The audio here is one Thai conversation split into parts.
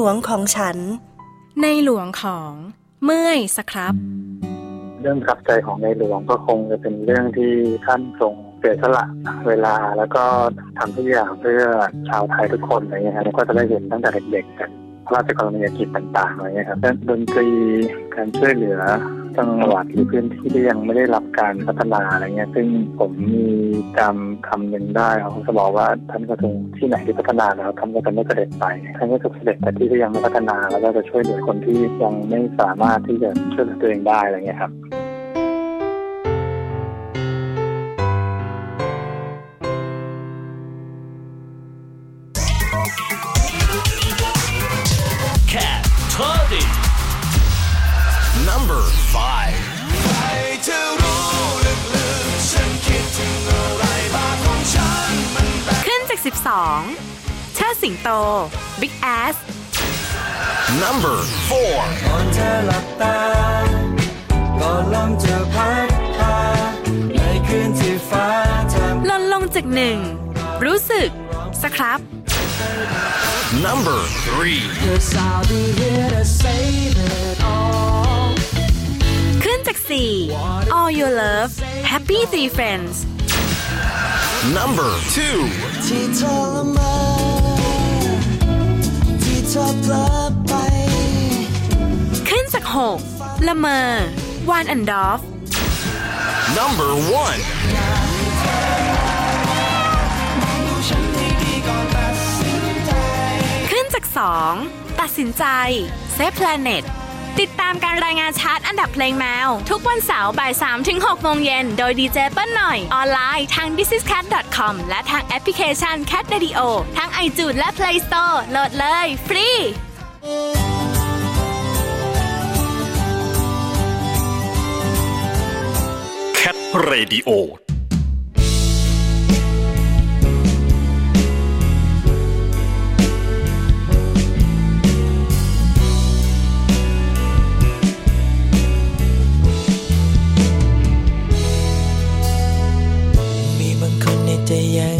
ลวงของฉัน ในหลวงของเมื่อยสครับ เรื่องกับใจของในหลวงก็คงจะเป็นเรื่องที่ท่านทรงเสียสละเวลาแล้วก็ทำทุกอย่างเพื่อชาวไทยทุกคนอะไรเงี้ยครับก็จะได้เห็นตั้งแต่เด็กๆกันพระราชกรณียกิจต่างๆอะไรเงี้ยครับด้านดนตรีการช่วยเหลือ จังหวัดหรือพื้นที่ที่ยังไม่ได้รับการพัฒนาอะไรเงี้ย ซึ่งผมมีจำคำหนึ่งได้เขาจะบอกว่าท่านกระทรงที่ไหนที่พัฒนาแล้วท่านก็จะไม่เสด็จไปท่านก็จะเสด็จแต่ที่ที่ยังไม่พัฒนาแล้วก็จะช่วยเหลือคนที่ยังไม่สามารถที่จะช่วยเหลือตัวเองได้อะไรเงี้ยครับ 12 เชิดสิงโต Big Ass Number 4ก่อนเธอหลับตาก็ลมจะพัดพาในคืนที่ฟ้าทำลนลงจากหนึ่งรู้สึกสครับ Number 'Cause I'll be here to save it all ขึ้นจาก 4 All Your Love Happy Three Friends 3 Number 2ที่ทรมานที่เธอเพลอไป ขึ้นจาก6ละเมอ One and Off Number 1ขึ้นจาก2ตัดสินใจ Save Planet ติ ติดตามการรายงานชาร์ตอันดับเพลงแมว ทุกวันเสาร์บ่าย3ถึง6โมงเย็น โดยดีเจเปิ้ลหน่อย ออนไลน์ทาง thisiscat.com และทางแอปพลิเคชัน Cat Radio ทั้ง iTunes และ Play Store โหลดเลย ฟรี Cat Radio มี คน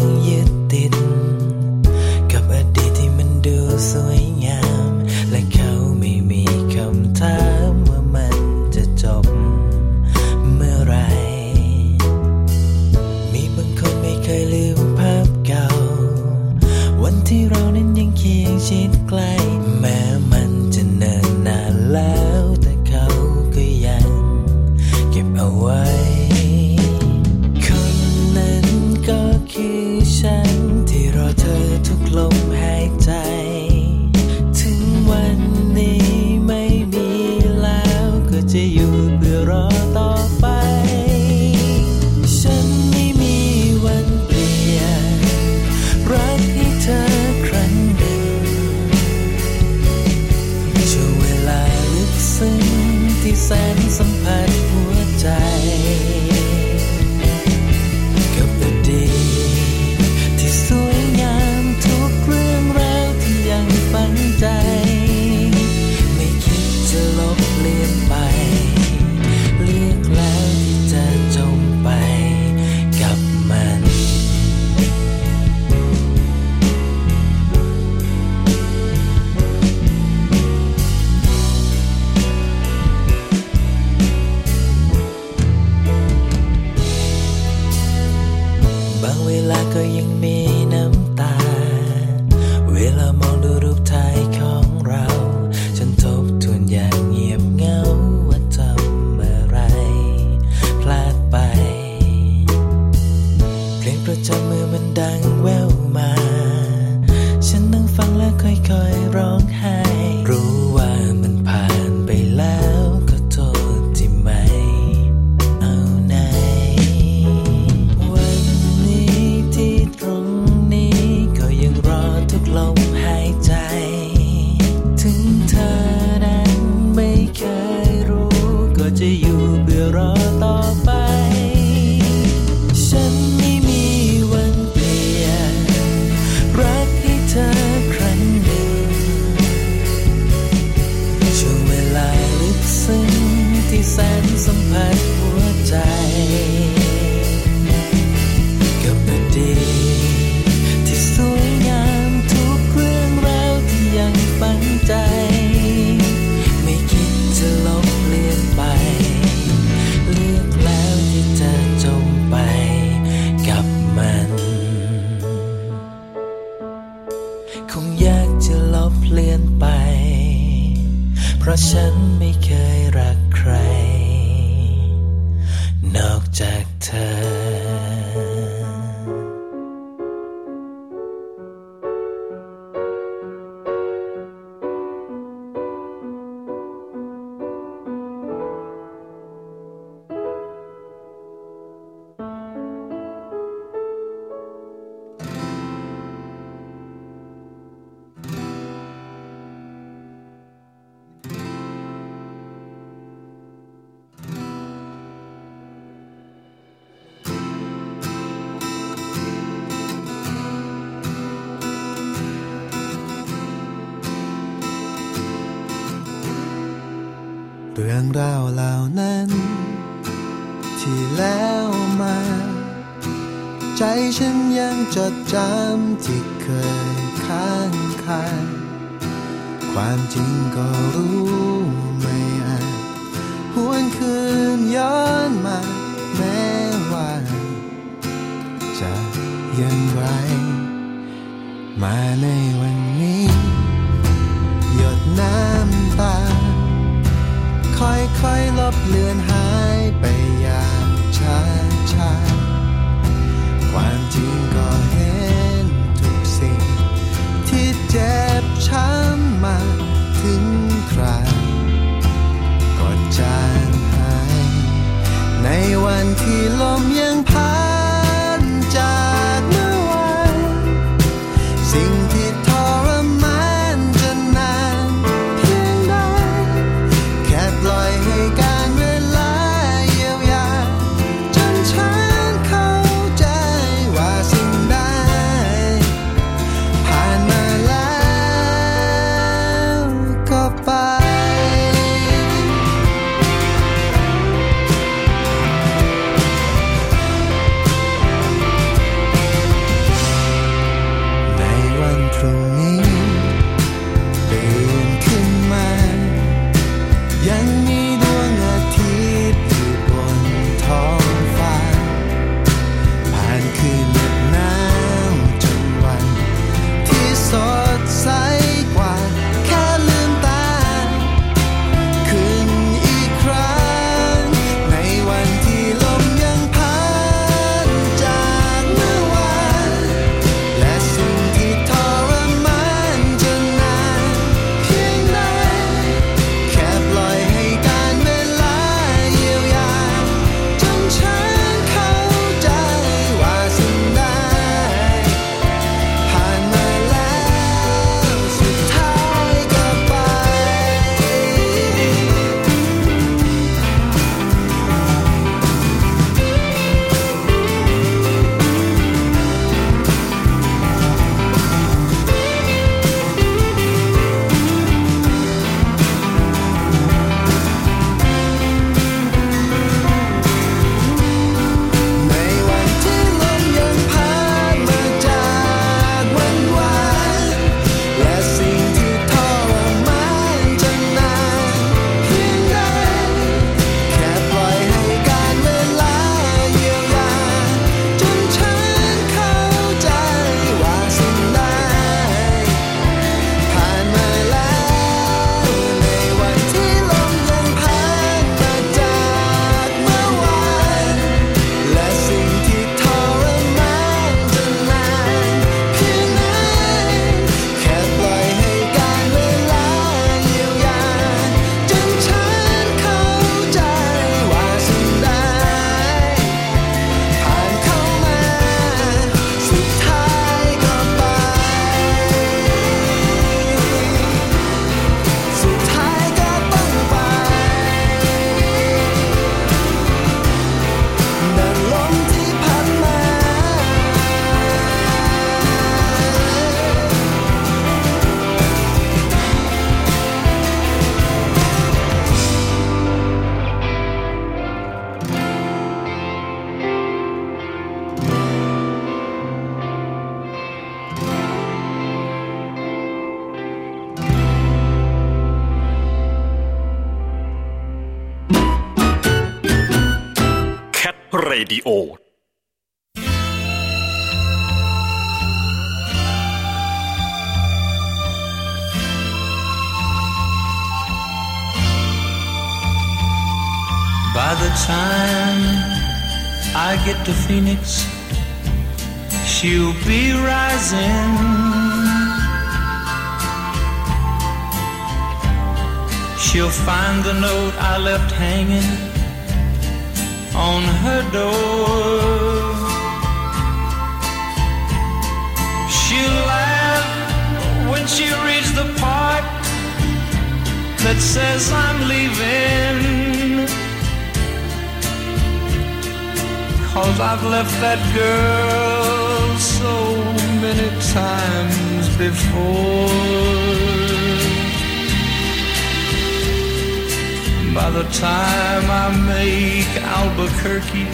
Albuquerque,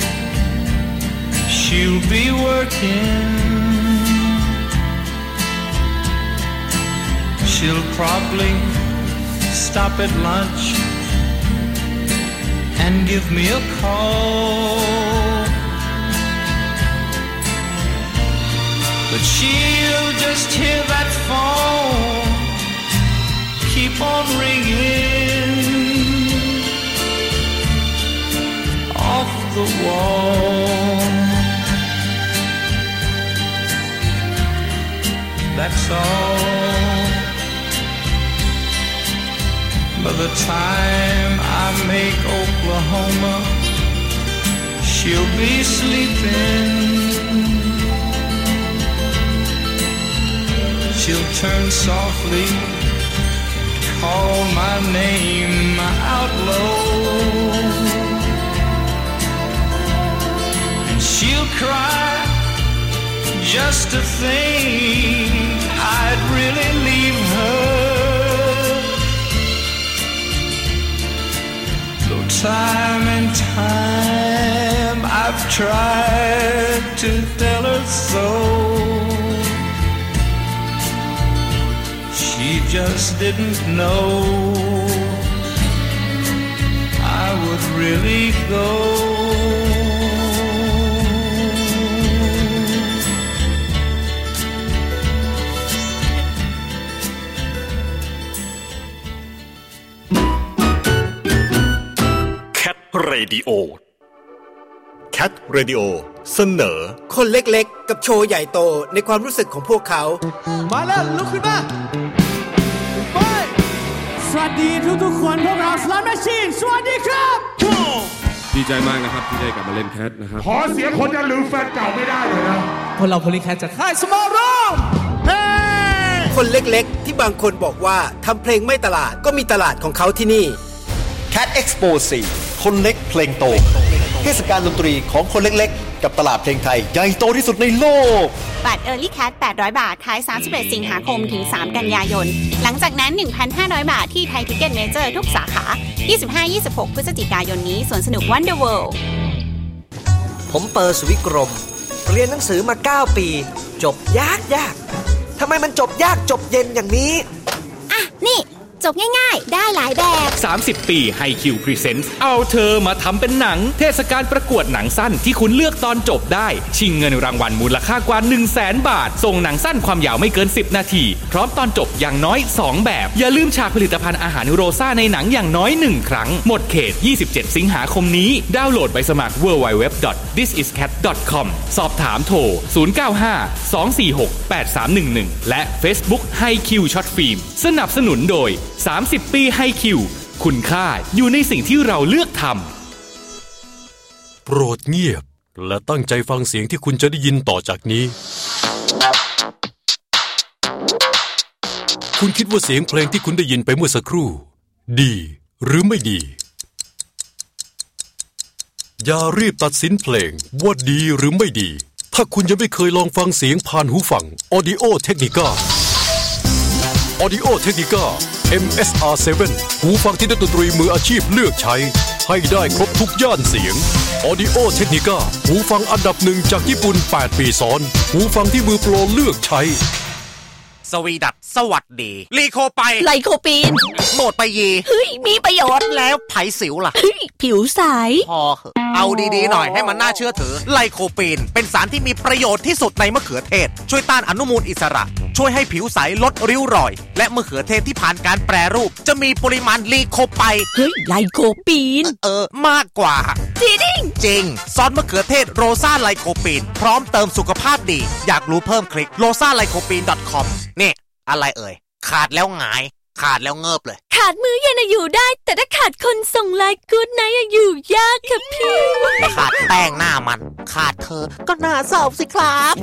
she'll be working. She'll probably stop at lunch and give me a call. But she'll just hear that phone keep on ringing the wall. That's all. By the time I make Oklahoma, she'll be sleeping. She'll turn softly, call my name out low. She'll cry just to think I'd really leave her. Though time and time I've tried to tell her so. She just didn't know I would really go. Cat Radio Cat Radio เสนอ คนเล็กๆ กับโชว์ใหญ่โตในความรู้สึกของพวกเขา มาแล้วลุกขึ้นมาไปสวัสดีทุกๆคนพวกเราสลัมแมชชีนสวัสดีครับ ดีใจมากนะครับที่ได้กลับมาเล่นแคทนะครับ ขอเสียงคนจะลืมแฟนเก่าไม่ได้เลยนะ คนเราโพลิแคทจากค่ายสมอลรูมเฮ้คนเล็กๆ ที่บางคนบอกว่าทำเพลงไม่ตลาดก็มีตลาดของเขาที่นี่ Cat Expo 4 คนเล็กเพลงโต เทศกาลดนตรีของคนเล็กๆ กับตลาดเพลงไทย ใหญ่โตที่สุดในโลก บัตร Early Cat 800 บาทขาย 31 สิงหาคมถึง 3 กันยายน หลังจากนั้น 1,500 บาทที่ ThaiTicketMajor ทุกสาขา 25-26 พฤศจิกายนนี้สวนสนุก Wonder World ผมเปิดสวิกรม เรียนหนังสือมา 9 ปี จบยากยากทำไมมันจบยากจบเย็นอย่างนี้ อะ นี่ จบง่าย ๆ ได้หลายแบบ 30 ปี Hi-Q present เอาเธอมาทำเป็นหนัง เทศกาลประกวดหนังสั้นที่คุณเลือกตอนจบได้ ชิงเงินรางวัลมูลค่ากว่า 1 0 0 0 0แสนบาท ส่งหนังสั้นความยาวไม่เกิน 10 นาที พร้อมตอนจบอย่างน้อย 2 แบบ อย่าลืมฉากผลิตภัณฑ์อาหารโรซ่าในหนังอย่างน้อย 1 ครั้ง หมดเขต 27 สิงหาคมนี้ ดาวน์โหลดใบสมัคร www.thisiscat.com สอบถามโทร 095 246 8311 และ Facebook Hi-Q Short Filmสนับสนุนโดย30 ปีให้คิว คุณค่าอยู่ในสิ่งที่เราเลือกทำ โปรดเงียบ และตั้งใจฟังเสียงที่คุณจะได้ยินต่อจากนี้ คุณคิดว่าเสียงเพลงที่คุณได้ยินไปเมื่อสักครู่ ดีหรือไม่ดี อย่ารีบตัดสินเพลงว่าดีหรือไม่ดี ถ้าคุณยังไม่เคยลองฟังเสียงผ่านหูฟัง Audio Technica Audio Technica MSR 7 หูฟังที่นักดนตรีมืออาชีพเลือกใช้ ให้ได้ครบทุกย่านเสียง Audio Technica หูฟังอันดับหนึ่งจากญี่ปุ่น 8 ปีซ้อน หูฟังที่มือโปรเลือกใช้ สวีดัตสวัสดี ลีโคไป ไลโคปีน โหมดไปยี เฮ้ย มีประโยชน์แล้วไผสิวล่ะ เฮ้ย ผิวใส พอเหอะเอาดีๆหน่อยให้มันน่าเชื่อถือ ไลโคปีน เป็นสารที่มีประโยชน์ที่สุดในมะเขือเทศ ช่วยต้านอนุมูลอิสระ ช่วยให้ผิวใสลดริ้วรอย และมะเขือเทศที่ผ่านการแปรรูป จะมีปริมาณลีโคไป เฮ้ยไลโคปีน เออ มากกว่าจีดิง จริง ซอสมะเขือเทศโรซ่าไลโคปีน พร้อมเติมสุขภาพดี อยากรู้เพิ่มคลิกโรซ่าไลโคปีน .com นี่ อะไรเอ่ย ขาดแล้วหงาย ขาดแล้วเงิบเลย ขาดมื้อเย็นอะอยู่ได้ แต่ถ้าขาดคนส่งไลน์ good night อะอยู่ยากค่ะพี่ ขาดแป้งหน้ามัน ขาดเธอก็น่าเศร้าสิครับ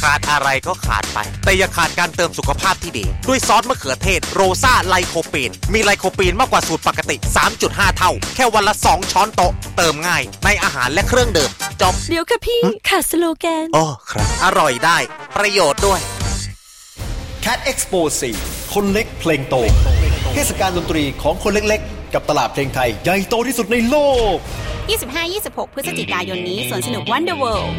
ขาดอะไรก็ขาดไป แต่อย่าขาดการเติมสุขภาพที่ดี ด้วยซอสมะเขือเทศ โรซาไลโคปีน มีไลโคปีนมากกว่าสูตรปกติ 3.5 เท่า แค่วันละ 2 ช้อนโต๊ะ เติมง่าย ในอาหารและเครื่องดื่มจบเดี๋ยวค่ะพี่ ขาดสโลแกนโอ้ครับ อร่อยได้ ประโยชน์ด้วย Cat Expo 4 คนเล็กเพลงโต เทศกาลดนตรีของคนเล็กๆ กับตลาดเพลงไทย ใหญ่โตที่สุดในโลก 25-26 พฤศจิกายนนี้สวนสนุก Wonder World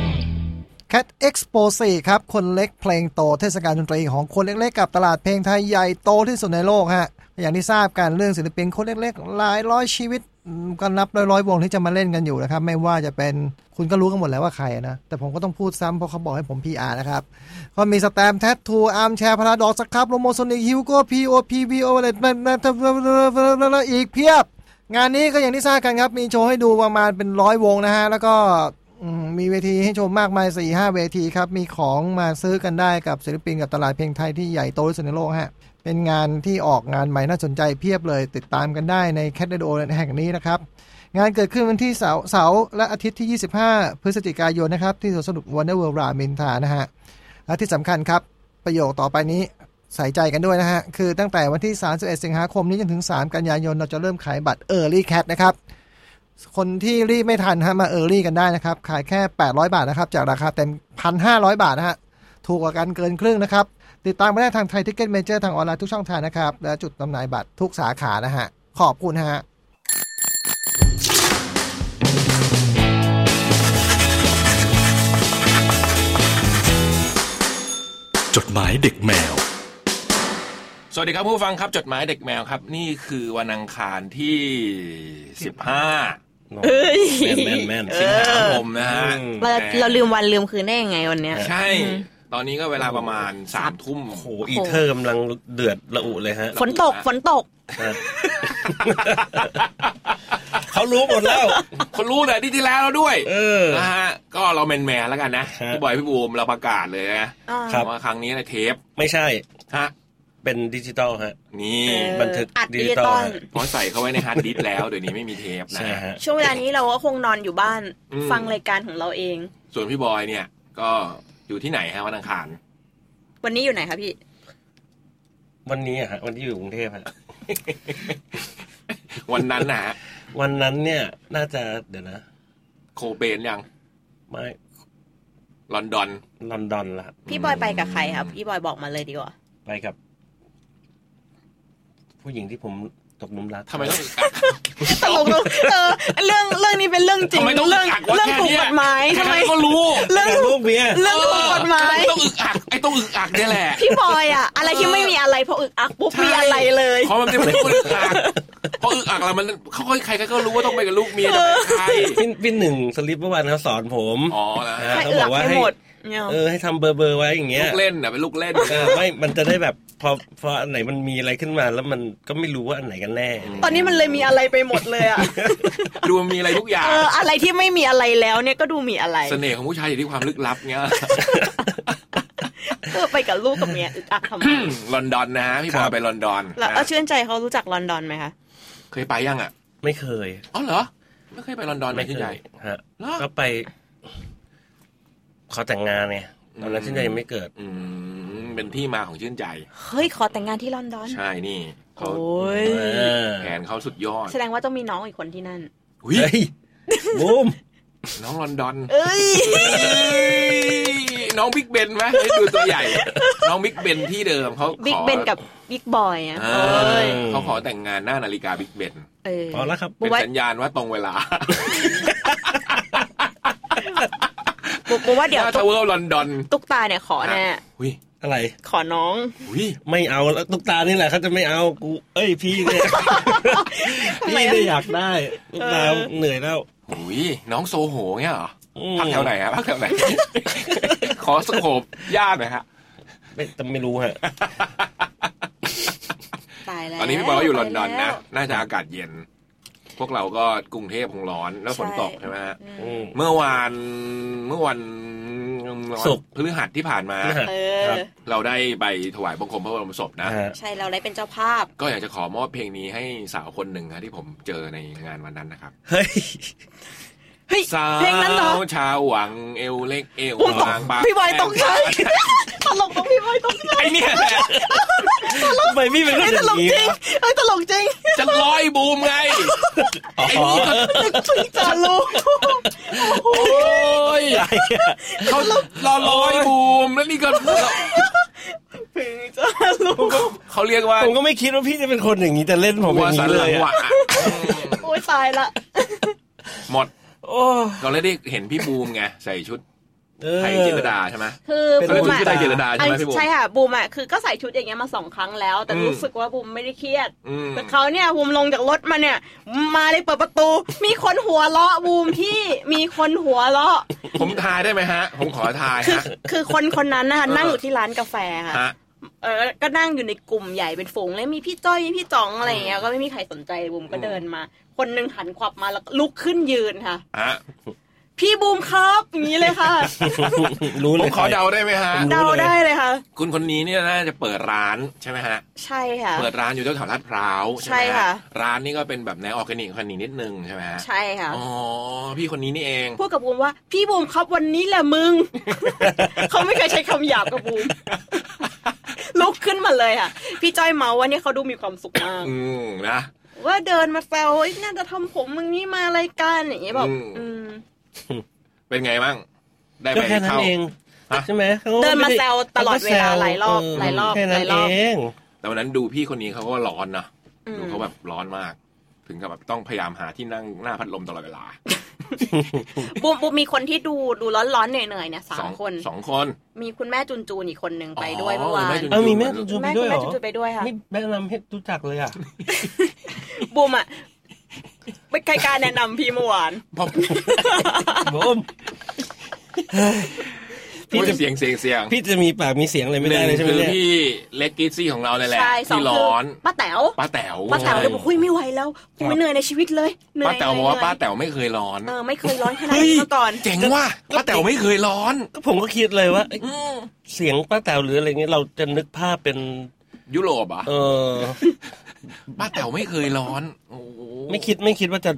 Cat Expo 4ครับ คนเล็กเพลงโต เทศกาลดนตรีของคนเล็กๆ กับตลาดเพลงไทยใหญ่โตที่สุดในโลกฮะ อย่างที่ทราบกันเรื่องศิลปินคนเล็กๆ หลายร้อยชีวิตอืม ก็นับร้อยๆวงที่จะมาเล่นกันอยู่นะครับ ไม่ว่าจะเป็นคุณก็รู้กันหมดแล้วว่าใครนะ แต่ผมก็ต้องพูดซ้ำเพราะเขาบอกให้ผม PR นะครับ ก็มีแสตมป์ Tattoo Armchair Paradox ครับ Lomosonic ฮิวโก้ P.O.P วีโออะไรอีกเพียบ งานนี้ก็อย่างที่ทราบกันครับ มีโชว์ให้ดูประมาณเป็นร้อยวงนะฮะ แล้วก็มีเวทีให้ชมมากมายสี่ห้าเวทีครับ มีของมาซื้อกันได้กับศิลปินกับตลาดเพลงไทยที่ใหญ่โตที่สุดในโลกฮะ เป็นงานที่ออกงานใหม่น่าสนใจเพียบเลย ติดตามกันได้ใน Cat Radio แห่งนี้นะครับ งานเกิดขึ้นวันที่เสาร์เสาร์และอาทิตย์ที่ 25 พฤศจิกายนนะครับ ที่สวนสนุก Wonder World รามอินทรานะฮะและที่สำคัญครับ ประโยคต่อไปนี้ใส่ใจกันด้วยนะฮะ คือตั้งแต่วันที่ 31 สิงหาคมนี้จนถึง 3 กันยายน เราจะเริ่มขายบัตร Early Cat นะครับ คนที่รีบไม่ทันฮะมา Early กันได้นะครับ ขายแค่ 800 บาทนะครับ จากราคาเต็ม 1,500 บาทนะฮะ ถูกกว่ากันเกินครึ่งนะครับ ติดตามไปได้ทาง Thai Ticket Major ทางออนไลน์ทุกช่องทางนะครับ และจุดจำหน่ายบัตรทุกสาขานะฮะ ขอบคุณฮะจดหมายเด็กแมว สวัสดีครับผู้ฟังครับจดหมายเด็กแมวครับ นี่คือวันอังคารที่สิบห้าเอ้ยแม่นแม่นสิงหาคมนะฮะเราเราลืมวันลืมคืนได้ยังไงวันเนี้ย ใช่ ตอนนี้ก็เวลาประมาณสามทุ่มโอ้โหอีเทอร์กำลังเดือดระอุเลยฮะ ฝนตกฝนตก เขารู้หมดแล้วคนรู้แต่ที่ที่แล้วแล้วด้วย เออ นะฮะ ก็เราแมนแมนๆแล้วกันนะพี่บอยพี่บูมเราประกาศเลยนะครับว่าครั้งนี้นะเทปไม่ใช่ฮะ เป็นดิจิตอลฮะ นี่บันทึกอัดดิดิจิจิตตออลลฮะเพราะใส่เข้าไว้ในฮาร์ดดิสก์แล้วเดี๋ยวนี้ไม่มีเทปนะ ใช่ฮะ ช่วงเวลานี้เราก็คงนอนอยู่บ้านอืม ฟังรายการของเราเอง ส่วนพี่บอยเนี่ย ก็ อยู่ที่ไหนฮะวันอังคาร วันนี้อยู่ไหนคะพี่ วันนี้อะฮะวันที่อยู่กรุงเทพฮะ วันนั้นนะฮะวันนั้นเนี่ย น่าจะเดี๋ยวนะ โคเปนยัง ไม่ลอนดอน ลอนดอนละพี่บอยไปกับใครครับ พี่บอยบอกมาเลยดีกว่า ไปกับ ผู้หญิงที่ผม ตกหลุมรักทำไมต้องตลกเนอะเออเรื่องเรื่องนี้เป็นเรื่องจริงทำไมต้องเรื่องกักวะเรื่องแค่ถูกเนี้ยกฎหมายแค่ทำไมนั้นก็รู้ เรื่องลูกเมียเรื่องถูกกฎหมายต้องอึกอักไอ้ต้องอึกอักเนี่ยแหละ พี่บอยอะอะไรที่ไม่มีอะไรพออึกอักปุ๊บมีอะไรเลยเพราะมันไม่ได้อึกอักเพราะอึกอักแล้วมันเขาใครๆก็รู้ว่าต้องไปกับลูกเมียจะไปใครพี่พี่หนึ่งสลิปเมื่อวานเขาสอนผมอ๋อนะนะให้เขาอึบกอกว่าให้ให้หมดเนี่ยเออให้ทำเบอร์เบอร์ไว้อย่างเงี้ลูยกเล่นน่ะเป็นลูกเล่นเออไม่มันจะได้แบบ พอพออันไหนมันมีอะไรขึ้นมาแล้วมันก็ไม่รู้ว่าอันไหนกันแน่ ตอนนี้มันเลยมีอะไรไปหมดเลยอะดูมันมีอะไรทุกอย่างเอออะไรที่ไม่มีอะไรแล้วเนี่ยก็ดูมีอะไร เสน่ห์ของผู้ชายอยู่ที่ความลึกลับเงี้ยเออไปกับลูกกับเมียอึกอักทำไมลอนดอนนะพี่บอยไปลอนดอนแล้วนะเอาชื่นใจเขารู้จักลอนดอนไหมคะเคยไปยังอะ ไม่เคยอ๋อเหรอไม่เคยไปลอนดอนไม่ที่เคใหญ่ยฮะเหรอก็ไป ขอแต่งงานไง ตอนนั้นชื่นใจยังไม่เกิด อืมเป็นที่มาของชื่นใจ เฮ้ย ขอแต่งงานที่ลอนดอน ใช่นี่เขาโอ้ยแผนเขาสุดยอด แสดงว่าต้องมีน้องอีกคนที่นั่นอุ๊ยเฮ้ยบูมน้องลอนดอน เอ้ย น้องบิ๊กเบนไหมให้ดูตัวใหญ่ น้องบิ๊กเบนที่เดิมเขาขอบิ๊กเบนกับบิ๊กบอยอะอ่าเอ้ยเขาขอแต่งงานหน้านาฬิกาบิ๊กเบนเออพอแล้วครับ เป็นว่าสัญญาณว่าตรงเวลาบอ กบอกว่าเดี๋ยวหน้าทาวเวอร์ลอนดอนตุ๊กตาเนี่ยขอแน่อุ้ยอะไร ขอน้องอุ้ยไม่เอาแล้วตุ๊กตานี่แหละเขาจะไม่เอากู เอ้ยพี่เนี่ยพี่เนี่ยอยากได้ตุ๊กตาเออเหนื่อยแล้วอุ้ยน้องโซโหเงี้ยเหรออืมพักแถวไหนฮะพักแถวไหน ขอสโคบญาติหน่อยฮะไม่แต่ไม่รู้ฮะตายแล้วตอนนี้พี่บอยก็อยู่ลอนดอนตายแล้นะวน่าจะอากาศเย็น พวกเราก็กรุงเทพคงร้อนแล้วฝนตกใช่ใช่ไหมฮะอืมเมื่อวานเมื่อวันศุกร์ พฤหัสที่ผ่านมาพฤหัสเอครัอบเราได้ไปถวายบังคมพระบรมศพนะฮะใช่เราได้เป็นเจ้าภาพ ก็อยากจะขอมอบเพลงนี้ให้สาวคนหนึ่งนะที่ผมเจอในงานวันนั้นนะครับ เฮ้ยเฮ้ยสาเพลงนั้นเหรอวชาวหวังเอวเล็กเอวผมตกบางบางพี่บอยตกใจตลกตรงพี่บอยตกใจไอเนี่ยแหละทำไมพี่เป็นคนเฮ้ยอตลย่ากงนี้จริงวะเฮ้ยตลกจริง จะร้อยบูมไงอ๋อไอ้นี่ก็ถึงจะรู้โอ้ยเขารอร้อยบูมแล้วนี่ก็ถึงจะรู้เขาเรียกว่าผมก็ไม่คิดว่าพี่จะเป็นคนอย่างนี้แต่เล่นผมอย่างสันี้นหเลลัยงหวะอะโอ้ยตายละ หมด โอ้เราเลยได้เห็นพี่บูมไงใส่ชุดเออไทยจิตรดาใช่ไหมคือเป็นบูมชุดอะไทยจิตรดาใช่ไหมพี่บูมใช่ค่ะบูมอะคือก็ใส่ชุดอย่างเงี้ยมาสองครั้งแล้ว แต่อืมรู้สึกว่าบูมไม่ได้เครียดอืมแต่เขาเนี่ยบูมลงจากรถมาเนี่ย มาเลยเปิดประตู มีคนหัวเราะบูมพี่มีคนหัวเราะผมทายได้ไหมฮะ ผมขอทายฮะคือคนคนนั้นนะคะเออนั่งอยู่ที่ร้านกาแฟค่ะฮะ เออก็นั่งอยู่ในกลุ่มใหญ่เป็นฝูงเลยมีพี่จ้อยมีพี่จ๋องอะไรอย่างเงี้ยก็ไม่มีใครสนใจบูมก็เดินมา คนหนึ่งหันขวับมาแล้วก็ลุกขึ้นยืนค่ะฮะ พี่บูมครับอย่างนี้เลยค่ะ รู้ผเลมยขอเดาได้ไหมฮะผมเดาได้เลยค่ะ คุณคนนี้เนี่ยน่าจะเปิดร้านใช่ไหมฮะ ใช่ค่ะ เปิดร้านอยู่แถวๆลาดพร้าวใช่ไหมใช่ฮะค่ะ ร้านนี้ก็เป็นแบบแนวออร์แกนิกออร์แกนิกนิดนึงใช่ไหมฮะใช่ค่ะอ๋อพี่คนนี้นี่เอง พูดกับบูมว่าพี่บูมครับวันนี้แหละมึง เขาไม่เคยใช้คำหยาบกับบูมลุกขึ้นมาเลยค่ะ พี่จ้อยเมาว่าเนี่ยเขาดูมีความสุขมาก อืมนะ ว่าเดินมาแซวเอ้ยน่าจะทำผมมึงนี่มารายการอย่างเงี้ยแบบอืม อืม เป็นไงบ้าง ได้ก็ไปแค่นั้นเข้าเองฮะใช่ไหมขก็เดินมาไไแซวตลอดเวลาหลายรอบเหลายรอบแค่นั้หนลายรเออบงแต่วันนั้นดูพี่คนนี้เขาก็ร้อนนะอืมดูเขาแบบร้อนมาก ถึงกับแบบต้องพยายามหาที่นั่งหน้าพัดลมตลอดเวลาบูมบูมมีคนที่ดูดูร้อนๆเหนื่อยๆเนี่ยสาสมองคนสองคน มีคุณแม่จุนจูนอีกคนหนึ่งไปด้วยอ๋อเมื่อวานแม่จุนเอามีแม่จุนจูนแม่ไปด้วยเหรแม่อจุนจูนไปด้วยค่ะนี่แนะนำให้รู้จักเลยอะบูมอะ ไม่ใครกล้ารแนะนำพี่เมื่อวานบูมพี่จะเสียงเสียงเสียง พี่จะมีปากมีเสียงอะไรไม่หได้นึ่งเลยใช่ไหมคือเนี่ยพี่เล็กกิซซี่ของเราเนี่ยแหละใช่สองที่คือร้อนป้าแต๋วป้าแต๋วป้าแต๋วเลยบอกคุยไม่ไหวแล้วคุยเหนื่อยในชีวิตเลยเหนื่อยป้าแต๋วบอกว่าเหนื่ป้าอยแต๋วไม่เคยร้อนเออไม่เคยร้อนขนาดนี้มาก่อนเจ๋งว่ะป้าแต๋วไม่เคยร้อน ก็ผมก็คิดเลยว่าเอ้ยเสียงป้าแต๋วหรืออะไรเงี้ยเราจะนึกภาพเป็นยุโรปเหรอะเออป้าแต๋วไม่เคยร้อน โอ้โห ไม่คิดไม่คิดว่าจะ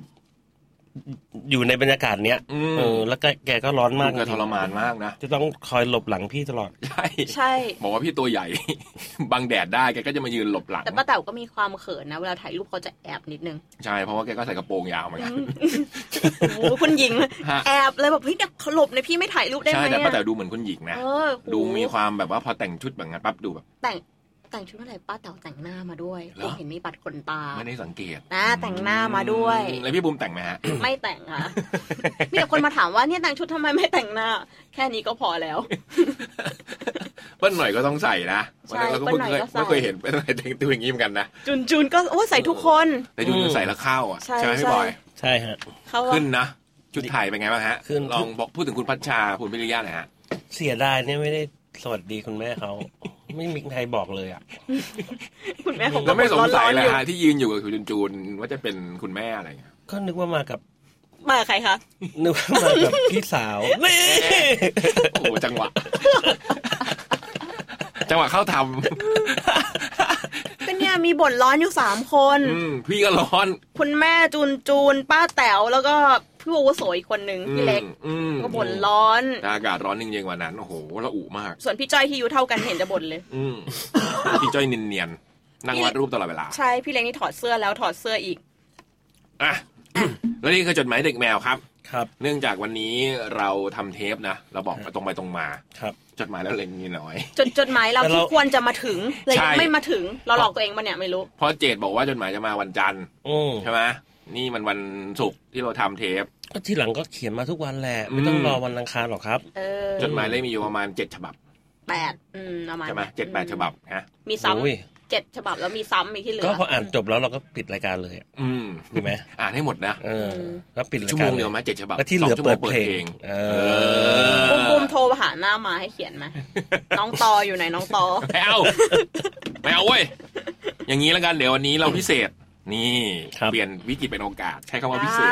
อยู่ในบรรยากาศเนี้ยอืมเออแล้วก็แกก็ร้อนมากดูแกทรมานมากนะจะต้องคอยหลบหลังพี่ตลอด ใช่ใช่บอกว่าพี่ตัวใหญ่ บังแดดได้แกก็จะมายืนหลบหลัง แต่ป้าแต๋วก็มีความเขินนะเวลาถ่ายรูปเขาจะแอบนิดนึง ใช่เพราะว่าแกก็ใส่กระโปรงยาวเหมือนกันโอ้โหคุณหญิงฮะแอบเลยแบบเฮ้ยเดี๋ยวเขาหลบในอยพี่ไม่ถ่ายรูปได้ไหใช่มแต่ป้าอะแต๋วดูเหมือนคุณหญิงนะเออโหดูมีความแบบว่าพอแต่งชุดแบบนั้นปั๊บดูแบบ แต่ง แต่งชุดเมื่อไหร่ป้าแต๋วแต่งหน้ามาด้วยเหรอผมเห็นมีปัดขนตาไม่ได้สังเกตนะแต่งหน้ามาด้วยแล้วพี่บุมแต่งไหมฮะไม่แต่งค่ะมีแต่คนมาถามว่าเนี่ยแต่งชุดทำไมไม่แต่งหน้า แค่นี้ก็พอแล้วเปิ้ลหน่อยก็ต้องใส่นะใช่เราก็เปิ้เพิ่ลงหน่อยเคยก็ใส่ไม่เคยเห็นเปิ้ลหน่อยแต่งตัวอย่างนี้เหมือนกันนะจุนจุนก็โอ้ใส่ทุกคนแต่จุนจุนใส่แล้วเข้าอะใช่ใช่ไหมพี่ใช่บอยใช่ฮะเขาว่าขึ้นนะชุดไทยเป็นไงบ้างฮะขึ้นลองบอกพูดถึงคุณพัชชาคุณพิริยะหน่อยฮะเสียดายเนี่ยไม่ได้ สวัสดีคุณแม่เขา ไม่มีใครบอกเลยอะ คุณแม่ผมแล้วไม่สงสัยร้อนๆเลยอยู่ฮะที่ยืนอยู่กับคุณจุนจูนว่าจะเป็นคุณแม่อะไรเงี้ยก็นึกว่ามากับมากับใครคะนึกว่ามากับพี่สาวนี่โอ้โหจังหวะ จังหวะเข้าทก็เนี่ยมีบ่นร้อนอยู่สามคนำอืมพี่ก็ร้อน คุณแม่จูนจูนป้าแต๋วแล้วก็ พี่อาวุโสอีกคนหนึ่งพี่เล็กอืมก็บ่นร้อนแต่อากาศร้อนจริงๆวันนั้นโอ้โหละอุมาก ส่วนพี่จ้อยที่อายู่เท่ากันเห็นจะบ่นเลย อืมพี่จ้อยเนียนๆนั่งวาดรูปตลอดเวลา ใช่พี่เล็กนี่ถอดเสื้อแล้วถอดเสื้ออีกอะแล้วนี่คือจดหมายเด็กแมวครับครับ เนื่องจากวันนี้เราทำเทปนะเราบอกตรงไปตรงมาครับ จดหมายแล้วเล็งนิดหน่อย จดจดหมายเราแต่เราที่ควรจะมาถึงเลยใช่ไม่มาถึงเราหลอกตัวเองมาเนี่ยไม่รู้เพราะเจดบอกว่าจดหมายจะมาวันจันทร์อืมใช่ไหมนี่มันวันศุกร์ที่เราทำเทป ก็ทีหลังก็เขียนมาทุกวันแหละ ไม่ต้องอืมรอวันอังคารหรอกครับเออจดหมายเลยมีอยู่ประมาณเจ็ดฉบับแปดอืมประมาณใช่ไหมเจ็ดแปดฉบับฮะมีโอ้ยซ้ำเจ็ดฉบับแล้วมีซ้ำอีกที่เหลืก็อพออ่านจบแล้วเราก็ปิดรายการเลยอะอืมดีไหมอ่านให้หมดนะเออแล้วปิดรายชั่วกาโมรงเดียวไหมเจ็ดฉบับแล้วที่เหลือสงชั่วโมเปิงดเพลงเอเออบุมบุมโทรหาหน้ามาให้เขียนไหมน้องตออยู่ไหนน้องตอไม่เอาไม่เอาเว้ยอย่างนี้แล้วกันเดี๋ยววันนี้เราพิเศษ นี่ครับเปลี่ยนวิกฤตเป็นโอกาส ใช้คำว่าพิเศษ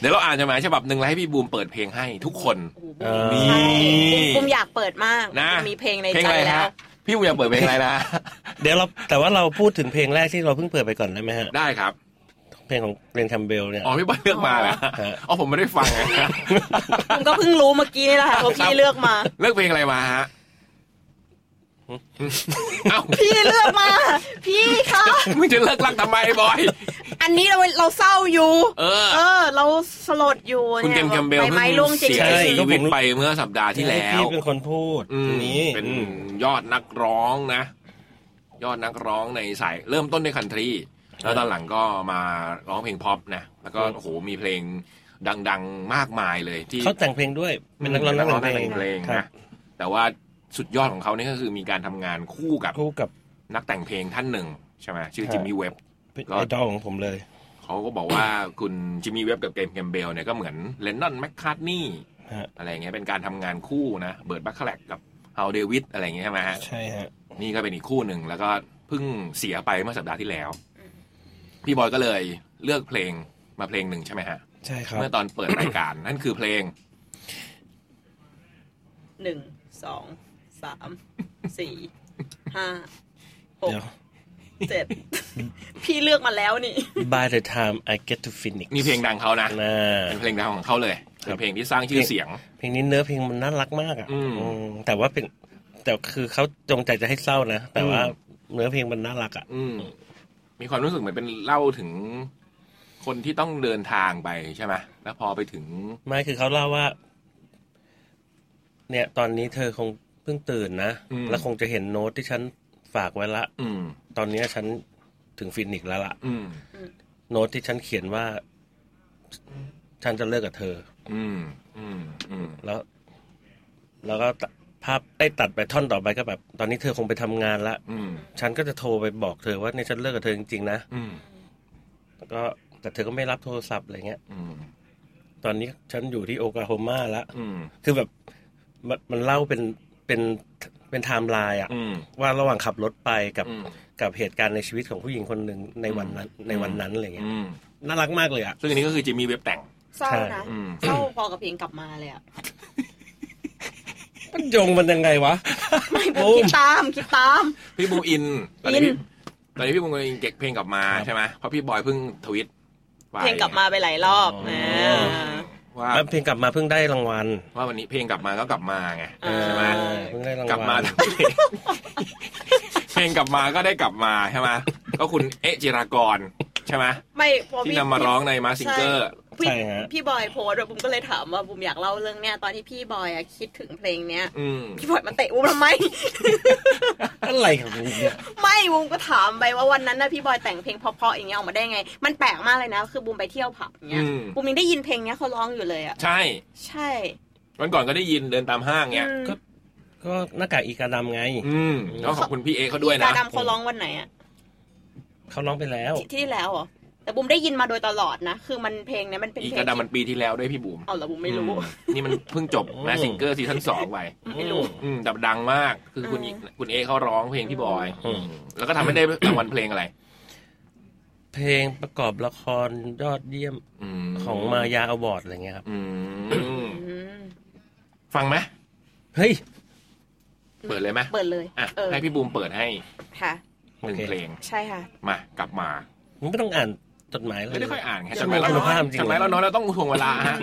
เดี๋ยวเราอ่านจดหมายฉบับหนึ่งแล้วให้พี่บูมเปิดเพลงให้ทุกคนนี่บุมอยากเปิดมากนะมีเพลงในเพลงใจอะไรแล้วฮะพี่บูมอยากเปิดเพลงอะไรนะ เดี๋ยวเราแต่ว่าเราพูดถึงเพลงแรกที่เราเพิ่งเปิดไปก่อนได้ไหมฮะ ได้ครับ เพลงของ Glen Campbell เนี่ย อ๋อพี่บอยเลือกมาแล้วฮะอ๋อผมไม่ได้ฟังไงผมก็เพิ่งรู้เมื่อกี้นี่แหละค่ะเพราะพี่เลือกมา เลือกเพลงอะไรมาฮะ เอ้าพี่เลือกมา พี่คะมึงจะเลิกรักทำไมบอย อันนี้เราเราเศร้าอยู่ เออ เออ เราสลดอยู่คุณเกมแคมเบลใบเพิ่ไม้ร่วงงจริงเสียๆชีวิตไปเมื่อสัปดาห์ที่แล้พี่วเป็นคนพูดอืมนี้เป็นยอดนักร้องนะ ยอดนักร้องในสายเริ่มต้นในคันทรีแล้วตอนหลังก็มาร้องเพลงป๊อปนะแล้วก็โอ้โหมีเพลงดัง ๆ มากมายเลยที่เขาแต่งเพลงด้วยเป็นนักร้องนักร้องแต่เพลงงเพลงครันะบแต่ว่า สุดยอดของเขานี่ก็คือมีการทำงานคู่กับคู่กับนักแต่งเพลงท่านหนึ่งใช่ไหมชื่อ Jimmy Webbเป็นไอดอลของผมเลย เขาก็บอกว่าคุณ Jimmy Webb กับ Glen Campbell เนี่ยก็เหมือน Lennon McCartney ฮะอะไรเงี้ยเป็นการทำงานคู่นะ Burt Bacharach กับ Hal David อะไรเงี้ยใช่ไหมฮะใช่ฮะนี่ก็เป็นอีกคู่หนึ่งแล้วก็เพิ่งเสียไปเมื่อสัปดาห์ที่แล้ว พี่บอยก็เลยเลือกเพลงมาเพลงหนึ่งใช่ไหมฮะใช่ครับเมื่อตอนเปิดรายการนั่นคือเพลงหนึ่งสอง สามสี่ห้าหกเดี๋ยวเจ็ดพี่เลือกมาแล้วนี่ By the time I get to Phoenix นี่เพลงดังเขานะน่าเป็นเพลงดังของเขาเลยเป็นเพลงที่สร้างชื่อเสียง เพลงนี้เนื้อเพลงมันน่ารักมากอะอืมอืมแต่ว่าเป็นแต่คือเขาจงใจจะให้เศร้านะแต่ว่าอืมเนื้อเพลงมันน่ารักอะอืมมีความรู้สึกเหมือนเป็นเล่าถึงคนที่ต้องเดินทางไปใช่ไหมแล้วพอไปถึง ไม่คือเขาเล่าว่า เนี่ย ตอนนี้เธอคงเพิ่งตื่นนะอืมแล้วคงจะเห็นโน้ตที่ฉันฝากไว้ละอืมตอนนี้ฉันถึงฟินิกซ์แล้วล่ะอืมโน้ตที่ฉันเขียนว่า ฉันจะเลิกกับเธอ อืมอืมอืมแล้ว แล้วก็ตัดภาพได้ตัดไปท่อนต่อไปก็แบบ ตอนนี้เธอคงไปทำงานละอืมฉันก็จะโทรไปบอกเธอว่าเนี่ยฉันเลิกกับเธอจริงๆนะอืมแล้วก็แต่เธอก็ไม่รับโทรศัพท์อะไรเงี้ยอืมตอนนี้ฉันอยู่ที่โอกลาโฮมาแล้วอืมคือแบบมันมันเล่าเป็น เป็นเป็นไทม์ไลน์อะอืมว่าระหว่างขับรถไปกับอืมกับเหตุการณ์ในชีวิตของผู้หญิงคนหนึ่งในวันนั้นในวันนั้นอะไรเงี้ยอืมน่ารักมากเลยอะซึ่งอันนี้ก็คือจิมมี่เว็บแต่งเศร้านะอืมเศร้าพอกับเพลงกลับมาเลยอะมันโยงมันยังไงวะไม่ผมคิดตามคิดตาม พี่บูมอินตอนนี้อินพี่ตอนนี้พี่บูมกำลังเก็บเพลงกลับมาใช่ไหมเพราะพี่บอยเพิ่งทวิตไว้เพลงกลับมาไปหลายรอบนะ ว่าแล้วเพลงกลับมาเพิ่งได้รางวัลว่าวันนี้เพลงกลับมาก็กลับมาไงอ่าใช่ไหมเพิ่งได้รางกลับวัมาลเพลงกลับมาก็ได้กลับมาใช่ไหมก็คุณเอะจิรากรใช่ไหมไม่พอที่พี่นำมาร้องในมาซิงเกอร์พี่ใช่ฮะ พี่บอยโพสต์ด้วยบุมก็เลยถามว่าบุมอยากเล่าเรื่องเนี้ยตอนที่พี่บอยอะคิดถึงเพลงเนี้ยอืมพี่บอยมาเตะบุมทำไม อะไรของมึงเนี่ย ไม่บุมก็ถามไปว่าวันนั้นนะพี่บอยแต่งเพลงเพราะๆอย่างเงี้ยออกมาได้ไง มันแปลกมากเลยนะคือบุมไปเที่ยวผับอย่างเงี้ยอืม บุมยังได้ยินเพลงเนี้ยเขาร้องอยู่เลยอะใช่ใช่วันก่อนก็ได้ยินเดินตามห้างเงี้ยอืมก็ ก็หน้ากากอีกาดำไง อืมแล้วขอบคุณพี่เอเขาด้วยกานะดำเขาร้องวันไหนอะเขาร้องไปแล้ว ที่ที่แล้วเหรอ แต่บุมได้ยินมาโดยตลอดนะ คือมันเพลงเนี้ยมันเป็นอีเพลกงระดามันปีที่แล้วด้วยพี่บุ๋มเอาเหรอบุมไม่รู้ อืนี่มันเพิ่งจบ Mask Singer season สองไปไม่รู้ อืมแต่ดังมากคือคุณอืม คุณเอเขาร้องเพลงพี่บอยอืม แล้วก็ทำให้ได้รางวัลเพลงอะไร เพลงประกอบละครยอดเยี่ยมอืมของ Maya Awards อะไรเงี้ยครับ อืมอืมฟังไหมเฮ้ย เปิดเลยไหมเปิดเลยอะเออให้พี่บูมเปิดให้ค่ะหนึ่งโอเค เพลงใช่ค่ะ มากลับมา มึงไม่ต้องอ่าน จดหมายเลยไม่ได้ค่อยอ่านไงชั่จวดโมหมายงเราคุณน้อยภาพจริงจดหมายเราน้อยเราต้องทวงเวลาฮะ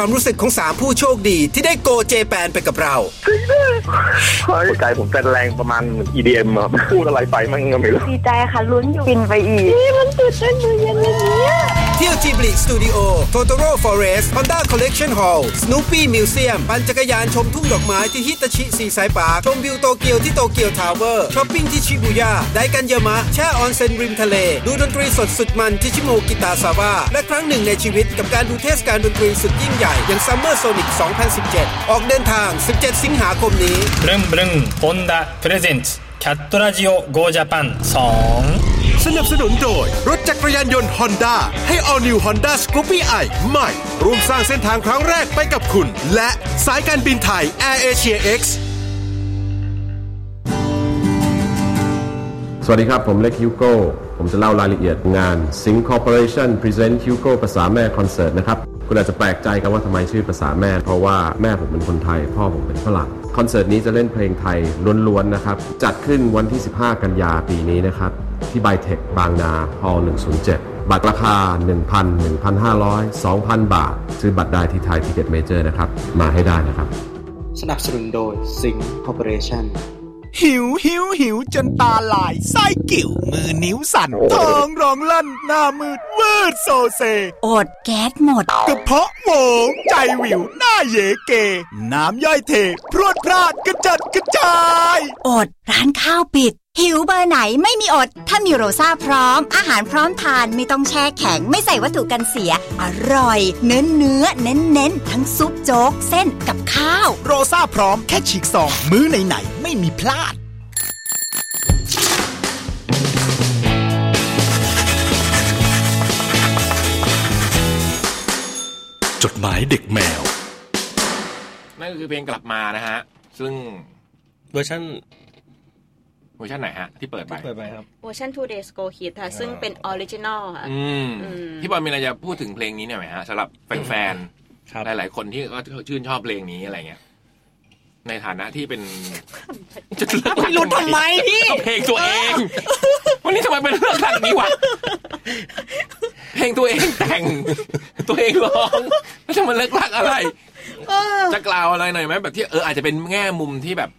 คือความรู้สึกของสามผู้โชคดีที่ได้ Go Japan ไปกับเราหัวใจผมเต้นแรงประมาณ EDM ครับพูดอะไรไปมันก็ไม่รู้ดีใจค่ะลุ้นอยู่ฟินไปอีกมันตื่นเต้นมือเย็นเลยเนี่ย เที่ยว Ghibli Studio Totoro Forest Honda Collection Hall Snoopy Museum ปั่นจักรยานชมทุ่งดอกไม้ที่ฮิตาชิซีไซด์พาร์คชมวิวโตเกียวที่ Tokyo Tower ช้อปปิ้งที่ชิบูย่าได้กันเยอามะแช่ออนเซ็นริมทะเล ดูดนตรีสดสุดมันที่ชิโมกิตาซาวะและครั้งหนึ่งในชีวิตกับการดูเทศกาลดนตรีสุดยิ่งใหญ่อย่าง Summer Sonic 2017 ออกเดินทาง 17 สิงหาคมนี้บลึงบลึง Honda Present Cat Radio Go Japan 2 สนับสนุนโดย รถจักรยานยนต์ Honda ให้ All New Honda Scoopy i ใหม่ร่วมสร้างเส้นทางครั้งแรกไปกับคุณ และสายการบินไทย Air Asia X สวัสดีครับ ผมเล็ก Hugo ผมจะเล่ารายละเอียดงาน Sing Corporation Present Hugo ภาษาแม่คอนเสิร์ตนะครับ คุณอาจจะแปลกใจกันว่าทำไมชื่อภาษาแม่ เพราะว่าแม่ผมเป็นคนไทย พ่อผมเป็นฝรั่ง คอนเสิร์ตนี้จะเล่นเพลงไทยล้วนๆนะครับ จัดขึ้นวันที่ 15 กันยาปีนี้นะครับ ที่ไบเทคบางนา Hall 107 บัตรราคา 1,000 1,500 2,000 บาท ซื้อบัตรได้ที่ Thai Ticket Major นะครับ มาให้ได้นะครับ สนับสนุนโดย Sing Corporation หิวหิวหิวจนตาลายไส้กิ่ว มือนิ้วสั่นท้องร้องลั่นหน้ามืดวืดโซเซ อดแก๊สหมดกระเพาะโหวงใจวิวหน้าเยเก น้ำย่อยเทพรวดพลาดกระจัดกระจาย อดร้านข้าวปิด หิวเบอร์ไหนไม่มีอด ถ้ามีโรซ่าพร้อม อาหารพร้อมทานไม่ต้องแช่แข็ง ไม่ใส่วัตถุกันเสีย อร่อย เนื้อเนื้อเน้นเน้นๆทั้งซุปโจ๊ก เส้นกับข้าว โรซ่าพร้อมแค่ฉีกซอง มื้อไหนๆไม่มีพลาดจดหมายเด็กแมว นั่นก็คือเพลงกลับมานะฮะ ซึ่งเวอร์ชัน เวอร์ชันไหนฮะ ที่เปิดไปเปิดไปครับเวอร์ชัน Two Days Ago Kids ค่ะซึ่งเป็น original ค่ะอืมอืมพี่บอลมีอะไรจะพูดถึงเพลงนี้หน่อยไหมฮะสำหรับแฟนๆหลายๆคนที่ก็ชื่นชอบเพลงนี้อะไรเงี้ยในฐานะที่เป็นจะเลือกหลุดทำไมพี่ก็เพลงตัวเอง วันนี้ทำไมเป็นเรื่องทางนี้วะเพลงตัวเองแต่ง ตัวเองร้องแล้วจะมาเลิกลักอะไร จะกล่าวอะไรหน่อยไหมแบบที่เอออาจจะเป็นแง่มุมที่แบบ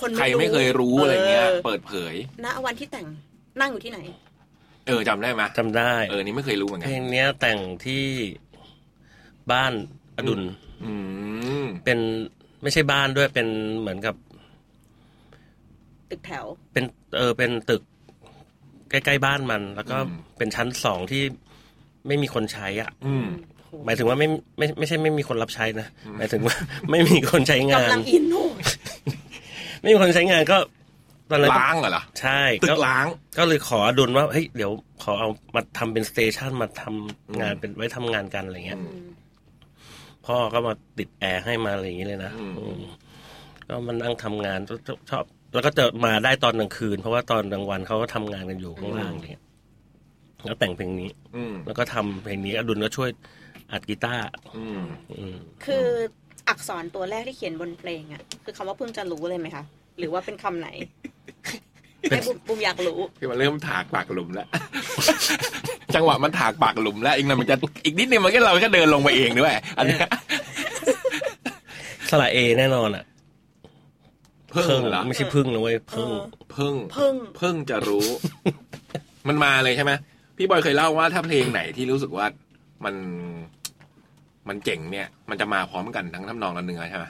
คนใครไม่เคยรู้อะไรเงี้ยออเปิดเผยณวันที่แต่งนั่งอยู่ที่ไหน เออจำได้ไหมจำได้เออนี่ไม่เคยรู้เหมือนกัเพนลงเนี้ยแต่งที่บ้านอดุลอืมเป็นไม่ใช่บ้านด้วยเป็นเหมือนกับ ตึกแถว เป็น เออเป็นตึก ใกล้ๆบ้านมัน แล้วก็เป็นชั้นสองที่ไม่มีคนใช้อะอืมหมายถึงว่าไม่ไม่ไม่ใช่ไม่มีคนรับใช้นะหมายถึงว่าไม่มีคนใช้งานกำลังอินโน ไม่มีคนใช้งานก็ตอนนั้นก็ล้างเหรอใช่ตึกล้างก็เลยขออดุลว่าเฮ้ยเดี๋ยวขอเอามาทำเป็นสเตชันมาทำงานเป็นไว้ทำงานกันอะไรเงี้ยพ่อก็มาติดแอร์ให้มาอะไรอย่างเงี้ยเลยนะอืมก็มานั่งทำงานชอบชอบ แล้วก็จะมาได้ตอนกลางคืน เพราะว่าตอนกลางวันเขาก็ทำงานกันอยู่ข้างล่างอะไรเงี้ยแล้วแต่งเพลงนี้อืมแล้วก็ทำเพลงนี้อดุลก็ช่วยอัดกีตาร์อืมอืมคือ อักษรตัวแรกที่เขียนบนเพลงอะคือคำว่าเพิ่งจะรู้เลยไหมคะหรือว่าเป็นคำไหนเป็นให้บุมบุมอยากรู้พี่มันเริ่มถากปากหลุมแล้ว จังหวะมันถากปากหลุมแล้วอีกหน่อยมันจะอีกนิดนึงมันก็เราก็เดินลงไปเองด้วยอันเนี้ยสระเอแน่นอนอะเพิ่งเหรอไม่ใช่พึ่งนะเว้ยพึ่งเพิ่งเพิ่งเพิ่งจะรู้ มันมาเลยใช่ไหมพี่บอยเคยเล่าว่าถ้าเพลงไหนที่รู้สึกว่ามัน มันเจ๋งเนี่ย มันจะมาพร้อมกันทั้งทำนองและเนื้อใช่ไหม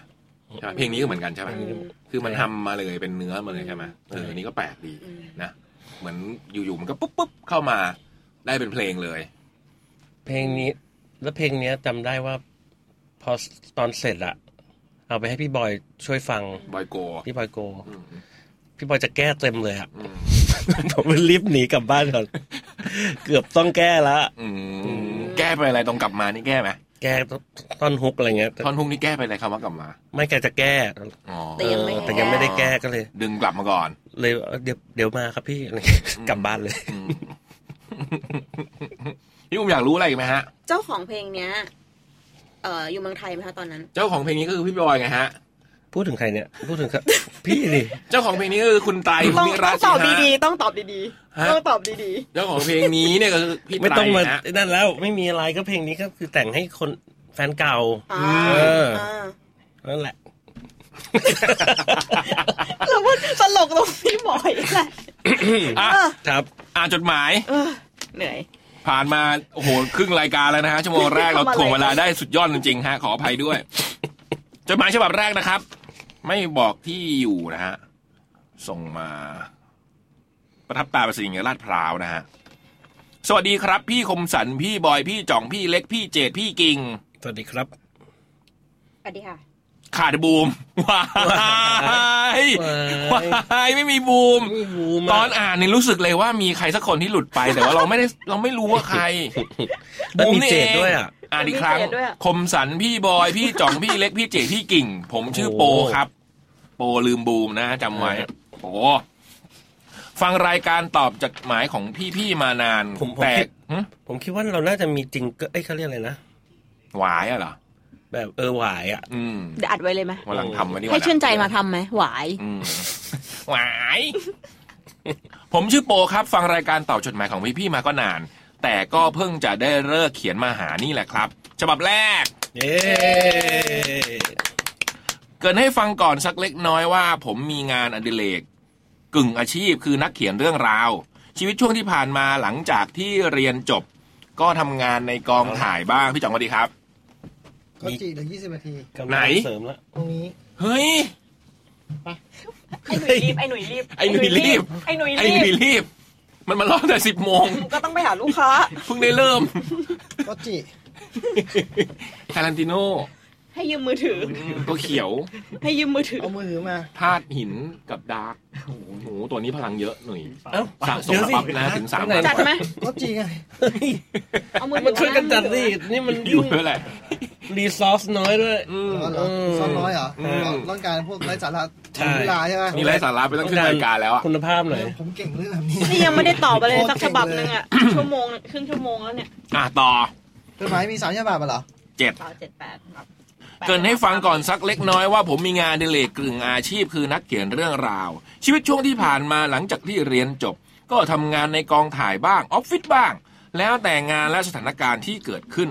ใช่ไหมเพลงนี้ก็เหมือนกันใช่ไหมคือมันทำมาเลยเป็นเนื้อมาเลยใช่ไหมเอออันนี้ก็แปลกดีนะเหมือนอยู่ๆมันก็ปุ๊บปุ๊บเข้ามาได้เป็นเพลงเลย เพลงนี้ แล้วเพลงเนี้ยจำได้ว่า พอตอนเสร็จอะเอาไปให้พี่บอยช่วยฟังบอยโกพี่บอยโกพี่บอยจะแก้เต็มเลยอะผมรีบหนีกลับบ้านก่อน เกือบต้องแก้ละอืมแก้ไปอะไรตรงกลับมานี่แก้ไหม แก้ท่อนฮุกอะไรเงี้ยท่อนฮุกนี่แก้ไปอะไรคำว่ากลับมา ไม่แกจะแก้อ๋อแต่ยังไม่เออแต่ยังไม่ได้แก้ก็เลย ดึงกลับมาก่อน เลยเออเดี๋ยวเดี๋ยวมาครับพี่อะไรเงี้ยกลับบ้านเลยพี่อุ้มอยากรู้อะไรอีกไหมฮะ เจ้าของเพลงเนี้ย เอ่ออยู่เมืองไทยไหมคะตอนนั้น เจ้าของเพลงนี้ก็คือพี่บอยไงฮะพูดถึงใครเนี่ย พูดถึงครับ พี่ดิเจ้าของเพลงนี้ก็คือคุณไตรคุณต้องนิต้รัอตงน์ตอบสิฮะดีๆ ต้องตอบดีฮะๆ ต้องตอบดีเจ้าของเพลงนี้เนี่ยก็คือพี่ไม่ไตรต้องมาฮะนั่นแล้วไม่มีอะไรก็เพลงนี้ก็คือแต่งให้คนแฟนเก่าๆอ่าเอออ่านั่นแหละแล้วมันตลกตรงที่บอยแหละอะครับ อ่านจดหมายเออเหนื่อยผ่านมาโอ้โหครึ่งรายการแล้วนะฮะชั่วโมงแรกเราทำอะไรถ่วงเวลาได้สุดยอดจริงๆฮะขออภัยด้วยจดหมายฉบับแรกนะครับ ไม่บอกที่อยู่นะฮะส่งมา ประทับตาประสิทธิ์ลาดพร้าวนะฮะสวัสดีครับ พี่คมสันพี่บอยพี่จ่องพี่เล็กพี่เจดพี่กิงสวัสดีครับสวัสดีค่ะ ขาดบูมว้ายว้ายไม่มีบูม ตอนอ่านนี่รู้สึกเลยว่ามีใครสักคนที่หลุดไปแต่ว่าเราไม่ได้เราไม่รู้ว่าใครแล้วมีนี่เจอดงด้วยอะอ่านอีกครั้งมีเจดด้วยอะคมสันพี่บอยพี่จ่องพี่เล็กพี่เจดพี่กิ่ง ผมชื่อโปโอ้ครับ โปลืมบูมนะจำไว้โอ้ ฟังรายการตอบจดหมายของพี่ๆมานานผมผมแต่คิด หึผมคิดว่าเราน่าจะมีจริงก็เอ้ยเขาเรียกอะไรนะ หวายอะเหรอแบบเออหวายอะ อืมเดี๋ยวอัดไว้เลยไหมวันหลังทำมาดีกว่าให้นะชื่นใจมาทำไหมหวาย อืมหวาย ผมชื่อโปครับ ฟังรายการตอบจดหมายของพี่ๆมาก็นาน แต่ก็เพิ่งจะได้เลิกเขียนมาหานี่แหละครับ ฉบับแรก เย้เกรินให้ฟังก่อนสักเล็กน้อยว่า ผมมีงานอดิเรก กึ่งอาชีพคือนักเขียนเรื่องราว ชีวิตช่วงที่ผ่านมาหลังจากที่เรียนจบ ก็ทำงานในกองถ่ายบ้างพี่จ่องสวัสดีครับ ก็จีเหลือยี่สิบนาทีไหน เสริมแล้วตรงนี้ เฮ้ยไอ้หนุ่ยรีบไอ้หนุ่ยรีบ ไอ้หนุ่ยไอ้รีหนุ่ยบรีบ มันมารอบแต่สิบโมงก็ต้องไปหาลูกค้า เพิ่งได้เริ่มก็จี ทารันติโน ให้ยืมมือถือ ตัวเขียว ให้ยืมมือถือเอามือถือมาธาตุหินกับดาร์กโอ้โหตัวนี้พลังเยอะหน่อยเอ้าสะสมเดี๋ยวสิปั๊บนะถึงสามจัดไหมก็จีไงเอามือถืมันช่วยกันจัดสินี่มันอยู่ด้วยแหละรีซอสน้อยด้วยอ๋อเหรอซ้อนน้อยเหรอต้องการพวกไร้สาระใช่เวลาใช่ไหมนี่ไร้สาระไปตั้งขึ้นรายการแล้วอะคุณภาพหน่อยผมเก่งเรื่องแบบนี้นี่ยังไม่ได้ตอบอะไรสักฉบับโคตรหเก่นึ่งงเลยอะชั่วโมงครึ่งชั่วโมงแล้วเนี่ยอะต่อจดหมายมีสามฉบับเหรอเจ็ดสาวเจ็ดแปดครับ เกรินให้ฟังก่อนสักเล็กน้อยว่าผมมีงานอดิเลกกึ่งอาชีพคือนักเขียนเรื่องราว ชีวิตช่วงที่ผ่านมาหลังจากที่เรียนจบ ก็ทำงานในกองถ่ายบ้างออฟฟิศบ้าง แล้วแต่งานและสถานการณ์ที่เกิดขึ้น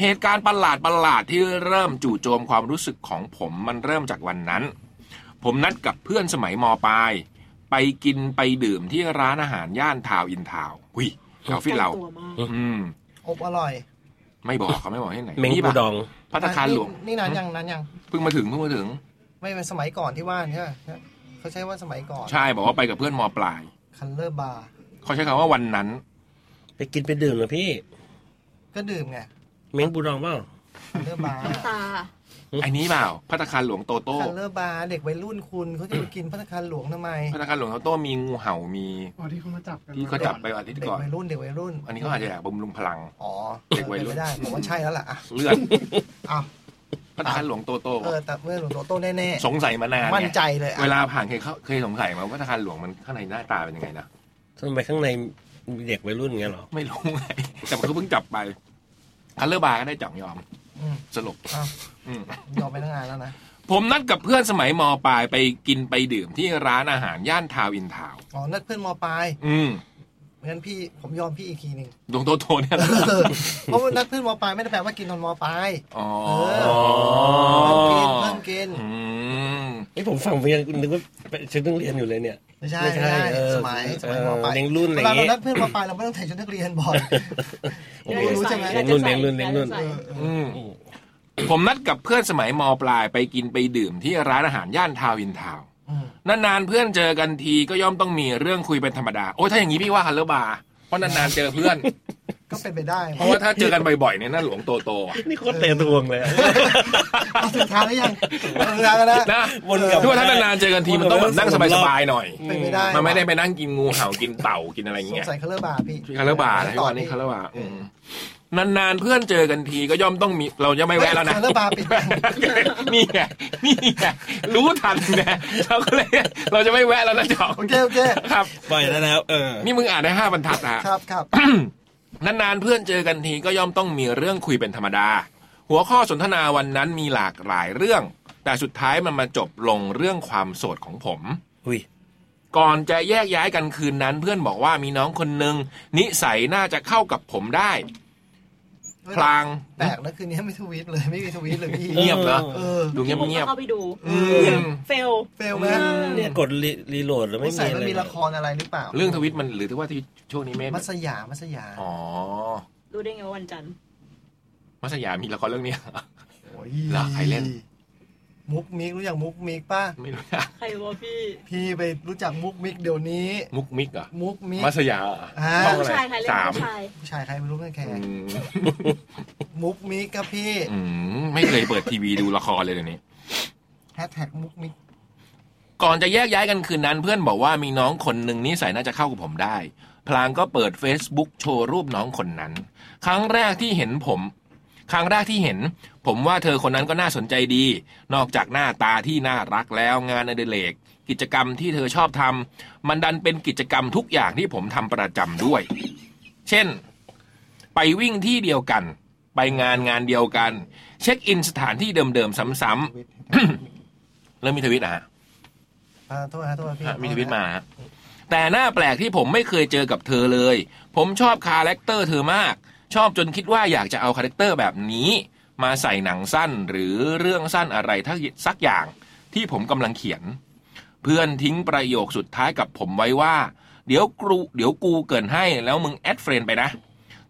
เหตุการณ์ประหลาดประหลาดๆที่เริ่มจู่โจมความรู้สึกของผมมันเริ่มจากวันนั้น ผมนัดกับเพื่อนสมัยมปลายไปกินไปดื่มที่ร้านอาหารย่านทาวน์อินทาวน์หุยออฟฟิศเรา อืมอบอร่อย ไม่บอกเขาไม่บอกที่ไหนเมงนี่ปูปะดอง พัตตาคารหลวงนี่นานยังนานยังเพิ่งมาถึงเพิ่งมาถึง ไม่เป็นสมัยก่อนที่ว่าใช่ไหมเขาใช้ว่าสมัยก่อน ใช่บอกว่าไปกับเพื่อนมปลายคันเลอร์บาร์เขาใช้คำว่าวันนั้น ไปกินไปดื่มเหรอพี่ ก็ดื่มไงเมงปูดองเปล่าคันเลอร์บาร์ตาไอ้นี้เปล่าพัตตาคารหลวงโตโต้คันเลอร์บาร์เด็กวัยรุ่นคุณเขาจะไปกินพัตตาคารหลวงทำไมพัตตาคารหลวงโตโต้มีงูเห่ามีอ๋อที่เขามาจับกันที่เขาจับไปอาทิตย์เด็กก่อนวัยรุ่นเด็กวัยรุ่น อันนี้เขาอาจจะอยากบำรุงพลังอ๋อเด็กวัยรุ่นไม่ได้ผมว่าใช่แล้วล่ะอะเลือดอ้าวพัตตาคารหลวงโตโต้เออแต่เมื่อหลวงโตโต้แน่ๆสงสัยมานานไงมั่นใจเลยอะเวลาผ่านเคยเข้าเคยสงสัยมาว่าพัตตาคารหลวงมันข้างในหน้าตาเป็นยังไงนะทำไมข้างในมีเด็กวัยรุ่นเงี้ยเหรอไม่รู้ไงแต่มันก็เพิ่งจับไปคัลเลอร์บาร์ก็ได้จ่องยอมอืม สรุปอ้าวอืมยอมไปตั้งนานแล้วนะ ผมนัดกับเพื่อนสมัยมปลายไปกินไปดื่มที่ร้านอาหารย่านทาวน์อินทาวน์อ๋อ นัดเพื่อนมปลาย อืม งั้นพี่ผมยอมพี่อีกทีหนึ่งดวงโตโตเนี่ยเออเพราะว่านัดเพื่อนมปลายไม่ได้แปลว่ากินตอนมปลายอ๋อเออเพิ่มกินเพิ่มกินอืมไอ้ยผมฟังไปยังนึกว่าเป็นชุดนักเรียนอยู่เลยเนี่ยไม่ใช่ไม่ใช่เออสมัยสเอมัยอมปลายเลี้ยงรุ่นอะไรเวลาอย่างเรางี้นัดเพื่อนมปลายเราไม่ต้องใส่ชุดนักเรียนบ่อยโอ้โหรู้ใช่ไหมเลี้ยงรุ่นเลี้ยงรุ่นเลี้ยงรุ่นเอออืมผมนัดกับเพื่อนสมัยมปลายไปกินไปดื่มที่ร้านอาหารย่านทาวน์อินทาว น์อืมนานๆเพื่อนเจอกันทีก็ย่อมต้องมีเรื่องคุยเป็นธรรมดา โอ้ยถ้าอย่างนี้พี่ว่า Color Bar เพราะนานๆเจอเพื่อน ก็เป็นไปได้เพราะว่าถ้าเจอกันบ่อยๆเนี่ยน่าหลวงโตโตอะนี่โคตรเตะทวงเลยอะ เอาถึงทางแล้วยังเอาถึงทางแล้วนะนะวนกลับที่ว่าถ้านานๆเจอกันทีมันต้องแบบนั่งสบายๆหน่อย เป็นไปได้มันไม่ได้ไปนั่งกินงูเห่ากินเต่ากินอะไรอย่างสงเงี้ยสัย Color Bar พี่คาร์บาร์นะที่วันนี้คาร์บาร์อืม นานๆเพื่อนเจอกันทีก็ย่อมต้องมีเราจะไม่แวะแล้วนะ Color Bar ปิดนี่ไงนี่ไงรู้ทันไงเราก็เลยเราจะไม่แวะแล้วนะจอกโอเคโอเคครับปล่อยแล้วนะครับเออนี่มึงอ่านได้ห้าบรรทัดนะฮะครับครับนานๆเพื่อนเจอกันทีก็ย่อมต้องมีเรื่องคุยเป็นธรรมดา หัวข้อสนทนาวันนั้นมีหลากหลายเรื่อง แต่สุดท้ายมันมาจบลงเรื่องความโสดของผมอุ้ยก่อนจะแยกย้ายกันคืนนั้นเพื่อนบอกว่ามีน้องคนหนึ่งนิสัยน่าจะเข้ากับผมได้ พลางแปลกนะคืนนี้ไม่ทวีตเลยไม่มีทวีตเลยพี่เงียบเหรอเออดูเงียบผมเงียบก็เข้าไปดูอืม fail fail ไหมเนี่ยกด re reloadแล้วไม่ไม่ใส่มีมันเลยมีละครอะไรหรือเปล่า เรื่องทวิตมันหรือที่ว่าที่ช่วงนี้ไม่มัสยามัสยาอ๋อรู้ได้ไงว่าวันจันทร์มัสยามีละครเรื่องนี้เหรอโอ้ยเหรอใครเล่น มุกมิกรู้จักมุกมิกป่ะไม่รู้จักใครวะพี่ พี่ไปรู้จักมุกมิกเดี๋ยวนี้ มุกมิกเหรอมุกมิกมัสยาเหรออ่าช่องอะผู้ไรชายใครเล่นสามผู้ชายผู้ชายใครไม่รู้เพื่อนแขอืกมมุกมิกครับพี่อืมไม่เคยเปิดทีวีดูละครเลยเดี๋ยวนี้ แฮชแท็กมุกมิกก่อนจะแยกย้ายกันคืนนั้นเพื่อนบอกว่ามีน้องคนหนึ่งนิสัยน่าจะเข้ากับผมได้ พลางก็เปิด Facebook โชว์รูปน้องคนนั้น ครั้งแรกที่เห็นผม ครั้งแรกที่เห็น ผมว่าเธอคนนั้นก็น่าสนใจดี นอกจากหน้าตาที่น่ารักแล้วงานอดิเรกกิจกรรมที่เธอชอบทำมันดันเป็นกิจกรรมทุกอย่างที่ผมทำประจำด้วย เช่น ไปวิ่งที่เดียวกัน ไปงานงานเดียวกัน check in สถานที่เดิมๆซ้ำๆเริ่มมีทวิตนะฮะอ่าโทษนะโทษนะพี่ฮะมีทวิตมาฮะแต่น่าแปลกที่ผมไม่เคยเจอกับเธอเลย ผมชอบ character เธอมาก ชอบจนคิดว่าอยากจะเอา character แบบนี้ มาใส่หนังสั้นหรือเรื่องสั้นอะไรทักสักอย่างที่ผมกำลังเขียน เพื่อนทิ้งประโยคสุดท้ายกับผมไว้ว่า เดี๋ยวกรูเดี๋ยวกูเกริ่นให้แล้วมึง add friend ไปนะ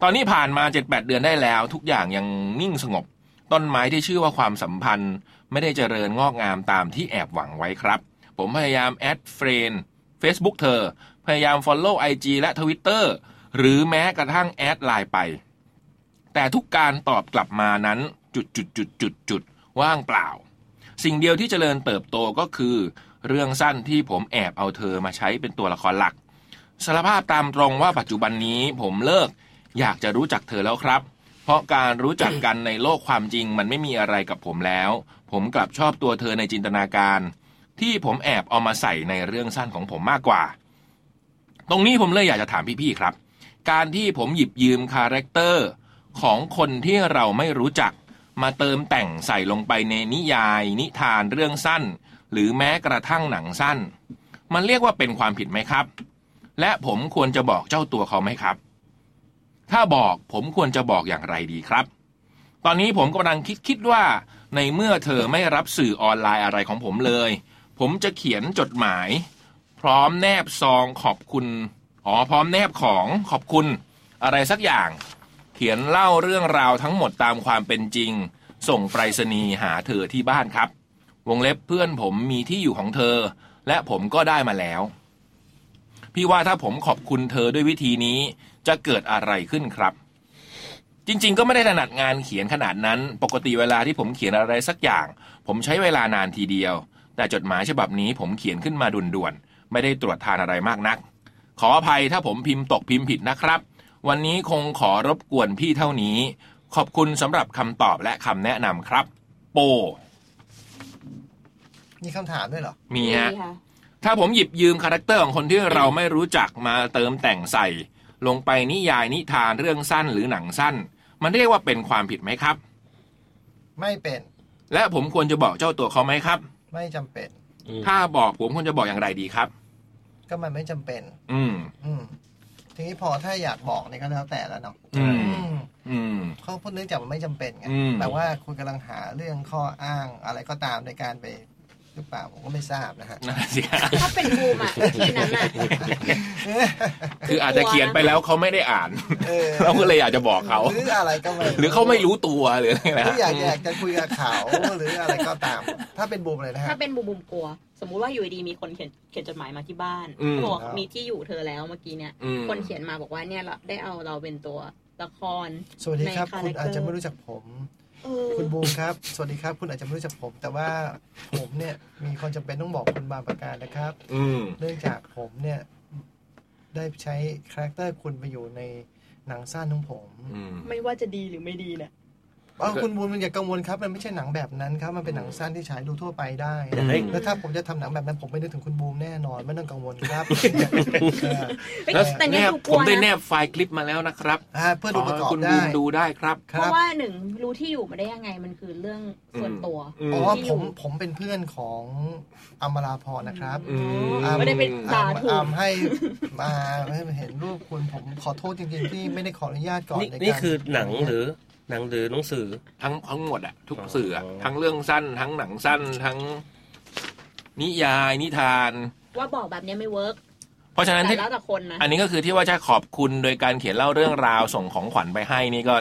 ตอนนี้ผ่านมา 7-8 เดือนได้แล้ว ทุกอย่างยังนิ่งสงบ ต้นไม้ที่ชื่อว่าความสัมพันธ์ ไม่ได้เจริญงอกงามตามที่แอบหวังไว้ครับ ผมพยายาม add friend Facebook เธอ พยายาม Follow IG และ Twitter หรือแม้กระทั่งแอดไลน์ไป แต่ทุกการตอบกลับมานั้นจุดจุดจุดจุดจุดว่างเปล่า สิ่งเดียวที่เจริญเติบโตก็คือ เรื่องสั้นที่ผมแอบเอาเธอมาใช้เป็นตัวละครหลักสารภาพตามตรงว่าปัจจุบันนี้ผมเลิกอยากจะรู้จักเธอแล้วครับ เพราะการรู้จักกันในโลกความจริงมันไม่มีอะไรกับผมแล้ว ผมกลับชอบตัวเธอในจินตนาการ ที่ผมแอบเอามาใส่ในเรื่องสั้นของผมมากกว่า ตรงนี้ผมเลยอยากจะถามพี่ๆครับ การที่ผมหยิบยืม character ของคนที่เราไม่รู้จัก มาเติมแต่งใส่ลงไปในนิยาย นิทานเรื่องสั้น หรือแม้กระทั่งหนังสั้น มันเรียกว่าเป็นความผิดไหมครับ และผมควรจะบอกเจ้าตัวเขาไหมครับ ถ้าบอกผมควรจะบอกอย่างไรดีครับ ตอนนี้ผมกำลังคิดคิดว่า ในเมื่อเธอไม่รับสื่อออนไลน์อะไรของผมเลย ผมจะเขียนจดหมาย พร้อมแนบซองขอบคุณอ๋อพร้อมแนบของขอบคุณอะไรสักอย่าง เขียนเล่าเรื่องราวทั้งหมดตามความเป็นจริง ส่งไปรษณีย์หาเธอที่บ้านครับ วงเล็บเพื่อนผมมีที่อยู่ของเธอ และผมก็ได้มาแล้ว พี่ว่าถ้าผมขอบคุณเธอด้วยวิธีนี้จะเกิดอะไรขึ้นครับ จริง ๆ ก็ไม่ได้ถนัดงานเขียนขนาดนั้น ปกติเวลาที่ผมเขียนอะไรสักอย่าง ผมใช้เวลานานทีเดียว แต่จดหมายฉบับนี้ผมเขียนขึ้นมาด่วนๆไม่ได้ตรวจทานอะไรมากนัก ขออภัยถ้าผมพิมพ์ตกพิมพ์ผิดนะครับ วันนี้คงขอรบกวนพี่เท่านี้ ขอบคุณสำหรับคำตอบและคำแนะนำครับ โป มีคำถามด้วยเหรอ มีฮะ ถ้าผมหยิบยืม character ของคนที่เราไม่รู้จักมาเติมแต่งใส่ ลงไปนิยายนิทานเรื่องสั้นหรือหนังสั้น มันเรียกว่าเป็นความผิดไหมครับ ไม่เป็น และผมควรจะบอกเจ้าตัวเขาไหมครับ ไม่จำเป็น ถ้าบอกผมควรจะบอกอย่างไรดีครับ ก็มันไม่จำเป็น อืม อืม ทีนี้พอถ้าอยากบอกเนี่ยก็แล้วแต่แล้วเนาะอืม อืมอืมเขาพูดเนื่องจากมันไม่จำเป็นไงอืมแต่ว่าคุณกำลังหาเรื่องข้ออ้างอะไรก็ตามในการไปหรือเปล่าผมก็ไม่ทราบนะฮะนั่นสิครับถ้าเป็นบูมอะทีนั้นอะคืออาจจะเขียนไปแล้วเขาไม่ได้อ่านเราก็เลยอยากจะบอกเขาหรืออะไรก็ไม่หรือเขาไม่รู้ตัวหรืออะไรหนะรืออยากอยากจะคุยกับเขาหรืออะไรก็ตาม ถ้าเป็นบูมเลยนะฮะถ้าเป็นบูมบูมกลัวส มมุติว่าอยู่ดีๆมีคนเขียนเขียนจดหมายมาที่บ้านอืมบอกมีที่อยู่เธอแล้วเมื่อกี้เนี่ยอืมคนเขียนมาบอกว่าเนี่ยเราได้เอาเราเป็นตัวละครสวัสดีครับในคุณแรคเตอาจจะไม่รู้จักผมเออคุณบูมครับ สวัสดีครับ คุณอาจจะไม่รู้จักผม แต่ว่าผมเนี่ยมีความจำเป็นต้องบอกคุณบางประการนะครับอืมเนื่องจากผมเนี่ย ได้ใช้คาแรคเตอร์คุณไปอยู่ในหนังสั้นของผม ไม่ว่าจะดีหรือไม่ดีเนี่ย อ๋อคุณบูมอย่ากังวลครับ มันไม่ใช่หนังแบบนั้นครับ มันเป็นหนังสั้นที่ฉายดูทั่วไปได้อืมแล้วถ้าผมจะทำหนังแบบนั้นผมไม่นึกถึงคุณบูมแน่นอน ไม่ต้องกังวลครับแล้วแต่เนี่ยแนบดูกลัผมวได้นะแนบไฟล์คลิปมาแล้วนะครับอ่าเพื่อดูประกอบให้คุณได้บูมดูได้ครับ เพราะว่าหนึ่งรู้ที่อยู่มาได้ยังไงมันคือเรื่องส่วนตัวอ๋อที่อผมยู่ผมเป็นเพื่อนของอมราพรนะครับมไม่ได้เป็นด่าถูกอามให้มาให้เห็นรูปคุณผมขอโทษจริงๆที่ไม่ได้ขออนุญาตก่อนนี่ในการนี่คือหนังหรือ หนังหรือหนังสือ ทั้งทั้งหมดอะทุกสื่ออะทั้งเรื่องสั้น ทั้งหนังสั้น ทั้ง นิยายนิทาน ว่าบอกแบบเนี้ยไม่ work เพราะฉะนั้นแต่ที่แล้วแต่คนนะอันนี้ก็คือที่ว่าจะขอบคุณโดยการเขียนเล่าเรื่องราวส่งของขวัญไปให้นี่ก็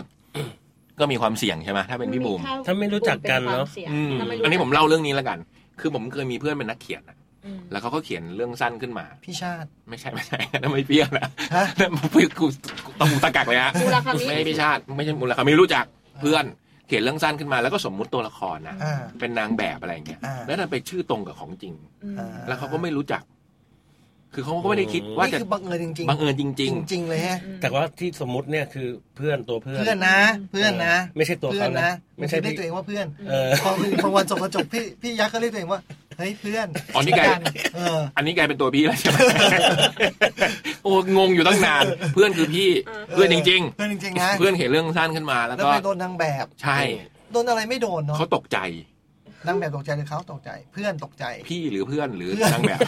ก็มีความเสี่ยงใช่ไหมถ้าเป็นพี่บูมถ้าไม่รู้จักกันเนอะอืมถ้าไม่รู้อันนี้ผมจักเล่าเรื่องนี้แล้วกัน คือผมเคยมีเพื่อนเป็นนักเขียนอะ แล้วเขาก็เขียนเรื่องสั้นขึ้นมา พี่ชาติ ไม่ใช่ไม่ใช่นั่นไม่เปี้ยนะนั่นเปี้ยกูตะมูตะกักเลยฮะมูลคามิไม่ใช่พี่ชาติไม่ใช่มูลคามิรู้จักเพื่อนเขียนเรื่องสั้นขึ้นมาแล้วก็สมมุติตัวละครนะอ่าเป็นนางแบบอะไรอย่างเงี้ยอ่าแล้วนั่นไปชื่อตรงกับของจริงอ่าแล้วเขาก็ไม่รู้จัก คือเขาก็ไม่ได้คิดว่านี่จะคือบังเอิญจริงๆบังเอิญจริงจริง ๆ เลยฮะแต่ว่าที่สมมุติเนี่ยคือเพื่อนตัวเพื่อนเพื่อนนะ เพื่อนนะ ไม่ใช่ตัวเพื่อเขานนะนะ ไม่ใช่เรียกพี่ตัวเองว่าเพื่อนเออพอพอวันส่งกระจกพี่พี่ยักษ์ก็เรียกตัวเองว่า เฮ้ยเพื่อนอ๋อนี่กลายเอออันนี้กลายเป็นตัวพี่แล้วใช่ไหมโอ้งงอยู่ตั้งนาน เพื่อนคือพี่เพื่อนจริงเพื่อนจริงๆนะเพื่อนเขียนเรื่องสั้นขึ้นมาแล้วแล้วก็ไปโดนนางแบบใช่โดนอะไรไม่โดนเนาะเขาตกใจนางแบบตกใจหรือเขาตกใจ เพื่อนตกใจพี่หรือเพื่อนหรือเพื่อนนางแบบ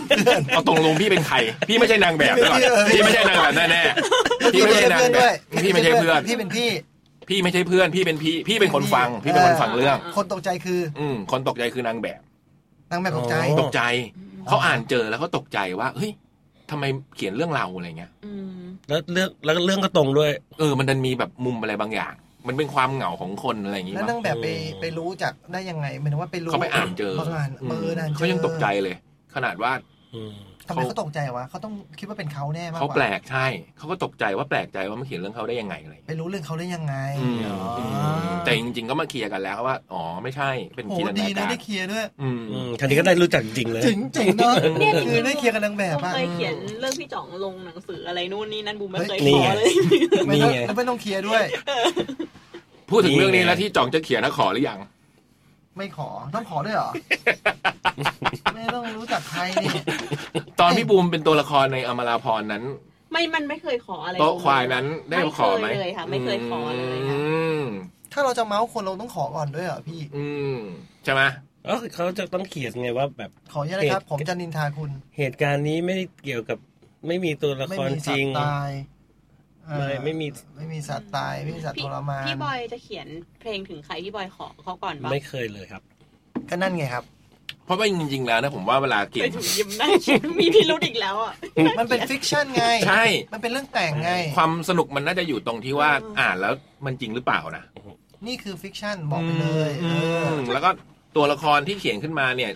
เอาตรงลงพี่เป็นใคร พี่ไม่ใช่นางแบบด้วยก่อนพี่ไม่ใช่นางแบบแน่ๆพี่ไม่ใช่นางแบบพี่ไม่ใช่เพื่อนพี่เป็นพี่พี่ไม่ใช่เพื่อน พี่เป็นพี่ พี่เป็นคนฟัง พี่เป็นคนฟังเรื่อง คนตกใจคือ อืมคนตกใจคือนางแบบ นางแบบตกใจ ตกใจ เขาอ่านเจอแล้วเขาตกใจว่า เฮ้ยทำไมเขียนเรื่องเราอะไรเงี้ยแล้วเรื่องแล้วเรื่องก็ตรงด้วย เออ มันดันมีแบบมุมอะไรบางอย่าง มันเป็นความเหงาของคนอะไรอย่างงี้แล้วมั้นางแบบไปไปรู้จากได้ยังไงหมายถึงว่าไปรู้เขาไปอ่านเจอบังอ่านบังเอิญอ่านเจอเขายังตกใจเลย ขนาดว่า ทำไมเขาตกใจวะเขาต้องคิดว่าเป็นเขาแน่มากกเขาว่าแปลกใช่เขาก็ตกใจว่าแปลกใจว่ามาเขียนเรื่องเขาได้ยังไงอะไรไปรู้เรื่องเขาได้ยังไงอืมอ๋ออแต่จริง ๆ ก็มาเคลียร์กันแล้วว่าอ๋อไม่ใช่เป็นโหจินตดีนานะการได้เคลียร์ด้วยอืมอืมคันนี้ก็ได้รู้จักจริงเลยเจ๋งเจ๋งเนาะเนี่ยจริงๆคือได้เคลียร์กับนางแบบบูมอะเคยเขียนเรื่องพี่จ่องลงหนังสืออะไรนู่นนี่นั่นบูมไม่เคยนี่ขอไงเลยไม่ต้องแล้วไม่ต้องเคลียร์ด้วย พูดถึงเรื่องนี้แล้วที่จ่องจะเขียนนะขอหรือยัง ไม่ขอต้องขอด้วยเหรอ ไม่ต้องรู้จักใครนี่ตอนพี่บูมเป็นตัวละครในอมราพรนั้น ไม่มันไม่เคยขออะไรโต๊ะควายนั้นได้ขอไหมไม่เคยเลยค่ะไม่เคยขอเลยค่ะอืมถ้าเราจะเมาส์คนเราต้องขอก่อนด้วยเหรอพี่ อืมใช่ไหมเออเขาจะต้องเขียนไงว่าแบบขออนุญาตนะครับผมจะนินทาคุณ เหตุการณ์นี้ไม่ได้เกี่ยวกับไม่มีตัวละไม่ครมีจสัตริงว์ตาย เอ่อไม่ไม่มีไม่มีสัตว์ตายไม่มีสัตว์ทรมานพี่บอยจะเขียนเพลงถึงใครพี่บอยขอเขาก่อนปะไม่เคยเลยครับ ก็นั่นไงครับ เพราะว่าจริง ๆ แล้วนะผมว่าเวลาเขียไปนถึงยิ้มได้มีพิรุธอีกแล้วอะมันเป็น fiction ไงใช่มันเป็นเรื่องแต่งไง ความสนุกมันน่าจะอยู่ตรงที่ว่าอ่านแล้วมันจริงหรือเปล่านะนี่คือ fiction บอกไปเลยอืเออมแล้วก็ตัวละครที่เขียนขึ้นมาเนี่ย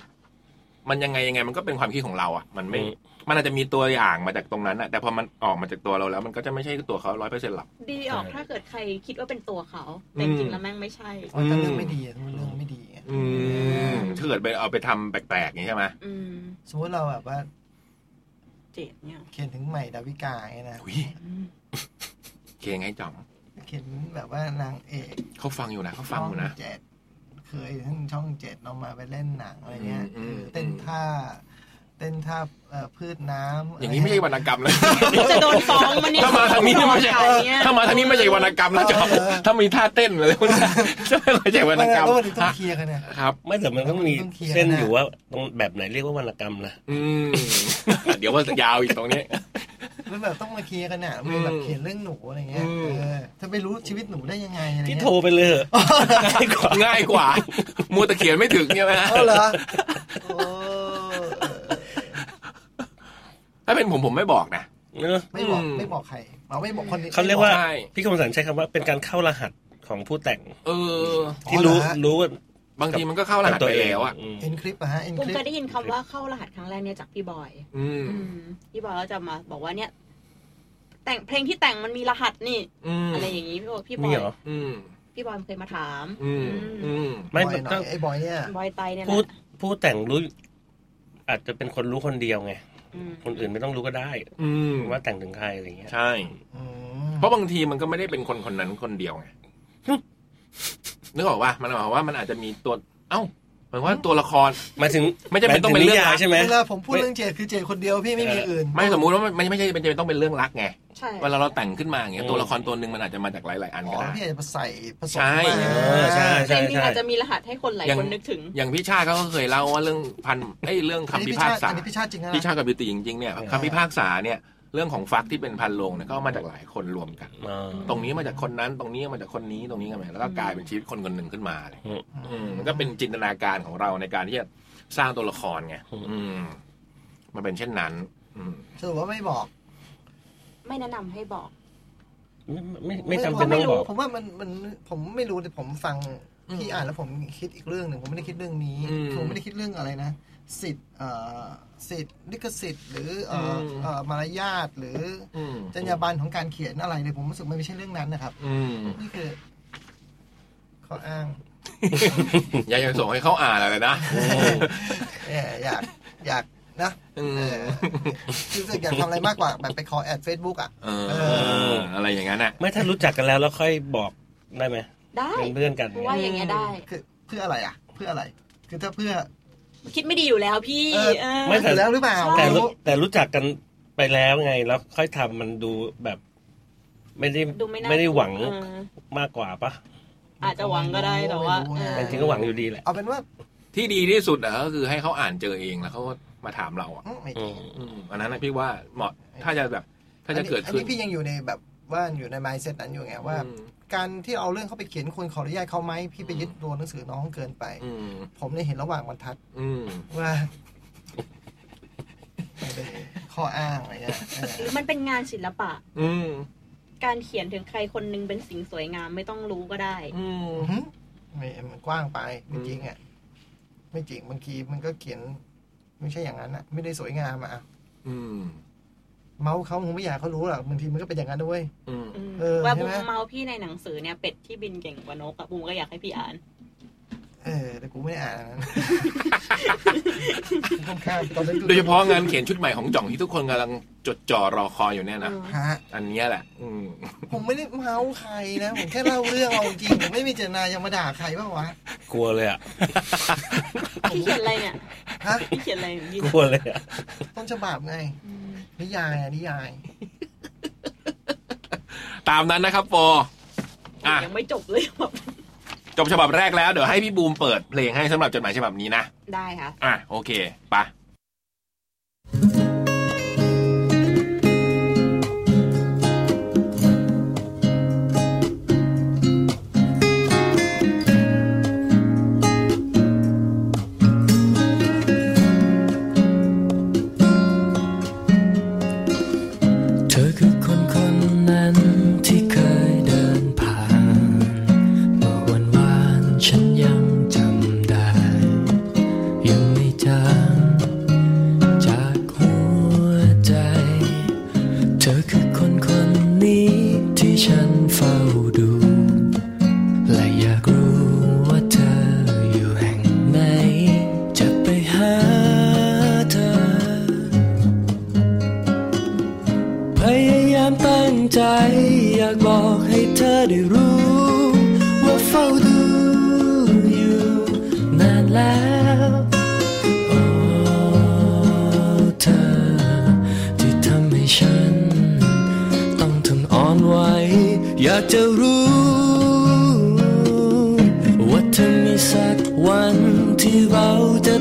มันยังไงยังไงมันก็เป็นความคิดของเราอะ มันไม่ มันอาจจะมีตัวอย่างมาจากตรงนั้นอะแต่พอมันออกมาจากตัวเราแล้ว มันก็จะไม่ใช่ตัวเขาร้อยเปอร์เซ็นต์หรอกดีออกถ้าเกิดใครคิดว่าเป็นตัวเขาแต่จริงๆแล้วแม่งไม่ใช่เพราะถ้าเรื่องไม่ดีอะเรื่องไม่ดีอะอืมถ้าเกิดไปเอาไปทำแปลกๆอย่างนี้ใช่ไหมอืมสมมติเราแบบว่าเจ็บเนี่ยเขียนถึงใหม่ดาวิกาไงนะเขียนไงจ่องเขียนแบบว่านางเอกเขาฟังอยู่นะเขาฟังอยู่นะช่เจ็ดเคยทั้งช่องเจ็ดเรามาไปเล่นหนังอะไรเงี้ยอืมเต้นท่า เต้นท่าเอ่อพืชน้ำอย่างนี้ไม่ใช่วรรณกรรมเลยจะโดนฟ้องมันเนี่ยถ้ามาทางนี้ไม่ใช่ฟ้องเนี่ยถ้ามาทางนี้ไม่ใช่วรรณกรรมแล้วจ่องถ้ามีท่าเต้นอะไรพวกนั้นจะไม่ใช่วรรณกรรมแล้ววันนี้ต้องเคลียร์กันเนี่ยครับ ไม่แต่มันต้องมีต้องเคลียร์เส้นนะอยู่ว่าตรงแบบไหนเรียกว่าวรรณกรรมนะอืมเดี๋ยวมันจะยาวอีกตรงนี้แล้วแบบต้องมาเคลียร์กันเนี่ยมันแบบเขียนเรื่องหนูอะไรเงี้ยเออถ้าไปรู้ชีวิตหนูได้ยังไงอะไรที่เงี้ยโทรไปเลยเหอะง่ายกว่าง่ายกว่ามัวแต่เขียนไม่ถึงใช่ไหมเอาเหรอ ถ้าเป็นผมผมไม่บอกนะเนอะไม่บอกอืมไม่บอกใคร เราไม่บอกคนเขาเรียกว่าใช่พี่คมสันใช้คำว่าเป็นการเข้ารหัสของผู้แต่ง เออ ที่รู้รู้ว่าบางทีมันก็เข้ารหัสไปแล้วอะเอ็นคลิปอะฮะเอ็นผมคลิปเคยได้ยินคำว่าเข้ารหัสครั้งแรกเนี่ยจากพี่บอยอืมอืมพี่บอยก็จะมาบอกว่าเนี่ย แต่งเพลงที่แต่งมันมีรหัสนี่อืมอะไรอย่างนี้พี่บอกพี่บมีอยเหรออืมพี่บอยเคยมาถามอืมอืมไม่บอยหน่ต้อองยไอ้บอยเนี่ยบอยไตเนี่ยผู้นะผู้แต่งรู้ อาจจะเป็นคนรู้คนเดียวไงอืม คนอื่นไม่ต้องรู้ก็ได้ อืมว่าแต่งถึงใครอะไรเงี้ย ใช่เพราะบางทีมันก็ไม่ได้เป็นคนคนนั้นคนเดียวไงนึกออกว่ามันหมายความว่ามันอาจจะมีตัว เอ้าหมายความว่าตัวละครหมายถึงไม่จำเป็นต้องเป็นเรื่องรักใช่ไหมเวลาผมพูดเรื่องเจดคือเจดคนเดียวพี่ไม่มีอื่น ไม่สมมุติว่ามันไม่ใช่เป็นจำเป็นต้องเป็นเรื่องรักไงใช่ เวลาเราแต่งขึ้นมาอย่างเงี้ยตัวละครตัวหนึ่งมันอาจจะมาจากหลาย ๆ อันอ๋ก็อได้พี่อาจจะใส่ผสมใช่มาเออใช่เพลงนี้อาจจะมีรหัสให้คนหลายอย่างคนนึกถึง อย่างพี่ชาติเขาก็เคยเล่าว่าเรื่องพันเอ้ยเรื่องอันคำนี้พิพี่พาชากติษาอันนี้พี่ชาติจริงนะพี่ชาติกับบิวตีจริง ๆ เนี่ยอ่าคำพิพากษาเนี่ยเรื่องของฟักที่เป็นพันโลงเนี่ยก็มาจากหลายคนรวมกันอ่าตรงนี้มาจากคนนั้น ตรงนี้มาจากคนนี้ ตรงนี้กันไปแล้วก็กลายเป็นชีวิตคนคนหนึ่งขึ้นมาเลยอืมอืมมันก็เป็นจินตนาการของเราในการที่จะสร้างตัวละครไงอืมมันเป็นเช่นนั้นอืมสรุปว่าไม่บอก ไม่แนะนำให้บอกไม่ไม่ไม่จำเป็นต้องบอกผมว่ามันมันผมไม่รู้แต่ผมฟังพี่อ่านแล้วผมคิดอีกเรื่องหนึ่งผมไม่ได้คิดเรื่องนี้อืมผมไม่ได้คิดเรื่องอะไรนะสิทธิ์เอ่อสิทธิ์ลิขสิทธิ์หรือเอ่ออมเอ่อมารยาทหรืออืมจรรยาบรรณของการเขียนอะไรเลยผมรู้สึกมันไม่ใช่เรื่องนั้นนะครับอืมนี่คือข้ออ้างอย่ายังส่งให้เขาอ่านอะไรนะเอ่ออยากอยาก นะอืมเออรู้สึกอยากทำอะไรมากกว่าแบบไปขอแอดเฟซบุ๊กอะเอออะไรอย่างนั้นอะไม่ถ้ารู้จักกันแล้วแล้วค่อยบอกได้ไหมได้เป็นเพื่อนกันว่าอย่างเงี้ยได้คือเพื่ออะไรอะ เพื่ออะไร คือถ้าเพื่อ คิดไม่ดีอยู่แล้วพี่เออเออไม่แต่แล้วหรือเปล่าแต่ไม่รู้รู้แต่รู้จักกันไปแล้วไงแล้วค่อยทำมันดูแบบ ไม่ได้ดูไม่น่าไม่ได้หวังเออมากกว่าปะอาจจะหวังก็ได้แต่ว่าเออแต่จริงก็หวังอยู่ดีแหละเอาเป็นว่าที่ดีที่สุดอะก็คือให้เขาอ่านเจอเองแล้วเขาก็ มาถามเราอะอืมไม่อืดีมอืมอันนั้นนะพี่ว่าเหมาะถ้าจะแบบ ถ้าจะเกิดอันขึ้นนี้พี่ยังอยู่ในแบบว่าอยู่ใน mindset นั้นอยู่ไงว่าอืมการที่เอาเรื่องเขาไปเขียนควรขออนุญาตเขาไหมพี่ไปยึดตัวหนังสือน้องเกินไปอืมผมเนี่ยเห็นระหว่างบรรทัดอืมว่าข้ออ้างอะไรเงี้ยเออหรือมันเป็นงานศิลปะ อืมการเขียนถึงใครคนหนึงเป็นสิ่งสวยงามไม่ต้องรู้ก็ได้ อืมหึไม่มันกว้างไปไม่จริงอะไม่จริงบางทีมันก็เขียน ไม่ใช่อย่างนั้นอะไม่ได้สวยงามอะอืม เมาส์เขาคงไม่อยากเขารู้หรอกบางทีมันก็เป็นอย่างนั้นด้วยอืม เออว่าใช่บุไหมมเมาพี่ในหนังสือเนี่ยเป็ดที่บินเก่งกว่านกอะบุมก็อยากให้พี่อ่าน เออ แต่กูไม่ได้อ่านอันนั้นค่อนข้างตอนนั้นโดยเฉพาะงานเขียนชุดใหม่ของจ่องที่ทุกคนกำลังจดจ่อรอคอยอยู่เนี่ยนะฮะอันเนี้ยแหละ อืมผมไม่ได้เมาส์ใครนะผมแค่เล่าเรื่องเอาจริงผมไม่มีเจตนาจะมาด่าใครบ้างวะกลัวเลยอะพี่เขียนอะไรเนี่ยฮะพี่เขียนอะไรพี่กลัวเลยอะต้นฉบับไงนิยายอะนิยาย ตามนั้นนะครับปออะยังไม่จบเลยแบบ จบฉบับแรกแล้วเดี๋ยวให้พี่บูมเปิดเพลงให้สำหรับจดหมายฉบับนี้นะ ได้ค่ะ อะโอเคไป ใจอยากบอกให้เธอได้รู้ ว่าเฝ้าดูอยู่นานแล้วโอ้เธอ ที่ทำให้ฉัน ต้องทนอ่อนไหวอยากจะรู้ ว่าเธอมีสักวันที่เราจะ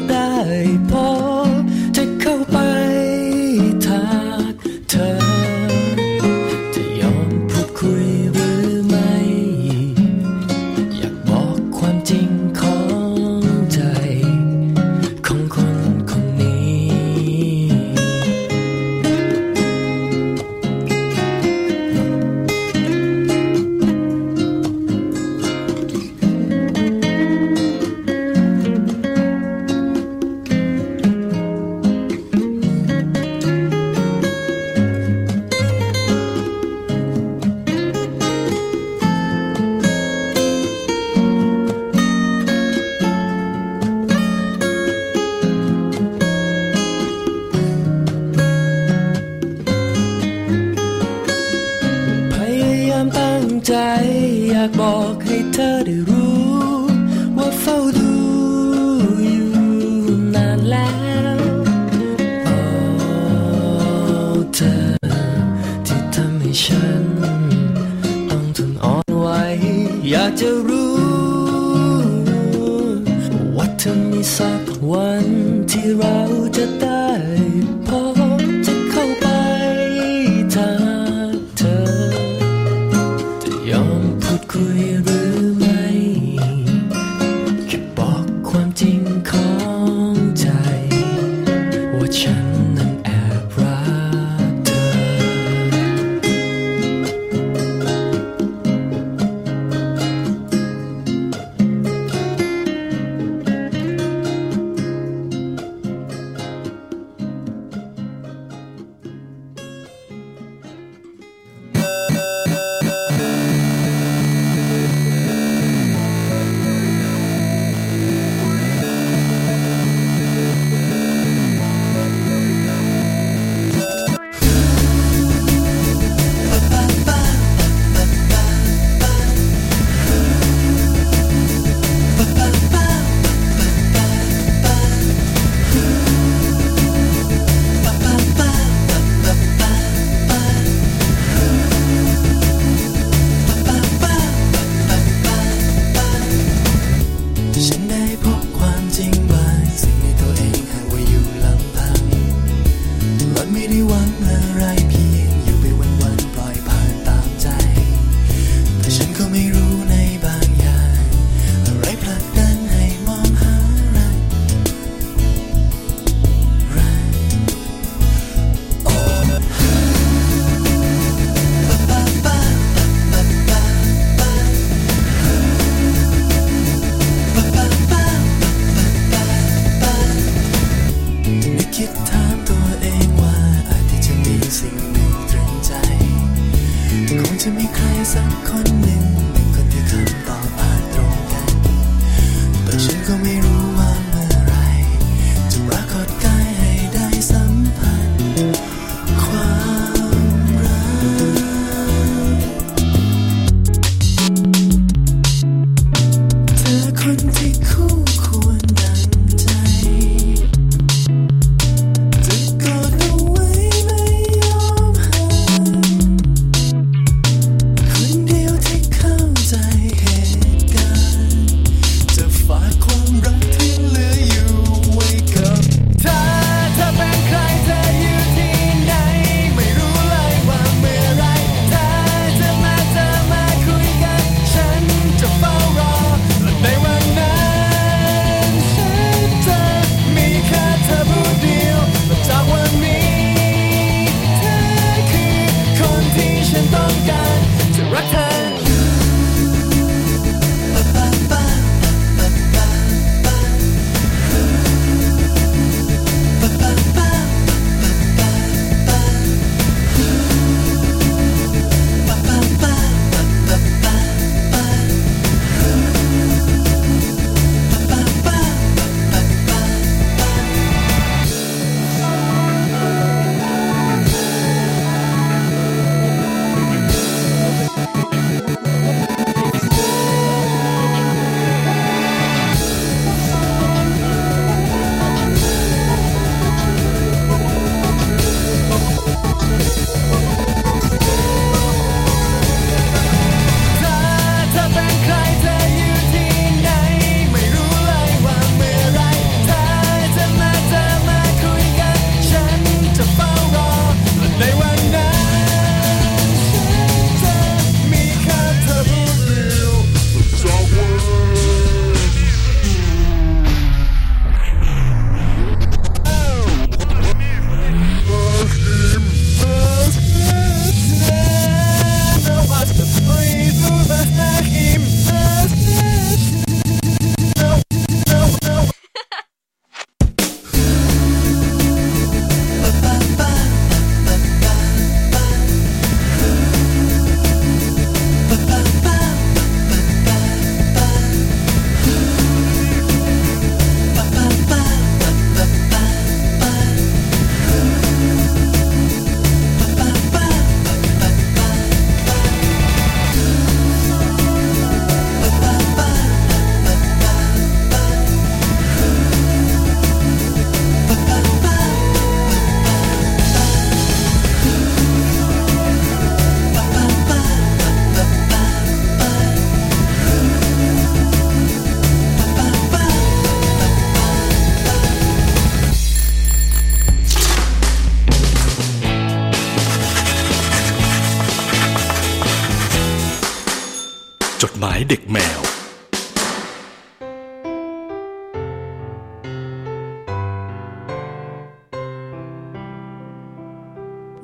จดหมายเด็กแมว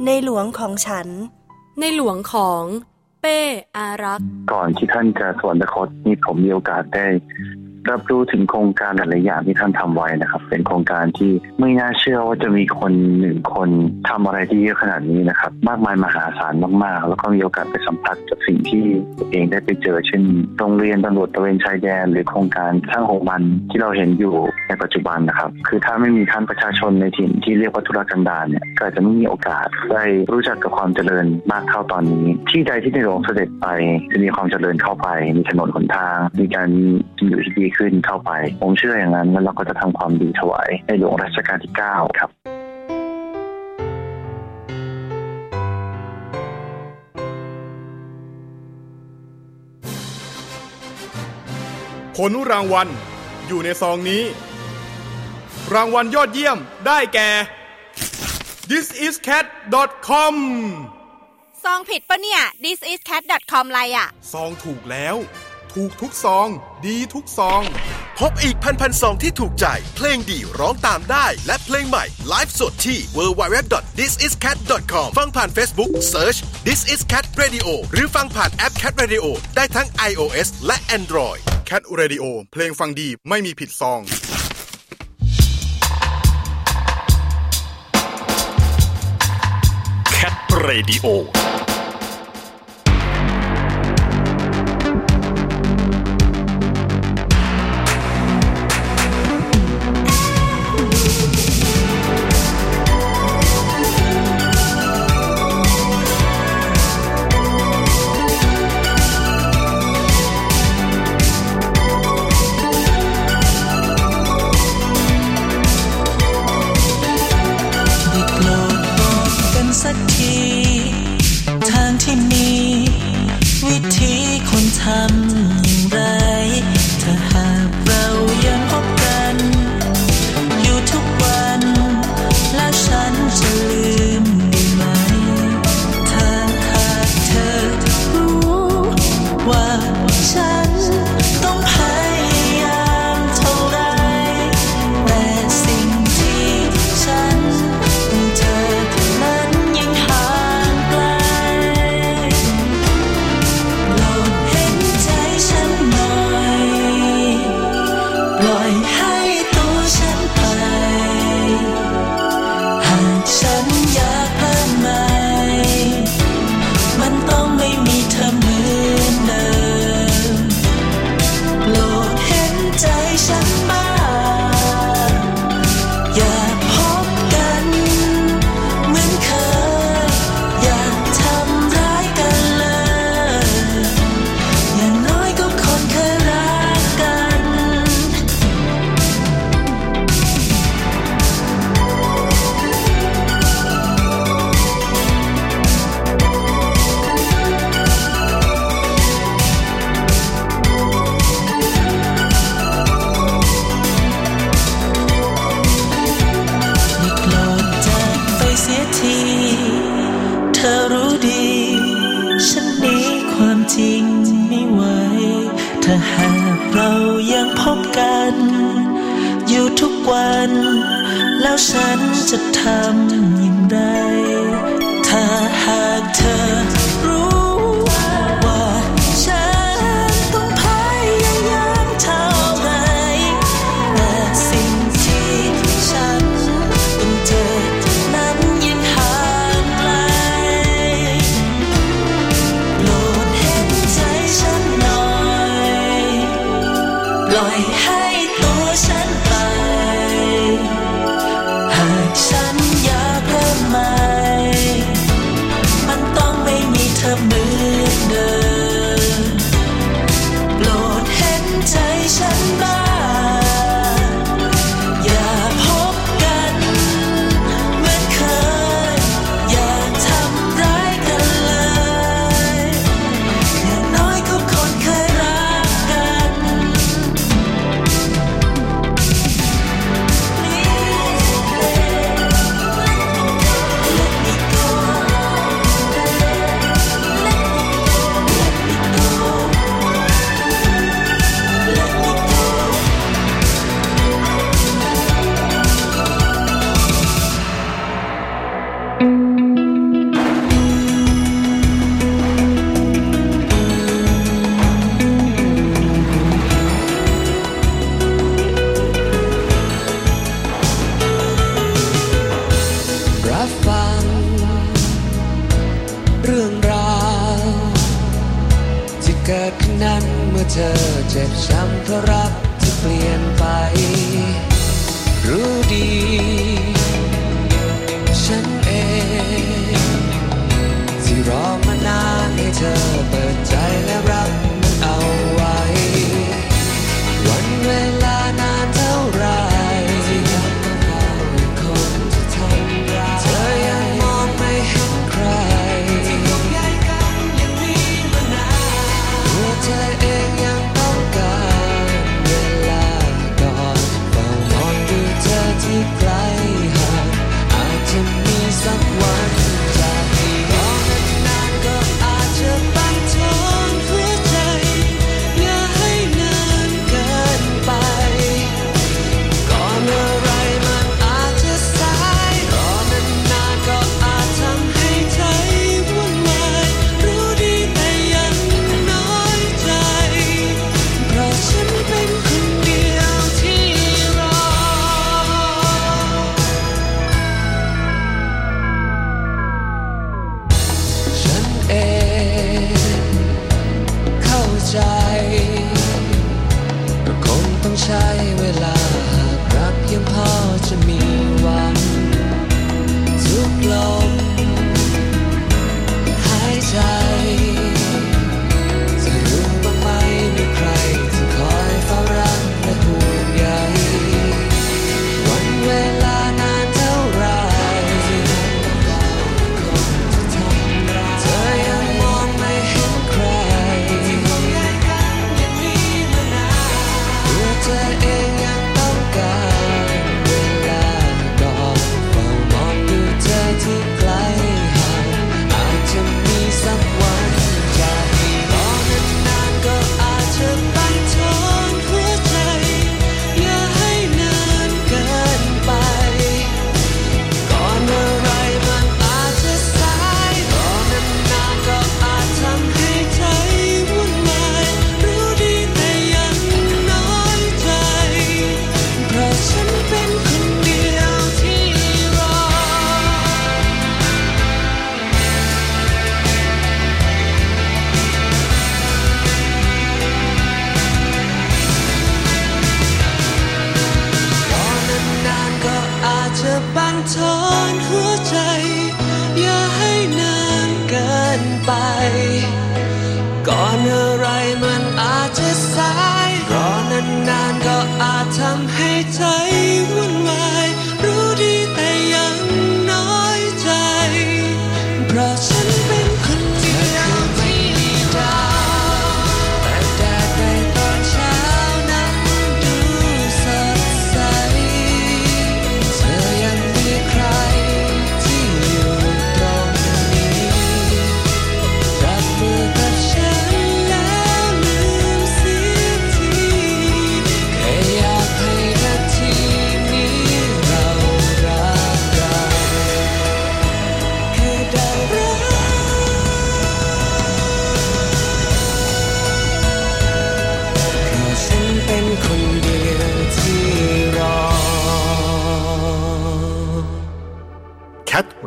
ในหลวงของฉัน ในหลวงของเป้อารักษ์ก่อนที่ท่านจะสวรรคตนี่ผมมีโอกาสได้ รับรู้ถึงโครงการหลายๆอย่างที่ท่านทำไว้นะครับ เป็นโครงการที่ไม่น่าเชื่อว่าจะมีคนหนึ่งคนทำอะไรที่เยอะขนาดนี้นะครับ มากมายมหาศาลมากๆ แล้วก็มีโอกาสไปสัมผัสกับสิ่งที่ตัวเองได้ไปเจอ เช่น โรงเรียนตำรวจตะเวนชายแดน หรือโครงการสร้างโรงพยาบาลที่เราเห็นอยู่ในปัจจุบันนะครับ คือถ้าไม่มีท่านประชาชนในถิ่นที่เรียกว่าธุรกันดารเนี่ยก็อาจจะไม่มีโอกาสได้รู้จักกับความเจริญมากเท่าตอนนี้ ที่ใดที่ในหลวงเสด็จไปจะมีความเจริญเข้าไป มีถนนหนทาง มีการอยู่ที่ดีขึ้นเข้าไป ผมเชื่ออย่างนั้นแล้วเราก็จะทำความดีถวายในหลวงรัชกาลที่ 9 ครับผลรางวัล อยู่ในซองนี้ รางวัลยอดเยี่ยมได้แก่ thisiscat.com ซองผิดปะเนี่ย thisiscat.com ไรอะซองถูกแล้ว ถูกทุกซอง ดีทุกซอง พบอีกพันพันซองที่ถูกใจ เพลงดีร้องตามได้ และเพลงใหม่ไลฟ์สดที่ www.thisiscat.com ฟังผ่าน Facebook Search This is Cat Radio หรือฟังผ่านแอป Cat Radio ได้ทั้ง iOS และ Android Cat Radio เพลงฟังดีไม่มีผิดซอง Cat Radio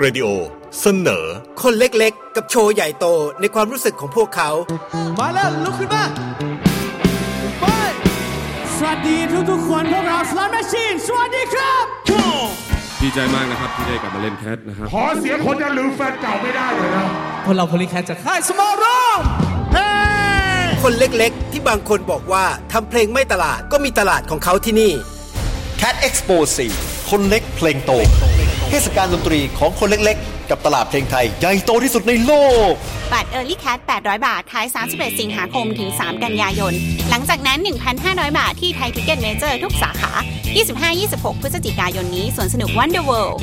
Radio เสนอ คนเล็กๆ กับโชว์ใหญ่โตในความรู้สึกของพวกเขา มาแล้วลุกขึ้นมาไปสวัสดีทุกๆคนพวกเราสลัมแมชชีนสวัสดีครับดีใจมากนะครับที่ได้กลับมาเล่นแคทนะครับ ขอเสียงคนจะลืมแฟนเก่าไม่ได้เลยนะพวกเราพลิแคทจากค่ายสมอลรมคนเล็กๆ ที่บางคนบอกว่าทำเพลงไม่ตลาดก็มีตลาดของเขาที่นี่ Cat Expo 4คนเล็กเพลงโต เทศกาลดนตรีของคนเล็กๆ กับตลาดเพลงไทยใหญ่โตที่สุดในโลก บัตร Early Cat 800 บาท ขาย 31 สิงหาคมถึง 3 กันยายน หลังจากนั้น 1,500 บาทที่ไทยทิเก็ตเมเจอร์ทุกสาขา 25-26 พฤศจิกายนนี้สวนสนุก Wonder World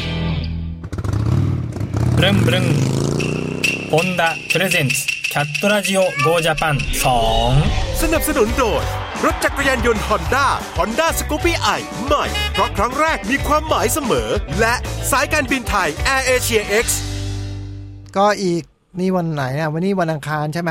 ブルンブルンホンダプレゼンツキャットラジオ GO ジャパン2 สนับสนุนโดย รถจักรยานยนต์ฮอนด้าฮอนด้าสกูปี้ไอใหม่ เพราะครั้งแรกมีความหมายเสมอ และสายการบินไทย Air Asia X ก็อีกนี่วันไหนเนี่ยวันนี้วันอังคารใช่ไหม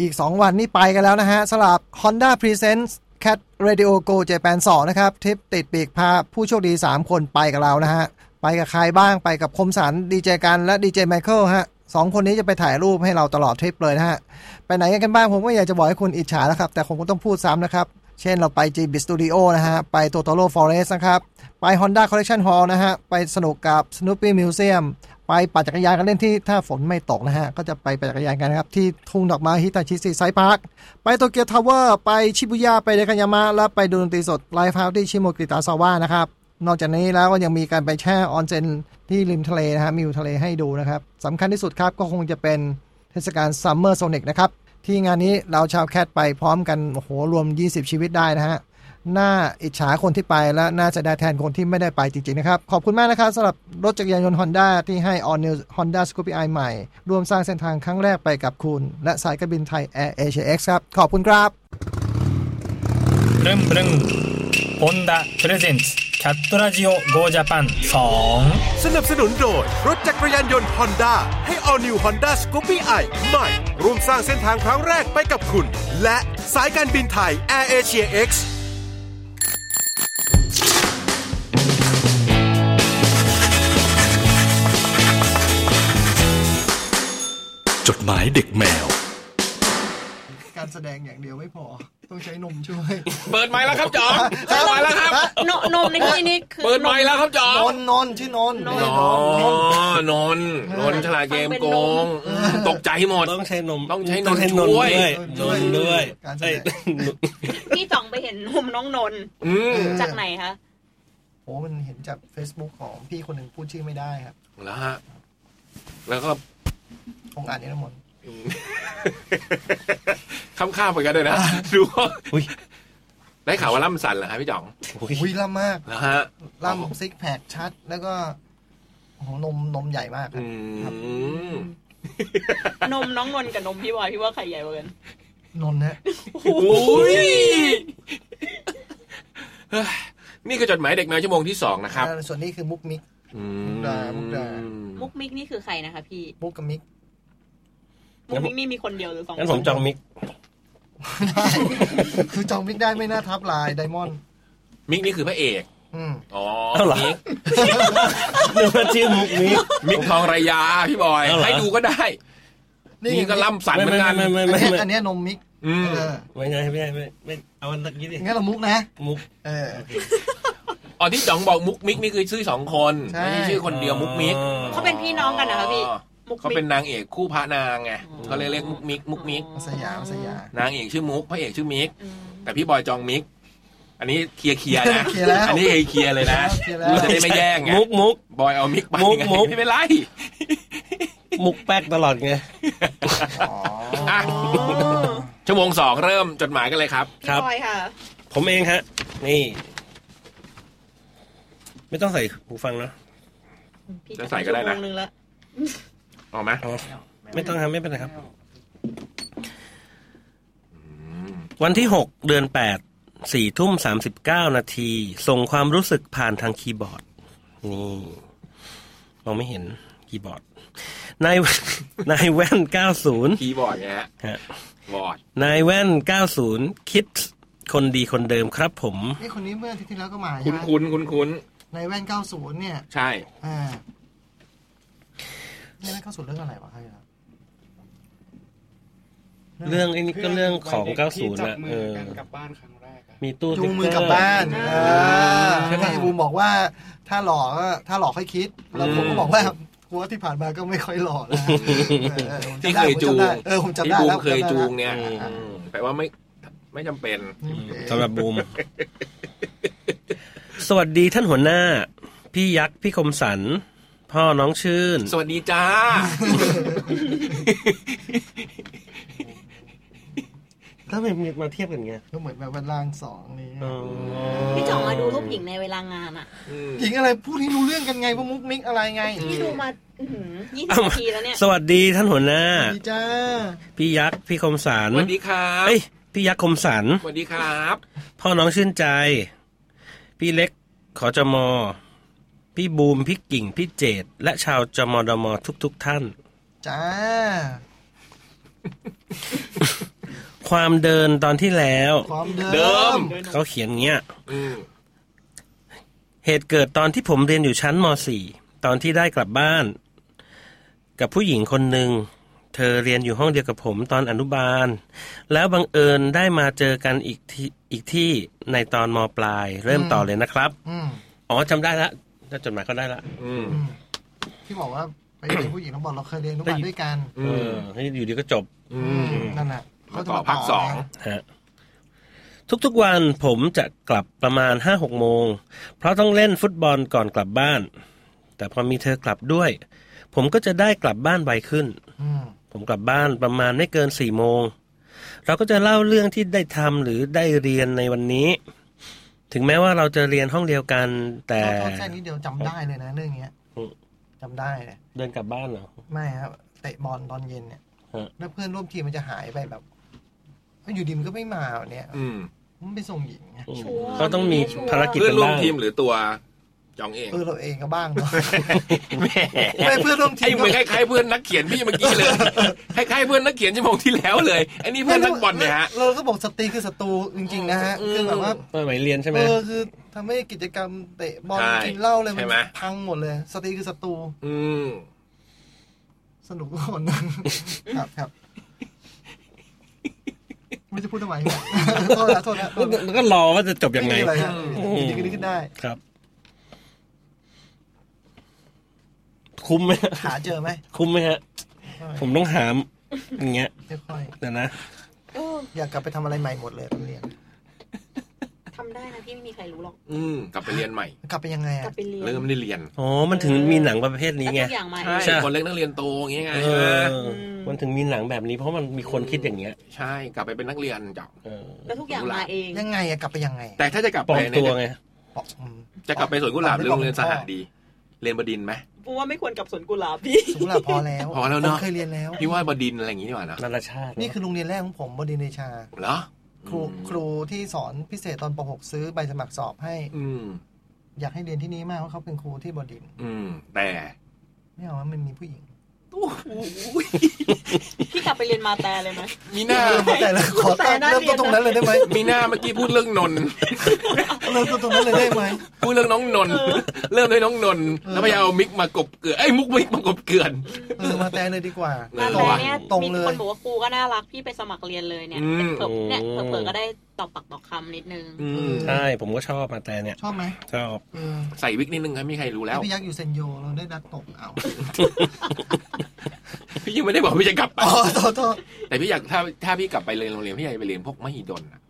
อีก 2 วันนี่ไปกันแล้วนะฮะสลับ Honda Presents Cat Radio Go Japan 2นะครับทริปติดปีกพาผู้โชคดี 3 คนไปกับเรานะฮะ ไปกับใครบ้างไปกับคมสันดีเจกันและดีเจไมเคิลฮะสองคนนี้จะไปถ่ายรูปให้เราตลอดทริปเลยนะฮะ ไปไหนกันบ้างผมก็อยากจะบอกให้คุณอิจฉาแล้วครับ แต่ผมก็ต้องพูดซ้ำนะครับ เช่นเราไป Ghibli Studio นะฮะ ไป Totoro Forest นะครับ ไป Honda Collection Hall นะฮะ ไปสนุกกับ Snoopy Museum ไปปั่นจักรยานกันเล่นที่ถ้าฝนไม่ตกนะฮะ ก็จะไปปั่นจักรยานกันนะครับ ที่ทุ่งดอกไม้ Hitachi Seaside Park ไป Tokyo Tower ไปชิบุย่าไปไดคันยามะและไปดูดนตรีสด live house ที่ชิโมกิตาซาวะนะครับนอกจากนี้แล้วก็ยังมีการไปแช่ออนเซ็นที่ริมทะเลนะฮะมีวิวทะเลให้ดูนะครับสำคัญที่สุดครับก็คงจะเป็น เทศกาลซัมเมอร์โซนิกนะครับ ที่งานนี้เราชาวแคทไปพร้อมกันโหรวม 20 ชีวิตได้นะฮะน่าอิจฉาคนที่ไปและน่าจะได้แทนคนที่ไม่ได้ไปจริง ๆ นะครับ ขอบคุณมากนะครับสำหรับรถจักรยานยนต์ฮอนด้าที่ให้ All New Honda Scoopy i ใหม่ ร่วมสร้างเส้นทางครั้งแรกไปกับคุณ และสายการบินไทย Air Asia X ครับ ขอบคุณครับเริ่มเริ่ブルンブルンホンダプレゼンツキャットラジオ GO ジャパン2 สนับสนุนโดย รถจักรยานยนต์ฮอนด้าให้ All New Honda Scoopy i ใหม่ ร่วมสร้างเส้นทางครั้งแรกไปกับคุณ และสายการบินไทย Air Asia X จดหมายเด็กแมว การแสดงอย่างเดียวไม่พอ ต้องใช้นมช่วย เปิดไมค์แล้วครับจอมเปิดไมค์แล้วครับนนมในที่นี้คือเปิดไมค์แล้วครับจอมนนนนชื่อนนนนนนนฉลาดเกมโกงตกใจหมดต้องใช้นมต้องใช้นต้อมงใช้นมช่วยด้วยนมด้วยการแสเอ้ยดงพี่จ่องไปเห็นนมน้องนนท์อืมจากไหนคะโอ้มันเห็นจาก Facebook ของพี่คนหนึ่งพูดชื่อไม่ได้ครับแล้วฮะแล้วก็คงอ่านนี้ทั้งหมด ข้ามข้ามไปกันเลยนะดูว่าได้ข่าวว่าล่ำสันเหรอฮะพี่จ่องอุ้ยล่ำมากแล้วฮะล่ำซิกแพคชัด แล้วก็โอ้โหนมนมใหญ่มากครับอืมนมน้องนนท์กับนมพี่วายพี่ว่าใครใหญ่กว่ากันนนฮะโอ้ยเฮ้ยนี่คือจดหมายเด็กแมวชั่วโมงที่สองนะครับอ่าส่วนนี้คือมุกมิกมุกดามุกดามุกมิกนี่คือใครนะคะพี่ มุกกับมิก มุกมิกนี่มีคนเดียวหรือสองงั้นผมจองมิก คือจองมิกได้ไม่น่าทับลายไดมอนด์มิกนี่คือพระเอกอืมอ๋อเอ้าเหรอมิกนึกว่าชื่อมุกมิกมิกทองระยาพี่บอยเอ้าเหรอให้ดูก็ได้ นี่ก็ล่ำสันเหมือนกันไม่ไม่อัไม่นไม่เนี้ยไม่อันเนี้ยนมมิกอืมเออไม่ไงไม่ไม่ไม่เอาอันตะกี้ดิงั้นเรามุกนะมุกเอออ๋อที่จ๋องบอกมุกมิกนี่คือชื่อสองคนใช่ไม่ใช่ชื่อคนเดียวมุกมิกเขาเป็นพี่น้องกันนะคะพี่ มุกเขามิเป็นกนางเอกคู่พระนางไงเขาเลยเรียกมุกมิกมุกมิกสยามสยามนางเอกชื่อมุกพระเอกชื่อมิกแต่พี่บอยจองมิก อันนี้เคลียร์เคลียร์นะ เคลียร์แล้วอันนี้เคลียร์เลยนะเคลียร์แล้วรู้จะได้ไม่แย่งไงมุกมุก บอยเอามิกไปมุกไงมุก ไม่เป็นไร มุกแป๊กตลอดไงอะชั่วโมงสองเริ่มจดหมายกันเลยครับครับพี่บอยค่ะ ผมเองฮะ นี่ ไม่ต้องใส่หูฟังนะพี่จะใส่ก็ได้นะ ชั่วโมงนึงละ ออกไหมอ๋อไม่ต้องครับไม่เป็นไรครับ วันที่หกเดือนแปดสี่ทุ่มสามสิบเก้านาที ส่งความรู้สึกผ่านทางคีย์บอร์ด นี่มองไม่เห็นคีย์บอร์ดนายนายแว่นเก้าศูนย์คีย์บอร์ดไงฮะฮะบอร์ดนายแว่นเก้าศูนย์คิดคนดีคนเดิมครับผมนี่คนนี้เมื่ออาทิตย์ที่แล้วก็มาใช่คุ้นไหมคุ้นคุ้นคุ้นในแว่น90เนี่ย ใช่อ่านี่ ไม่เข้าสู่เรื่องอะไรวะใครครับเรื่องไอ้นี่ก็เรื่องของ90นะเออกลับบ้านครั้งแรกอะมีตู้จูงมือติ๊กลับบ้านเอเอออที่บูมบอกว่า ถ้าหล่อก็ถ้าหล่อค่อยคิดแล้วผมก็บอกว่ากูว่าที่ผ่านมาก็ไม่ค่อยหล่อแล้วที่เคยจูงเออผมจำที่ได้บูแล้มวเคยจำได้จูแล้วงเนี่ยแปลว่าไม่ไม่จำเป็นสำหรับบูม สวัสดีท่านหัวหน้า พี่ยักษ์พี่คมสัน พ่อน้องชื่น สวัสดีจ้า ถ้ามันมาเทียบกันไงก็เหมือนแบบวันล่างสองนี่พี่จ่องมาดูรูปหญิงในเวลางานอะหญิงอะไรพูดที่รู้เรื่องกันไงว่ามุกมิกอะไรไงพี่ดูมายี่สิบนาทีแล้วเนี่ยสวัสดีท่านหัวหน้าดีจ้าพี่ยักษ์พี่คมสันสวัสดีครับเอ้ยพี่ยักษ์คมสันสวัสดีครับ พ่อน้องชื่นใจ พี่เล็กขอจมอ พี่บูม พี่กิ่ง พี่เจดและชาวจมดมทุกๆทท่าน จ้า ความเดินตอนที่แล้ว ความเดิมเดิมเขาเขียนเงี้ยอืมเหตุเกิดตอนที่ผมเรียนอยู่ชั้นม .4 ตอนที่ได้กลับบ้าน กับผู้หญิงคนหนึ่งเธอเรียนอยู่ห้องเดียวกับผมตอนอนุบาล แล้วบังเอิญได้มาเจอกันอีกที่อีกที่ในตอนมปลาย เริ่มต่อเลยนะครับอืมอ๋อจำได้ละ ถ้าจดหมายเขาได้ละอืมที่บอกว่าไปเรียนผู้หญิงต้องบอกเราเคยเรียนทุกวันด้วยกันเออให้อยู่ดีก็จบ อืมนั่นน่ะมาต่อภาคสองฮะทุกๆวันผมจะกลับประมาณห้าหกโมง เพราะต้องเล่นฟุตบอลก่อนกลับบ้าน แต่พอมีเธอกลับด้วย ผมก็จะได้กลับบ้านไวขึ้นอืมผมกลับบ้านประมาณไม่เกินสี่โมง เราก็จะเล่าเรื่องที่ได้ทำหรือได้เรียนในวันนี้ ถึงแม้ว่าเราจะเรียนห้องเดียวกัน แต่โทษแค่นี้เดียวจำได้เลยนะเรื่องเนี้ยอืมจำได้เลยเดินกลับบ้านเหรอไม่ครับเตะบอลตอนเย็นเนี่ยฮะแล้วเพื่อนร่วมทีมมันจะหายไปแบบเอ้ยอยู่ดีมันก็ไม่มาวันเนี้ยอืมมันไปส่งหญิงไงก็ต้องมีภารกิจเพื่อกันนร่วมบ้างทีมหรือตัว จองเองเออเราเองก็บ้างเนาะแหมไม่เพื่อนร่วมทีมไอ้เหมือนคล้ายๆเพื่อนนักเขียนพี่เมื่อกี้เลยคล้ายๆเพื่อนนักเขียนชั่วโมงที่แล้วเลยไอ้นี่เพื่อนนักบอลเนี่ยฮะเราก็บอกสตรีคือศัตรูจริงๆนะฮะคือแบบว่าสมัยเรียนใช่ไหมเออคือทำให้กิจกรรมเตะบอลใช่กินเหล้าเลยมัใช่นไหมพังหมดเลยสตรีคือศัตรูอืมสนุกทุกคนครับครับไม่จะพูดทำไมโทษนะโทษนะโทษนะแล้วก็รอว่าจะจบยังไงม่มีอะไรครับอยู่ดีก็นึกขึ้นได้ครับ คุ้มไหมหาเจอไหมคุ้มไหมฮะ ผมต้องหามอย่างเงี้ยไม่ค่อยเดี๋ยวนะอยากกลับไปทำอะไรใหม่หมดเลยตอนเรียนทำได้นะพี่ไม่มีใครรู้หรอก อืมกลับไปเรียนใหม่ กลับไปยังไงกลัอะบไปเรียนเริ่มไม่ได้เรียน อ๋อ มันถึงมีหนังประเภทนี้ไงแล้วทุกอย่างมาเองใช่ใช่คนเล็กนักเรียนโตอย่างเงี้ยไงเอใช่ไหมอมันถึงมีหนังแบบนี้เพราะมันมีคนคิดอย่างเงี้ย ใช่ กลับไปเป็นนักเรียนจ้ะเออแล้วทุกอย่างมาเอง ยังไงอะกลับไปยังไง แต่ถ้าจะกลับปลไปอมเนี่ตัวยไงบอกอืมจะกลับไปสวนกุหลาบหรือโรงเรียนสหดี เรียนบดินทร์ไหม ปูว่าไม่ควรกลับสวนกุหลาบพี่สุขุมลาพอแล้วพอแล้วเนอะผมเคยเรียนแล้วพี่ว่าบดินทร์อะไรอย่างงี้ดีกว่านะนานาชาตินี่คือโรงเรียนแรกของผมบดินทร์เดชาเหรอครูครูที่สอนพิเศษตอนป .6 ซื้อใบสมัครสอบให้ อืมอยากให้เรียนที่นี่มากเพราะเขาเป็นครูที่บดินทร์อืมแต่ไม่เอาว่ามันมีผู้หญิง พี่กลับไปเรียนมาแต่เลยไหมมีหน้าเริ่มแต่ละขอตั้งเริ่มต้นตรงนั้นเลยได้ไหมมีหน้าเมื่อกี้พูดเรื่องนนท์เริ่มต้นตรงนั้นเลยได้ไหมพูดเรื่องน้องนนท์เริ่มด้วยน้องนนท์แล้วพยายามเอามิกมากบเกลือนไอ้ยมุกมิกมากบเกลือนเออมาแต่เลยดีกว่าเออแต่เนี่ยตรงมีเลคยนบอกว่าครูก็น่ารักพี่ไปสมัครเรียนเลยเนี่ยอืมเผื่อเนี่ยเผื่อๆก็ได้ ตอบปากตอบคำนิดนึงอืมใช่ผมก็ชอบมาแต่เนี่ย ชอบไหมชอบเออใส่วิกนิดนึงครับมีใครรู้แล้วพี่ยักษ์อยู่เซนโยเราได้นัดตกเอาพี่ยังไม่ได้บอกพี่จะกลับไปอ๋อโทษโทษแต่พี่อยากถ้าถ้าพี่กลับไปเรียนโรงเรียนพี่อยากไปเรียนพวกมหิดลน่ะ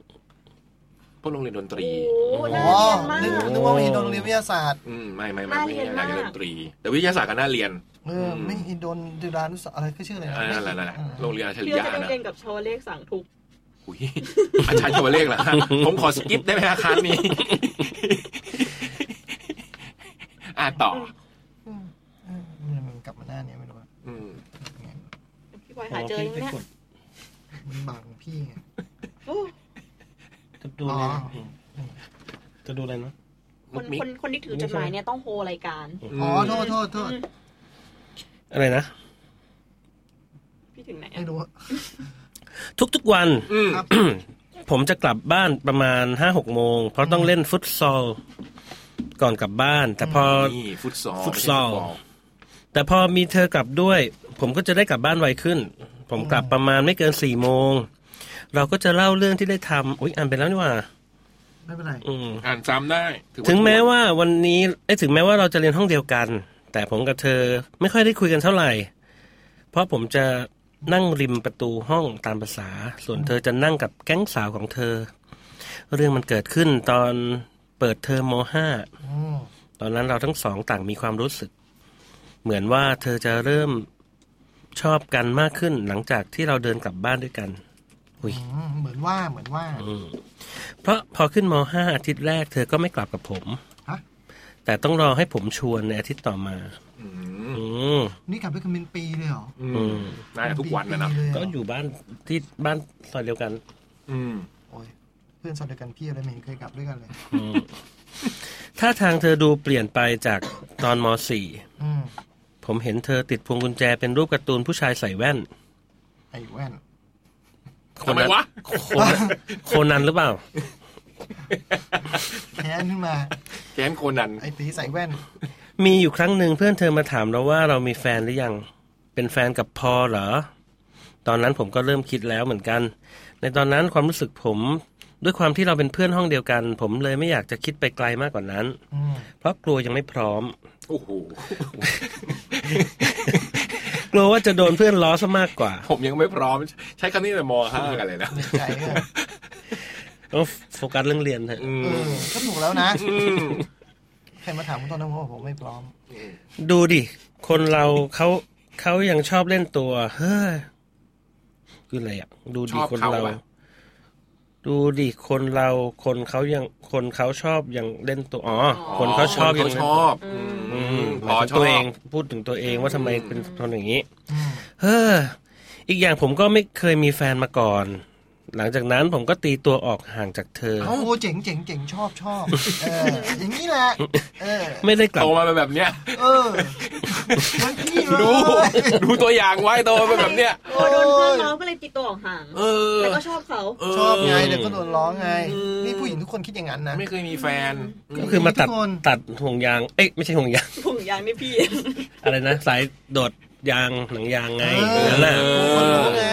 พวกโรงเรียนดนตรีอ๋อนึกนึกว่ามีโรงเรียนวิทยาศาสตร์อืมไม่ไม่ไม่น่าไม่เรียนอยากเรียนมากดนตรี แต่วิทยาศาสตร์ก็น่าเรียนเออไม่อินโดนจุฬานุสอะไรก็ชื่ออะไรนะอ่านั่นแหละนั่นแหละโรงเรียนอัจฉริพี่ก็ยะจะได้นะเรียนกับโชว์เลขสั่งทุก อุ้ยอาจารย์ชวเลขเหรอฮะผมขอสกิปได้ไหมฮะครั้งนี้ อะต่อเออมันกลับมาหน้าเนี่ยไม่รู้ว่าอืมพี่บอยหาเจอยังเนี่ยมันบังพี่ไงโอ้จะดูอ๋ออะไรจะดูอะไรนะคนคนคนที่ถือจดหมายเนี่ยต้องโฮรายการ อ๋อ โทษโทษโทษอะไรนะ พี่ถึงไหนไม่รู้อะ ทุกๆวันอืมผมจะกลับบ้านประมาณห้าหกโมง เพราะต้องเล่นฟุตซอล ก่อนกลับบ้าน แต่พอนี่ฟุตซอลฟุตซอลไม่ใช่ฟุตบอลแต่พอมีเธอกลับด้วย ผมก็จะได้กลับบ้านไวขึ้น ผมกลับประมาณไม่เกินสี่โมง เราก็จะเล่าเรื่องที่ได้ทำอุ๊ยอ่านไปแล้วนี่หว่าไม่เป็นไรอืมอ่านซ้ำได้ถือว่าถึงแม้ว่าวันนี้ไอ้ยถึงแม้ว่าเราจะเรียนห้องเดียวกัน แต่ผมกับเธอไม่ค่อยได้คุยกันเท่าไหร่ เพราะผมจะ นั่งริมประตูห้องตามภาษา ส่วนเธอจะนั่งกับแก๊งสาวของเธอ เรื่องมันเกิดขึ้นตอนเปิดเทอมมห้าอืมตอนนั้นเราทั้งสองต่างมีความรู้สึก เหมือนว่าเธอจะเริ่มชอบกันมากขึ้นหลังจากที่เราเดินกลับบ้านด้วยกัน อุ้ยอืมเหมือนว่าเหมือนว่าอืมเพราะพอขึ้นมห้าอาทิตย์แรกเธอก็ไม่กลับกับผมฮะแต่ต้องรอให้ผมชวนในอาทิตย์ต่อมาอืม นี่กลับไปกันเป็นปีเลยเหรออืมน่าจะทุกวันนะนะปีเลยเหรก็อยู่บ้านที่บ้านซอยเดียวกัน อืมโอ้ยเพื่อนสอนเดียวกันพี่อะไรไม่เห็นเคยกลับด้วยกันเลยอืมถ้าทางเธอดูเปลี่ยนไปจากตอนมสี่อืมผมเห็นเธอติดพวงกุญแจเป็นรูปการ์ตูนผู้ชายใส่แว่นไอ้แว่นคนนั้นทำไมวะโคนันโคนันหรือเปล่าแค้นขึ้นมาแกนโคนันไอ้ตีใส่แว่น มีอยู่ครั้งหนึ่งเพื่อนเธอมาถามเราว่าเรามีแฟนหรือยัง เป็นแฟนกับพอเหรอ ตอนนั้นผมก็เริ่มคิดแล้วเหมือนกัน ในตอนนั้นความรู้สึกผมด้วยความที่เราเป็นเพื่อนห้องเดียวกัน ผมเลยไม่อยากจะคิดไปไกลมากกว่านั้นอืมเพราะกลัวยังไม่พร้อม โอ้โห กลัวว่าจะโดนเพื่อนล้อซะมากกว่า ผมยังไม่พร้อม ใช้คำนี้แต่มห้ากันเลยนะใจอะต้องโฟกัสเรื่องเรียนเถอะเออก็ถูกแล้วนะอืม ใครมาถามผมตอนนั้นผมบอกผมไม่พร้อม ดูดิ คนเราเขาเขายังชอบเล่นตัว เฮ้ยคืออะไรอะ ดูดิชอบคนเขาเราอะดูดิคนเราคนเขายังคนเขาชอบยังเล่นตัวอ๋ออคนเขาชอบยังคนเล่นเขาชตัว อบ อืมพอหมายถึงชอบตัวเองพูดถึงตัวเองว่าทำไมเป็นคนอย่างนี้ เฮ้ออีกอย่างผมก็ไม่เคยมีแฟนมาก่อน หลังจากนั้นผมก็ตีตัวออกห่างจากเธอโอ้เจ๋งเจ๋งเจ๋งชอบชอบเอออย่างนี้แหละเออไม่ได้กลับโตมาเป็นแบบเนี้ยเออเหมือนพี่เลยดูดูตัวอย่างไว้โตมาเป็นแบบเนี้ยโอ้โดนเพื่อนล้อก็เลยติดตัวออกห่างเออแต่ก็ชอบเขาชอบไงเดี๋ยวก็โดนร้องไงนี่ผู้หญิงทุกคนคิดอย่างนั้นนะไม่เคยมีแฟนก็คือมาตัดทุกคนตัดห่วงยางเอ้ยไม่ใช่ห่วงยางผงยางนี่พี่อะไรนะสายโดดยางหนังยางไงเออนั่นแหละคนรู้ไง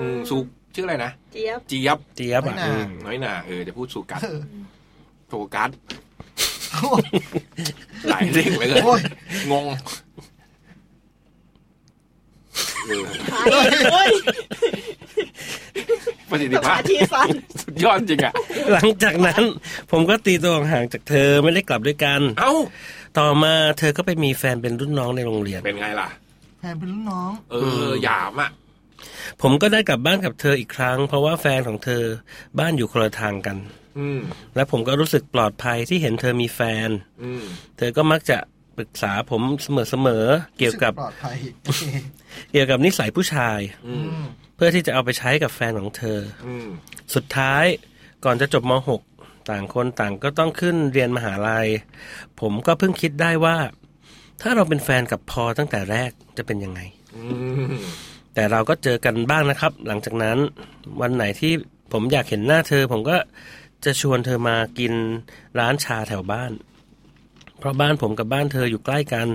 อืมสุ ชื่ออะไรนะเจี๊ยบเจี๊ยบเจี๊ยบอะน้อยหนาอืมน้อยหนาเออจะพูดสุกัดเออโฟกัสหลายเร่งเลยเลยโอ้ยงงเออโอ้ยประสิทธิภาพสมาธิสั้นสุดยอดจริงอะ หลังจากนั้น ผมก็ตีตัวออกห่างจากเธอไม่ได้กลับด้วยกัน เอ้า ต่อมาเธอก็ไปมีแฟนเป็นรุ่นน้องในโรงเรียน เป็นไงล่ะ แฟนเป็นรุ่นน้อง เออหยามอะ ผมก็ได้กลับบ้านกับเธออีกครั้ง เพราะว่าแฟนของเธอบ้านอยู่คนละทางกันอืมและผมก็รู้สึกปลอดภัยที่เห็นเธอมีแฟนอืมเธอก็มักจะปรึกษาผมเสมอๆเกี่ยวกับปลอดภัยโอเคเกี่ยวกับนิสัยผู้ชายอืมเพื่อที่จะเอาไปใช้กับแฟนของเธออืมสุดท้ายก่อนจะจบม .6 ต่างคนต่างก็ต้องขึ้นเรียนมหาลัย ผมก็เพิ่งคิดได้ว่า ถ้าเราเป็นแฟนกับพอตั้งแต่แรกจะเป็นยังไงอืม แต่เราก็เจอกันบ้างนะครับ หลังจากนั้นวันไหนที่ผมอยากเห็นหน้าเธอ ผมก็จะชวนเธอมากินร้านชาแถวบ้าน เพราะบ้านผมกับบ้านเธออยู่ใกล้กัน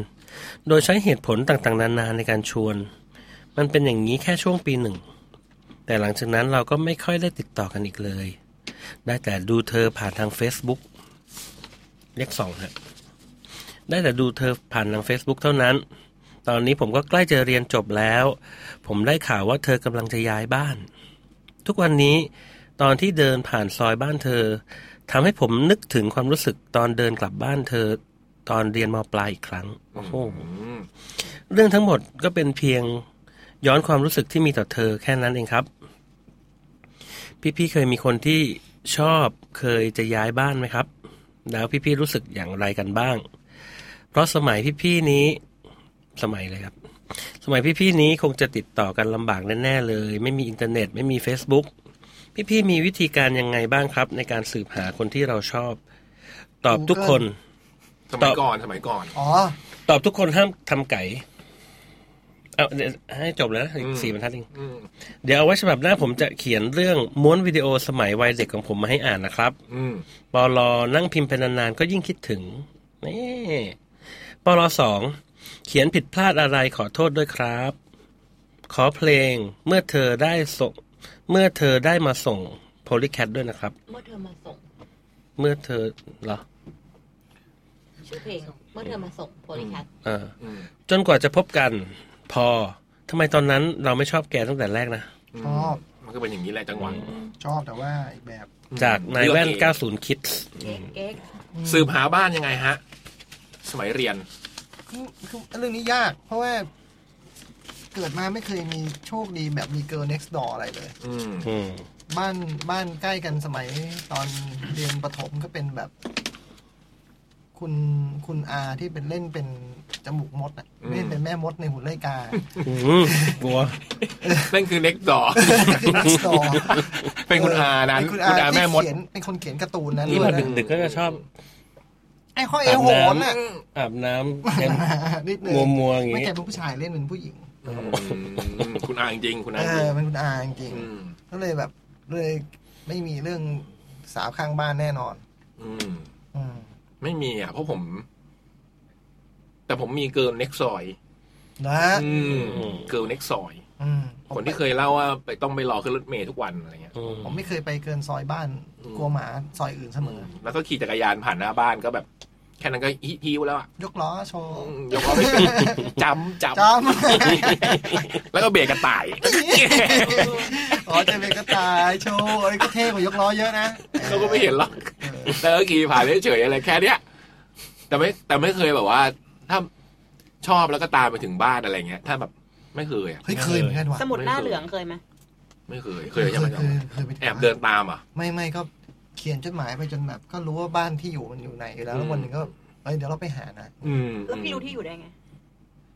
โดยใช้เหตุผลต่างๆ นานาในการชวน มันเป็นอย่างนี้แค่ช่วงปีหนึ่ง แต่หลังจากนั้นเราก็ไม่ค่อยได้ติดต่อกันอีกเลย ได้แต่ดูเธอผ่านทาง Facebook เลขสองฮะได้แต่ดูเธอผ่านทาง Facebook เท่านั้น ตอนนี้ผมก็ใกล้จะเรียนจบแล้ว ผมได้ข่าวว่าเธอกำลังจะย้ายบ้าน ทุกวันนี้ตอนที่เดินผ่านซอยบ้านเธอทำให้ผมนึกถึงความรู้สึกตอนเดินกลับบ้านเธอ ตอนเรียนมปลายอีกครั้งโอ้โหเรื่องทั้งหมดก็เป็นเพียงย้อนความรู้สึกที่มีต่อเธอแค่นั้นเองครับ พี่ๆเคยมีคนที่ชอบเคยจะย้ายบ้านไหมครับ แล้วพี่ๆรู้สึกอย่างไรกันบ้าง เพราะสมัยพี่ๆนี้ สมัยเลยครับ สมัยพี่ๆนี้คงจะติดต่อกันลำบากแน่ๆเลย ไม่มีอินเทอร์เน็ต ไม่มี Facebook พี่ๆมีวิธีการยังไงบ้างครับ ในการสืบหาคนที่เราชอบ ตอบทุกคน สมัยก่อนสมัยก่อน อ๋อ ตอบทุกคนห้ามทำไก่เอาเดี๋ยวให้จบแล้วนะอีกสี่บรรทัดเองอืมเดี๋ยวเอาไว้ฉบับหน้าผมจะเขียนเรื่องม้วนวิดีโอสมัยวัยเด็กของผมมาให้อ่านนะครับอืมปลอนั่งพิมพ์ไปนานๆก็ยิ่งคิดถึงนี่ปลอสอง เขียนผิดพลาดอะไรขอโทษด้วยครับ ขอเพลงเมื่อเธอได้ส่งเมื่อเธอได้มาส่งโพลิแคทด้วยนะครับ เมื่อเธอมาส่ง เมื่อเธอเหรอชื่อเพลงเมื่อเธอมาส่งโพลิแคทเอออจนกว่าจะพบกัน พอทำไมตอนนั้นเราไม่ชอบแกตั้งแต่แรกนะชอบมันก็เป็นอย่างนี้แหละจังหวะชอบแต่ว่าอีกแบบ จากนายแว่นเลือกเอง90 Kids เก๊กสืบหาบ้านยังไงฮะ สมัยเรียน คือคือเรื่องนี้ยาก เพราะว่าเกิดมาไม่เคยมีโชคดีแบบมีเกิร์ล next door อะไรเลยอืมบ้านบ้านใกล้กันสมัยตอนเรียนประถมก็เป็นแบบ คุณคุณอาที่เป็นเล่นเป็นจมูกมดอะอืมเล่นเป็นแม่มดในหุ่นไล่กากลัว นั่นคือเน็กดอ คือ next door เป็นคุณอานั้นเป็นคุณคุณอาอาแม่ที่มดเขียนเป็นคนเขียนการ์ตูนนั้นนี่ด้วมายนะ ดึกๆก็จะชอบ ไอ้ห้อยไอ้โหนอะอาบน้ำกันนิดนึงมัวมัวๆอย่างไม่งี้แกเป็นผู้ชายเล่นเป็นผู้หญิงอืมคุณอาจริงๆคุณอาเอจริองเป็นคุณอาจริงอืมๆก็เลยแบบเลยไม่มีเรื่องสาวข้างบ้านแน่นอน อืมอืมไม่มีอะ เพราะผม แต่ผมมี girl next ซอยนะอืม girl next ซอยอืม คนที่เคยเล่าว่าไปต้องไปรอขึ้นรถเมล์ทุกวันอะไรเงี้ยผมไม่เคยไปเกินซอยบ้าน กลัวหมาซอยอื่นเสมอ แล้วก็ขี่จักรยานผ่านหน้าบ้านก็แบบ แค่นั้นก็ฮิฮิวแล้วอะยกล้อโชว์ยกล้อไปจำจำจแล้วก็เบรกกระต่ายอ๋อเจะเป็นกระต่ายโชว์ไอ้ยก็เท่กว่ายกล้อเยอะนะเขาก็ไม่เห็นหรอกแต่ก็ขี่ผ่านเฉยๆอะไรแค่เนี้ยแต่ไม่แต่ไม่เคยแบบว่า ถ้าชอบแล้วก็ตามไปถึงบ้านอะไรเงี้ย ถ้าแบบ ไม่เคยอะเฮ้ยเคยเหมือนกันว่ะสมุดหน้าเหลืองเคยไหมไม่เคย เคยใช่ไหมเคยเคยไปแอบเดินตามอะ ไม่ไม่ก็เขียนจดหมายไปจนแบบก็รู้ว่าบ้านที่อยู่มันอยู่ไหนแล้วแล้ววันหนึ่งก็เอ้ยเดี๋ยวเราไปหานะอืมแล้วพี่รู้ที่อยู่ได้ไง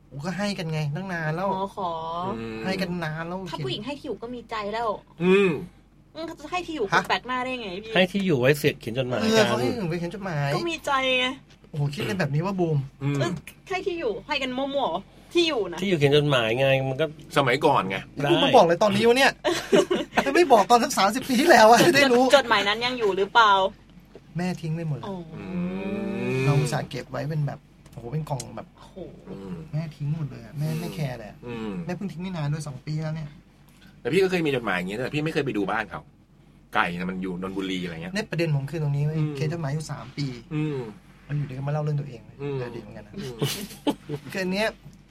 กูก็ให้กันไงตั้งนานแล้วอ๋อขอ ให้กันนานแล้วถ้าผู้หญิงให้ที่อยู่ก็มีใจแล้ว อืมอืมเขาจะให้ที่อยู่คนแปลกหน้าได้ไงพี่ให้ที่อยู่ไว้เสียเขียนจดหมายเออกันเขาให้ถึงไปเขียนจดหมายก็มีใจไงโอ้โหคิดเป็นแบบนี้ว่าบูมอืมเออให้ที่อยู่ให้กันมั่วๆ ที่อยู่นะที่อยู่เขียนจดหมายไงมันก็สมัยก่อนไงได้บูมมาบอกเลยตอนนี้วะเนี่ยถ้าไม่บอกตอนสักสามสิบปีที่แล้วอะจะได้รู้จดหมายนั้นยังอยู่หรือเปล่า แม่ทิ้งไปหมดเลยอ๋อเราอุตส่าห์เก็บไว้เป็นแบบโอ้โหเป็นกล่องแบบโอ้โหแม่ทิ้งหมดเลยอะแม่ไม่แคร์เลยอะอืมแม่เพิ่งทิ้งไม่นานด้วยสองปีแล้วเนี่ยแต่พี่ก็เคยมีจดหมายอย่างเงี้ยแต่พี่ไม่เคยไปดูบ้านเขาไก่นะมันอยู่นนทบุรีอะไรเงี้ยเนี่ยประเด็นผมคือตรงนี้เว้ยเขียนจดหมายอยู่สามปีอืมมันอยู่ดีก็มาเล่าเรื่องตัวเองเลยอืมเออดีเหมือนกันนะคืออันเนี้ย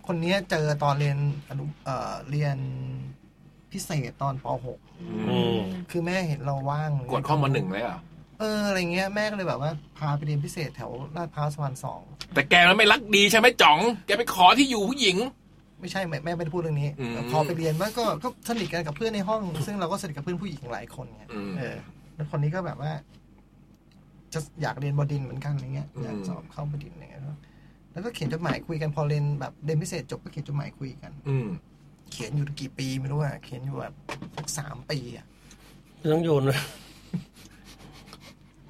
คนเนี้ยเจอตอนเรียนอนุเอ่อเรียนพิเศษตอนป .6 คือแม่เห็นเราว่างกดข้อมาหนึ่งเลยเหรอเอออะไรเงี้ยแม่ก็เลยแบบว่าพาไปเรียนพิเศษแถวลาดพร้าวสะพานสองแต่แกมันไม่รักดีใช่ไหมจ๋อง แกไปขอที่อยู่ผู้หญิง ไม่ใช่แม่แม่ไม่ได้พูดเรื่องนี้อืมพอไปเรียนว่าก็ก็สนิทกันกับเพื่อนในห้อง ซึ่งเราก็สนิทกับเพื่อนผู้หญิงหลายคนไงอืมเออแล้วคนนี้ก็แบบว่า จะอยากเรียนบดินทร์เหมือนกันอะไรเงี้ยอืมอยากสอบเข้าบดินทร์อะไรเงี้ย แล้วแล้วก็เขียนจดหมายคุยกันพอเรียนแบบเรียนพิเศษจบก็เขียนจดหมายคุยกัน อืมเขียนอยู่กี่ปีไม่รู้อะเขียนอยู่แบบสักสามปีอะต้องโยนเลย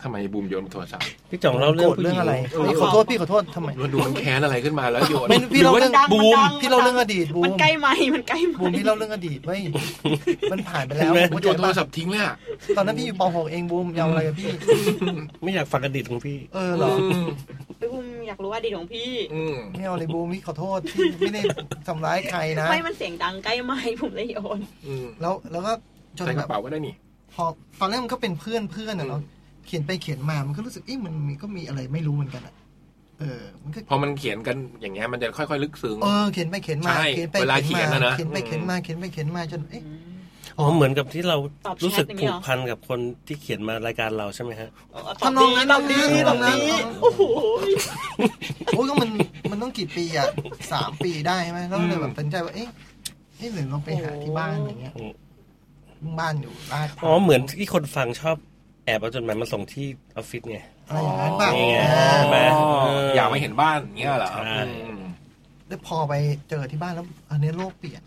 ทำไมบูมโยนโทรศัพท์พี่จ่องเล่าเรื่องโกธเรื่องอะไรผู้หญิงพี่ขอโทษพี่ขอโทษทำไมมันดูมันแค้นอะไรขึ้นมาแล้วโยนไม่พี่เล่าเรื่องมันดังบูมันมดังพี่เล่าเรื่องอดีตบูมันม ใกล้ไหมมันใกล้ไหมบูมพี่เล่าเรื่องอดีตไว้ย มันผ่านไปแล้วเห็นไหมผมโยเข้านใจโทรปะศัพท์ทิ้งเลยอะตอนนั้นพี่อยู่ป .6 เองบูมยาวอะไรกับพี่ ไม่อยากฟังอดีตของพี่ เออเหรอ พี่ภูมิอยากรู้ว่าดีของพี่อืมไม่เอาเลยบูมพี่ขอโทษที่ไม่ได้ทำร้ายใครนะไม่มันเสียงดังใกล้ไหมผมเลยโยนอืมแล้วแล้วก็จนใส่กแบระบเป๋าก็ได้นี่ พอตอนแรกมันก็เป็นเพื่อนเพื่อนอะเนาะเขียนไปเขียนมามันก็รู้สึกเอ๊ะมันมีก็มีอะไรไม่รู้เหมือนกันอะเออมันก็พอมันเขียนกันอย่างเงี้ยมันจะค่อยๆ ลึกซึ้งเออเขียนไปเขียนมาใช่เขียนไปเวลาเขียนเขียนมานะนะเขียนไปเขียนมาเขียนไปเขียนมาจนเอ๊ะ อ๋อเหมือนกับที่เราตอบแชทรู้สึกอย่างนี้ผูเหรกอพันกับคนที่เขียนมารายการเราใช่ไหมฮะทำนองนั้นตอบดีตอบดีโอ้โหโอ้ยก็มันมันต้องกี่ปีอะสามปีได้ใช่ไหมแล้วเลยแบบตัดสินใจว่าเอ๊ะเอ๊ะหรือเราไปหาที่บ้านอย่างเงี้ยบ้านอยู่ลาดพร้าวอ๋อเหมือนที่คนฟังชอบแอบเอาจดหมายมาส่งที่ออฟฟิศไงอะไรอย่างนั้นป่ะนี่ไงอ่าใช่ไหมอยากไม่เห็นบ้านอย่างเงี้ยเหรอใช่อืมแล้วพอไปเจอที่บ้านแล้ว อันนี้โลกเปลี่ยน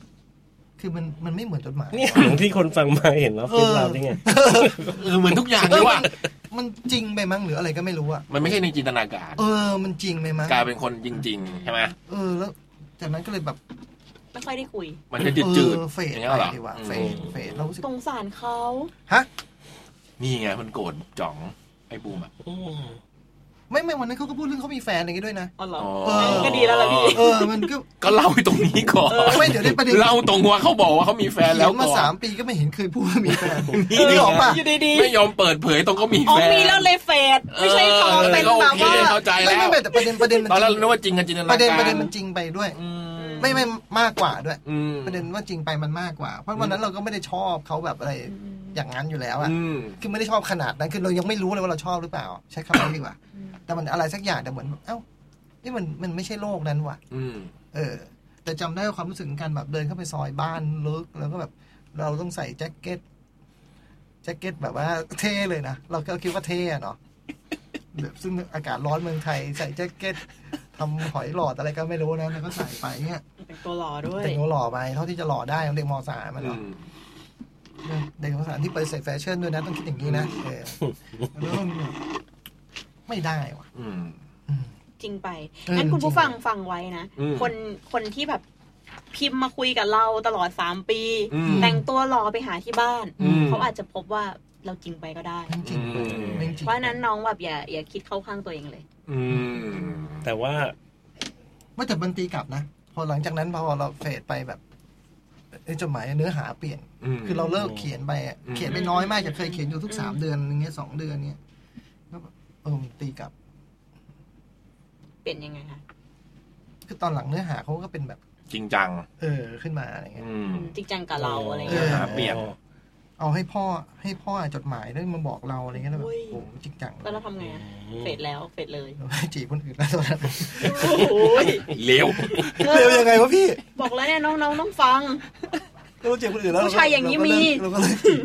คือมันมันไม่เหมือนจดหมายเนี่ยเหมือนที่คนฟังมาเห็นออฟฟิศเราได้ไงเออเหมือนทุกอย่างเลยว่ะมันจริงไปมั้งหรืออะไรก็ไม่รู้อะมันไม่ใช่ในจินตนาการ เออ มันจริงไปมั้งกลายเป็นคนจริงๆใช่ไหมเออแล้วจากนั้นก็เลยแบบไม่ค่อยได้คุย มันจะจืดเออเฟๆดอย่างเงี้ยไปเหรอดีกว่าอืมเฟดเฟดเรารู้สึกสงสารเขาฮะนี่ไงมันโกรธจ๋องไอ้บูมอะ ไม่ไม่วันนั้นเขาก็พูดเรื่องเขามีแฟนอะไรอย่างงี้ด้วยนะ อ๋อเหรอเออ ก็ดีแล้วล่ะพี่ เออมันก็ก็เล่าให้ตรงนี้ก่อนเออไม่เดี๋ยวได้ประเด็นเล่าตรงว่าเขาบอกว่าเขามีแฟนแล้วเขียนมาก่อนสามปีก็ไม่เห็นเคยพูดว่ามีแฟนนี่นึกออกปะ อยู่ดีๆไม่ยอมเปิดเผยตรงเขามีอ๋อแฟนมีแล้วเลยเฟดไม่ใช่เขาเออเป็นก็โอแบบเคว่าเข้าใจไม่แล้วไม่ไม่แต่ประเด็นประเด็นมันตอนแรกจริงนึกว่าจริงกันจินตนาการ ประเด็นประเด็นมันจริงไปด้วย อืม ไม่ไม่มากกว่าด้วยอืมประเด็นว่าจริงไปมันมากกว่า เพราะวันนั้นเราก็ไม่ได้ชอบเขาแบบอะไรอย่างนั้นอยู่แล้วอะอืมคือไม่ได้ชอบขนาดนั้นคือเรายังไม่รู้เลยว่าเราชอบหรือเปล่า ใช้คำนี้ดีกว่า แต่มันอะไรสักอย่างแต่เหมือนเอ้านี่มันมันไม่ใช่โลกนั้นว่ะอืมเออ แต่จำได้ว่าความรู้สึกของการแบบเดินเข้าไปซอยบ้านลึกแล้วก็แบบ เราต้องใส่แจ็คเก็ตแจ็คเก็ตแบบว่าเท่เลยนะเราก็คิดว่าเท่อะเนาะแบบ ซึ่งอากาศร้อนเมืองไทยใส่แจ็คเก็ตทำหอยหลอดอะไรก็ไม่รู้นะแล้วก็ใส่ไปเนี่ยแต่งตัวหล่อด้วยแต่งตัวหล่อไปเท่าที่จะหล่อได้ของเด็กมสามมันเนาะเด็กมสามที่ไปใส่แฟชั่นด้วยนะ ต้องคิดอย่างนี้นะเออแล้วมันไม่ได้ว่ะอืมจริงไปเอองั้นคุณจริงผู้ฟังฟังไว้นะอืมคนคนที่แบบพิมพ์มาคุยกับเราตลอดสามปีอืมแต่งตัวรอไปหาที่บ้านอืมเขาอาจจะพบว่า เราจริงไปก็ได้จริงจริงเพราะฉะนั้นน้องแบบอย่าอย่าคิดเข้าข้างตัวเองเลย อืมแต่ว่าว่าแต่มันตีกลับนะ พอหลังจากนั้นพอเราเฟดไปแบบไอ้จดหมายเนื้อหาเปลี่ยนอืมคือเราเลิกเขียนไปอะอืมเขียนไปน้อยมากจะเคยเขียนอยู่ทุกสามเดือนอย่างเงี้ยสองเดือนเงี้ยก็แบบเออมันตีกลับ เปลี่ยนยังไงคะคือตอนหลังเนื้อหาเขาก็เป็นแบบจริงจัง เออขึ้นมาอะไรเงี้ยอืมจริงจังกับเราอะไรเอเงี้อยหาเปลี่ยน เอาให้พ่อให้พ่ออ่านจดหมายแล้วมาบอกเราอะไรเงี้ยแล้วแบบอุ้ยโอ้โหจริงจังแล้วเราทำไงอะเฟดแล้วเฟดเลยจีบคนอื่นแล้วตอนนั้นโอ้ยเร็วเร็วยังไงวะพี่ บอกแล้วเนี่ยน้องๆต้องฟังเราจีบคนอื่นแล้วเรก็ผู้ชายอย่างนี้มีเราก็เลิกจีบ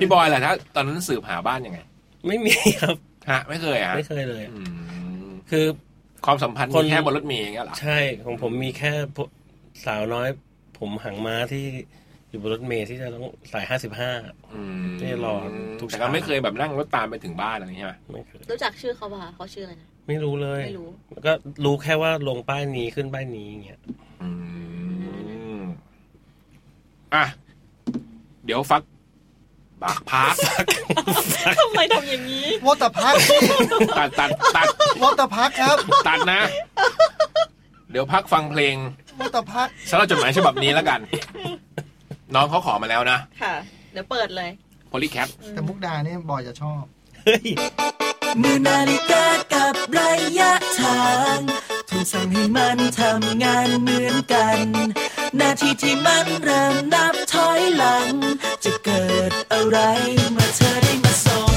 พี่บอยแหละถ้าตอนนั้นสืบหาบ้านยังไง ไม่มีครับฮะไม่เคยฮะไม่เคยเลยอืมคือความสัมพันธ์มีแค่บนรถเมล์อย่างเงี้ยเหรอใช่ของผมมีแค่พวกสาวน้อย ผมหางม้าที่ อยู่บนรถเมล์ที่จะต้องสายห้าสิบห้าอืมที่รอทุกแต่เช้าก็ไม่เคยแบบนั่งรถตามไปถึงบ้านอะไรอย่างเงี้ยใช่ไหมไม่เคยรู้จักชื่อเขาป่ะเขาชื่ออะไรนะไม่รู้เลยไม่รู้แล้วก็รู้แค่ว่าลงป้ายนี้ขึ้นป้ายนี้อย่างเงี้ยอืมอะเดี๋ยวฟักบากพักทำไมทำอย่างนี้วอเตอร์พาร์คตัดตัดตัดวอเตอร์พาร์คครับ ตัดนะ เดี๋ยวพักฟังเพลงวอเตอร์พาร์คสำหรับจดหมายฉบับนี้แล้วกัน น้องเขาขอมาแล้วนะ ค่ะ เดี๋ยวเปิดเลยโพลีแคปแต่มุกดาเนี่ยบอยจะชอบมือนาฬิกากับระยะทางถูกสั่งให้มันทำงานเหมือนกัน นาทีที่มันเริ่มนับถอยหลัง จะเกิดอะไรเมื่อเธอได้มาส่ง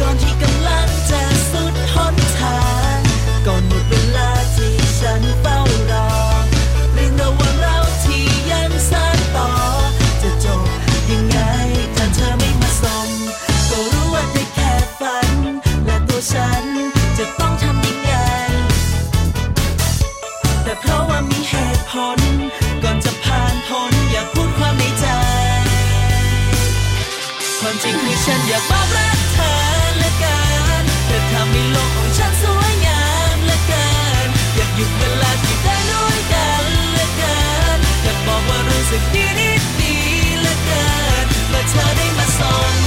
ก่อนที่กำลังจะสุดหนทาง ก่อนหมดเวลาที่ฉันเฝ้ ฉัน จะต้องทำยังไง แต่เพราะว่ามีเหตุผล ก่อนจะผ่านพ้นอย่าพูดความในใจ ความจริงคือฉันอยากบอกรักเธอเหลือเกินเธอทำให้โลกของฉันสวยงามเหลือเกินอยากหยุดเวลาที่ได้ด้วยกันเหลือเกินอยากบอกว่ารู้สึกดีดีดีเหลือเกินเมื่อเธอได้มาส่งน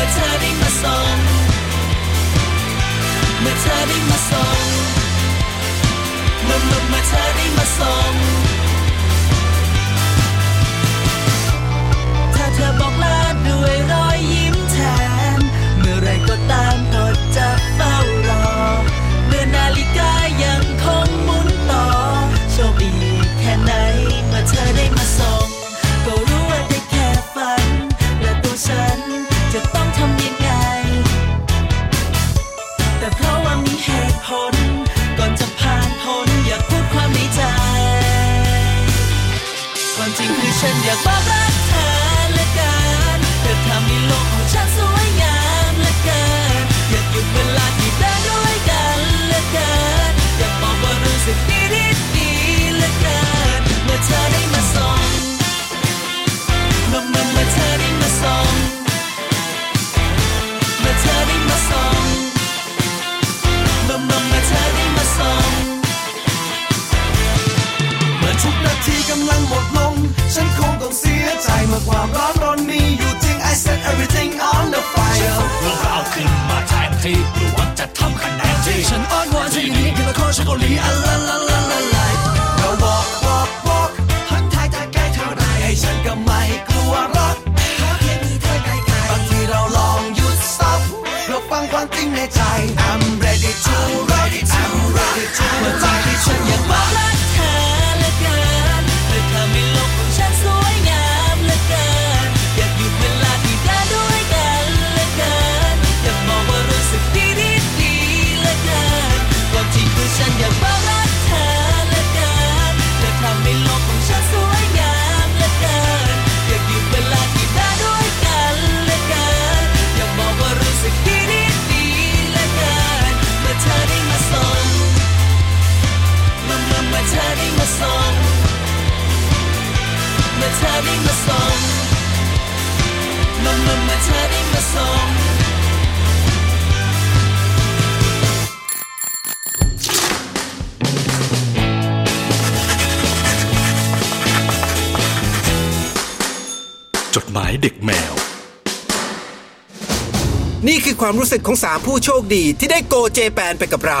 เมื่อเธอได้มาส่งเมื่อเธอได้มาส่งเมื่อเมื่อเมื่อเธอได้มาส่งถ้าเธอบอกลา ความจริ ต้เสียใจเมื่อความร้อนรนมีอยู่จริง I set everything on the fire เรื่องราวขึ้นมาแทนที่หรือว่าจะทำคะแนนที่ฉันอ้อนวอนจะอยู่นี่กินละครชกโกลีอะลาลาลาลาลาเรา walk walk walk หันทายจะใกล้เท่าไรให้ฉันก็ไม่กลัวรักเพาแค่มีเธอใกล้ๆบางทีเราลองหยุด stop เราฟังความจริงในใจ I'm มื่อเมื่อเมื่ นี่คือความรู้สึกของสามผู้โชคดีที่ได้โกเจแปนไปกับเรา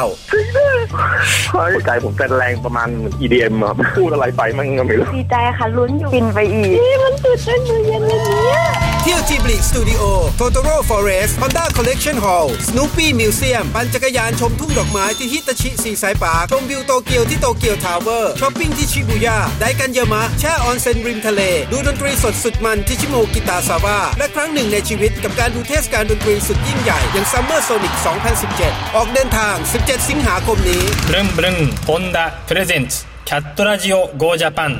หัวใจผมเต้นแรงประมาณ EDM ครับพูดอะไรไปมันก็ไม่รู้ดีใจค่ะลุ้นอยู่บินไปอีกนี่มันตื่นเต้นมือเย็นเลยเนี่ยเที่ยว Ghibli Studio Totoro Forest Honda Collection Hall Snoopy Museum ปั่นจักรยานชมทุ่งดอกไม้ที่ Hitachi Seaside Park ชมวิวโตเกียวที่ Tokyo Tower ช้อปปิ้งที่ชิบูย่าไดคันยามะแช่ออนเซ็นริมทะเล ดูดนตรีสดสุดมันที่ชิโมกิตาซาวาและครั้งหนึ่งในชีวิตกับการดูเทศกาลดนตรีสุดยิ่งใหญ่ อย่าง Summer Sonic 2017 ออกเดินทาง 17 สิงหาคมนี้บรึนบรึน Honda presents Cat Radio Go Japan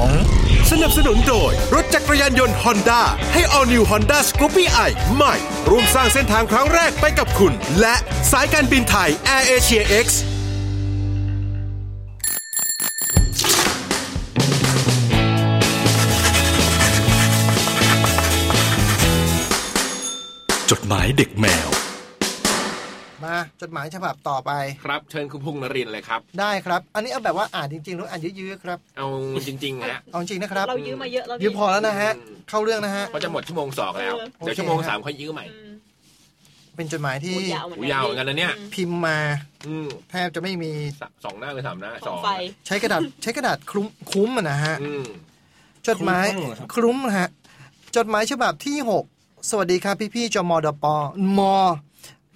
2 สนับสนุนโดย รถจักรยานยนต์ฮอนด้าให้ All New Honda Scoopy i ใหม่ ร่วมสร้างเส้นทางครั้งแรกไปกับคุณ และสายการบินไทย Air Asia X จดหมายเด็กแมว มาจดหมายฉบับต่อไป ครับเชิญคุณพุงนรินทร์เลยครับ ได้ครับ อันนี้เอาแบบว่าอ่านจริงๆหรืออ่านยื้อๆครับ เอาจริงๆฮะเอาจริงนะครับ เรายื้อมาเยอะแล้วพี่ยื้อพอแล้วนะฮะเข้าเรื่องนะฮะ เพราะจะหมดชั่วโมงสองแล้ว เดี๋ยวชั่วโมงสามค่อยยื้อใหม่ เป็นจดหมายที่หูยาวเหมือนกันนะเนี่ย พิมพ์มาอืมแทบจะไม่มีสองหน้าหรือสามหน้าสองใช้กระดาษ ใช้กระดาษคลุ้มคุ้มอะนะฮะ อืม จดหมายคลุ้มนะฮะ จดหมายฉบับที่6 สวัสดีครับพี่ๆจมดปม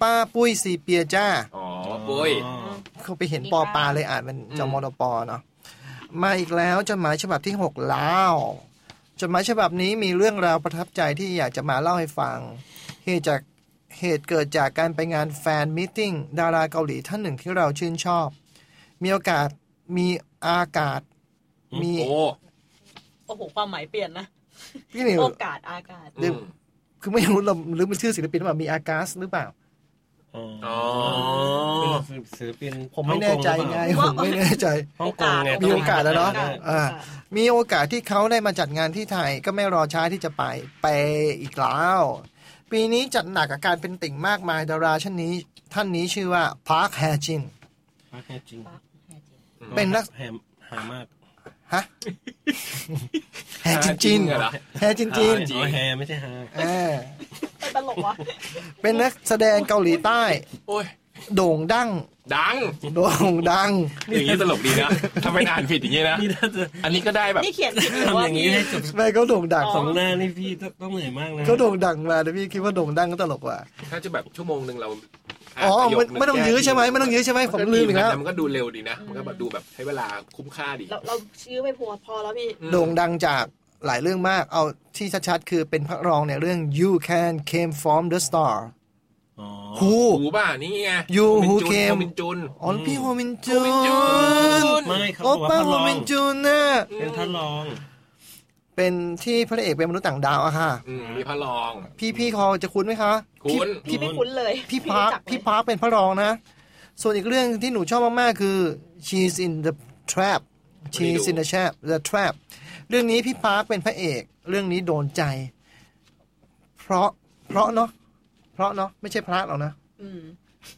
ป้าปุ้ยสีเปียจ้าอ๋อปุ้ยเขาไปเห็นปอปลาเลยอ่านเป็นจมดปเนาะมาอีกแล้วจดหมายฉบับที่6แล้วจดหมายฉบับนี้มีเรื่องราวประทับใจที่อยากจะมาเล่าให้ฟัง เหตุจากเหตุเกิดจากการไปงานแฟนมิทติ้งดาราเกาหลีท่านหนึ่งที่เราชื่นชอบ มีโอกาสมีอากาศ มีโอ้โอ้โหความหมายเปลี่ยนนะพี่หนิวโอกาสอากาศเดี๋ยว คือไม่รู้เราหรือมันชื่อศิลปินหรือเปล่ามีอากาสหรือเปล่าอ๋อเป็นศิลปินผมไม่แน่ใจไงผมไม่แน่ใจฮ่องกงไงมีโอกาสแล้วเนาะได้อ่ามีโอกาสที่เขาได้มาจัดงานที่ไทยก็ไม่รอช้าที่จะไปไปอีกแล้วปีนี้จัดหนักกับการเป็นติ่งมากมายดาราท่านนี้ ท่านนี้ชื่อว่าพาร์คแฮจินพักแฮจริงเป็นนักแฮมหามาก ฮะแฮจินจินแฮจินจินอ๋อแฮไม่ใช่ฮาเออตลกวะเป็นนักแสดงเกาหลีใต้โอ้ยโด่งดัง ดัง โด่งดัง อย่างนี้ตลกดีนะทำไมอ่านผิดอย่างนี้นะ อันนี้ก็ได้แบบ นี่เขียนผิดหรือทำว่าอย่างนี้พี่ให้จบแม่เขาโด่งดังสองหน้านี่พี่ต้องเหนื่อยมากนะเขาโด่งดังมาแต่พี่คิดว่าโด่งดังก็ตลกกว่า ถ้าจะแบบชั่วโมงหนึ่งเรา อ๋อประโยคไม่นึไม่ต้องยื้อใช่ไหมไม่ต้องยื้อใช่ไหมผมลืมอีกแล้วมันก็ดูเร็วดีนะมันก็แบบดูแบบใช้เวลาคุ้มค่าดีเราเราชื่อไม่พอพอแล้วพี่โด่งดังจากหลายเรื่องมาก เอาที่ชัดๆ คือเป็นพระรองในเรื่อง You Can Came From the Star ฮูหูป่ะนี่ไง You โฮ Who มินจุน Came โฮมินจุนอ๋อพี่โฮมินจุนไม่เขาโอบอกว่าป้าพระโฮรองมินจุนน่ะเป็นท่านรอง เป็นที่พระเอกเป็นมนุษย์ต่างดาวอะค่ะ อืมมีพระรอง พี่พี่คอจะคุ้นไหมคะคุ้น พี่ไม่คุ้นเลยพี่ไม่พาร์ครู้จักเลยพี่พาร์คเป็นพระรองนะ ส่วนอีกเรื่องที่หนูชอบมากๆคือ Cheese in the Trap Cheese in the Trap the trap เรื่องนี้พี่พาร์คเป็นพระเอก เรื่องนี้โดนใจ เพราะเพราะเนาะเพราะเนาะไม่ใช่พระหรอกนะอืม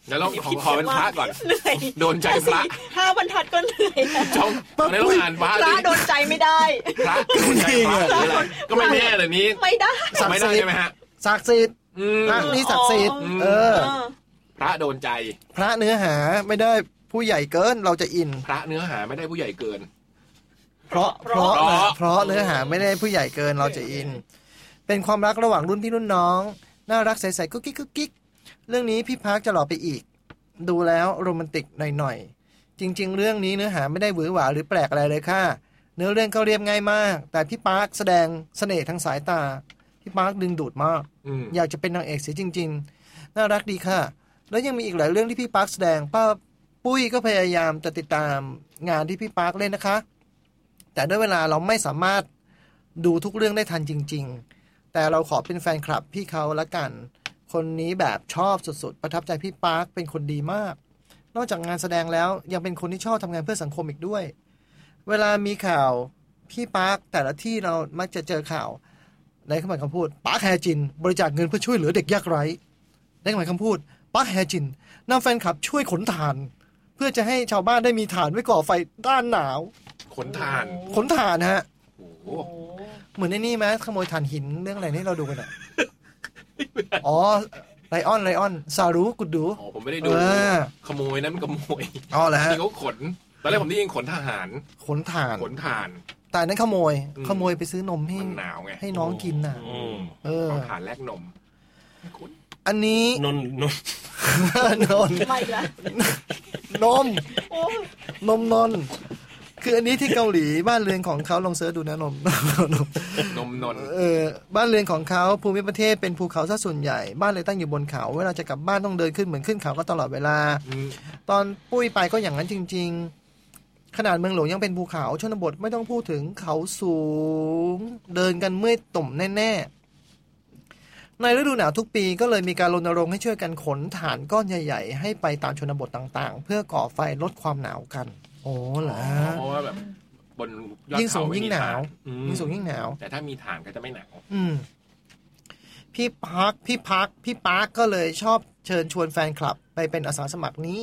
เดี๋ยวเราขอขอเป็นพระก่อนเหนื่อยโดนใจพระห้าบรรทัดก็เหนื่อยจ้องตอนนี้เราอ่านพระพระดิโดนใจไม่ได้พระโดนใจพระหรืออะไรก็ไม่แน่เลยนี้ไม่ได้ไม่ได้ใช่ไหมฮะศักดิ์สิทธิ์อืมพระนี่ศักดิ์สิทธิ์อืมเออ พระโดนใจ พระเนื้อหาไม่ได้ผู้ใหญ่เกินเราจะอิน พระเนื้อหาไม่ได้ผู้ใหญ่เกิน เพราะเพราะนะเพราะเนื้อหาไม่ได้ผู้ใหญ่เกินเราจะอิน เป็นความรักระหว่างรุ่นพี่รุ่นน้อง น่ารักใสๆกุ๊กกิ๊กกุ๊กกิ๊ก เรื่องนี้พี่พักจะหล่อไปอีก ดูแล้วโรแมนติกหน่อยๆ จริง ๆ เรื่องนี้เนื้อหาไม่ได้หวือหวาหรือแปลกอะไรเลยค่ะ เนื้อเรื่องก็เรียบง่ายมาก แต่พี่ปาร์คแสดงเสน่ห์ทางสายตา พี่ปาร์คดึงดูดมากอืมอยากจะเป็นนางเอกเสียจริง ๆ น่ารักดีค่ะ แล้วยังมีอีกหลายเรื่องที่พี่ปาร์คแสดงป้าปุ้ยก็พยายามจะติดตามงานที่พี่ปาร์คเล่นนะคะ แต่ด้วยเวลาเราไม่สามารถดูทุกเรื่องได้ทันจริง ๆ แต่เราขอเป็นแฟนคลับพี่เขาละกัน คนนี้แบบชอบสุดๆ ประทับใจพี่ปาร์คเป็นคนดีมาก นอกจากงานแสดงแล้วยังเป็นคนที่ชอบทำงานเพื่อสังคมอีกด้วย เวลามีข่าวพี่ปาร์คแต่ละที่เรามักจะเจอข่าวในคำหมายคำพูดปาร์คแฮจิน บริจาคเงินเพื่อช่วยเหลือเด็กยากไร้ในคำหมายคำพูดปาร์คแฮจินนำแฟนคลับช่วยขนถ่าน เพื่อจะให้ชาวบ้านได้มีถ่านไว้ก่อไฟต้านหนาว ขนทานขนถ่านฮะ โอ้โหเหมือนในนี่ไหมขโมยถ่านหินเรื่องอะไรที่เราดูกันอะ อ๋อไลออนไลออนซารุกุดดูอ๋อผมไม่ได้ดูเออขโมยนะมันขโมยอ๋อเหรอฮะที่เขาขนตอนแรกผมได้ยินขนทหาร ขนถ่านขนทานแต่อันนั้นขโมยอืมขโมยไปซื้อนมให้มันหนาวไงให้น้องกินน่ะอืมเออเอาฐานแลกนมอันนี้นนนนนนไม่ละนมนมนน คืออันนี้ที่เกาหลีบ้านเรือนของเขาลองเสิร์ชดูนะนมนมนมนนเออบ้านเรือนของเขาภูมิประเทศเป็นภูเขาซะส่วนใหญ่ บ้านเลยตั้งอยู่บนเขาเวลาจะกลับบ้านต้องเดินขึ้นเหมือนขึ้นเขาก็ตลอดเวลา ตอนปุ้ยไปก็อย่างนั้นจริง ๆ ขนาดเมืองหลวงยังเป็นภูเขาชนบทไม่ต้องพูดถึงเขาสูง เดินกันเมื่อยตุ่มแน่ๆ ในฤดูหนาวทุกปีก็เลยมีการรณรงค์ให้ช่วยกันขนฐานก้อนใหญ่ ๆ ให้ไปตามชนบทต่างๆ เพื่อก่อไฟลดความหนาวกัน โอ้เหรอเพราะว่าแบบบนยอดเขาไม่มีถ่านยิ่งสูงไม่ยิ่งหนาวอืมยิ่งสูงยิ่งหนาว แต่ถ้ามีถ่านก็จะไม่หนาวอืมพี่พักพี่พักพี่ปาร์คก็เลยชอบเชิญชวนแฟนคลับ ไปเป็นอาสาสมัครนี้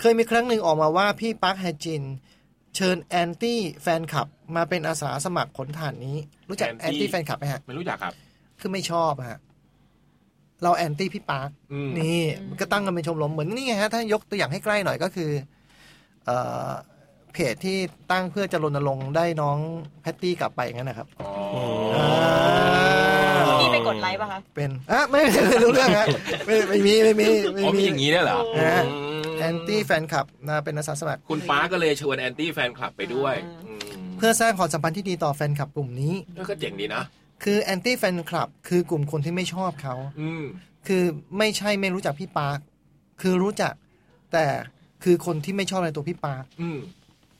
เคยมีครั้งหนึ่งออกมาว่าพี่ปาร์คแฮจิน เชิญแอนตี้แฟนคลับ มาเป็นอาสาสมัครขนถ่านนี้ รู้จักแอน Anti ตี้แฟนคลับไหมฮะไม่รู้จักครับ คือไม่ชอบอะฮะเราแอนตี้พี่ปาร์คอืมนี่มันก็ตั้งกันเป็นชมรมเหมือนนี่ไงฮะถ้ายกตัวอย่างให้ใกล้หน่อยก็คือ เอ่อเพจที่ตั้งเพื่อจะรณรงค์ให้น้องแพตตี้กลับไปอย่างนั้นนะครับมีไปกดไลค์ป่ะคะ เป็นอะไม่ไม่รู้เรื่องฮะไม่ไม่มีไม่มีไม่อ๋อมีมีอย่างนี้ด้วยเหรอแอนตี้แฟนคลับนะเป็นอาสาสมัครคุณป้าก็เลยชวนแอนตี้แฟนคลับไปด้วยอืมเพื่อสร้างความสัมพันธ์ที่ดีต่อแฟนคลับกลุ่มนี้ก็เจ๋งดีนะคือแอนตี้แฟนคลับคือกลุ่มคนที่ไม่ชอบเขาอืมคือไม่ใช่ไม่รู้จักพี่ปาร์คคือรู้จักแต่ คือคนที่ไม่ชอบในตัวพี่ปาร์คอืม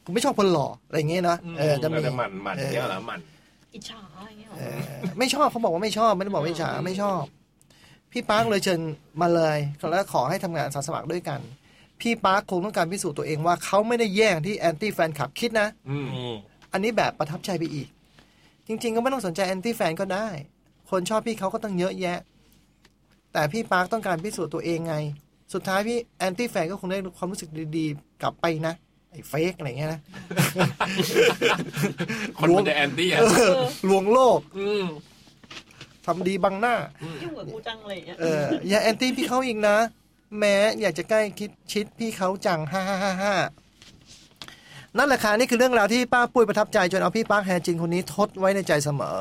ผมไม่ชอบคนหล่ออะไรอย่างเงี้ยนะเออจะมีแล้วแต่มันมันเออเนี่ยเหรอมันอิจฉาอย่างเงี้ยหรอเออไม่ชอบเขาบอกว่าไม่ชอบไม่ได้บอกไม่อิจฉาไม่ชอบ พี่ปาร์คเลยเชิญมาเลยแล้วขอให้ทำงานอาสาสมัครด้วยกัน พี่ปาร์คคงต้องการพิสูจน์ตัวเองว่าเขาไม่ได้แย่อย่างที่แอนตี้แฟนคลับคิดนะอืมอันนี้แบบประทับใจไปอีก จริง ๆ ก็ไม่ต้องสนใจแอนตี้แฟนก็ได้ คนชอบพี่เขาก็ต้องเยอะแยะ แต่พี่ปาร์คต้องการพิสูจน์ตัวเองไง สุดท้ายพี่แอนตี้แฟนก็คงได้ความรู้สึกดีๆ กลับไปนะไอ้ fake อะไรเงี้ยนะคนมันจะแอนตี้อะเออลวงโลกอืมทำดีบังหน้ายุ่งกับกูจังเลยอย่างเงี้ยเอออย่าแอนตี้พี่เขาอีกนะ แหมอยากจะใกล้คิดชิดพี่เขาจังฮ่าฮ่าฮ่าฮ่านั่นแหละค่ะนี่คือเรื่องราวที่ป้าปุ้ยประทับใจจนเอาพี่ปาร์คแฮจริงคนนี้ทดไว้ในใจเสมอ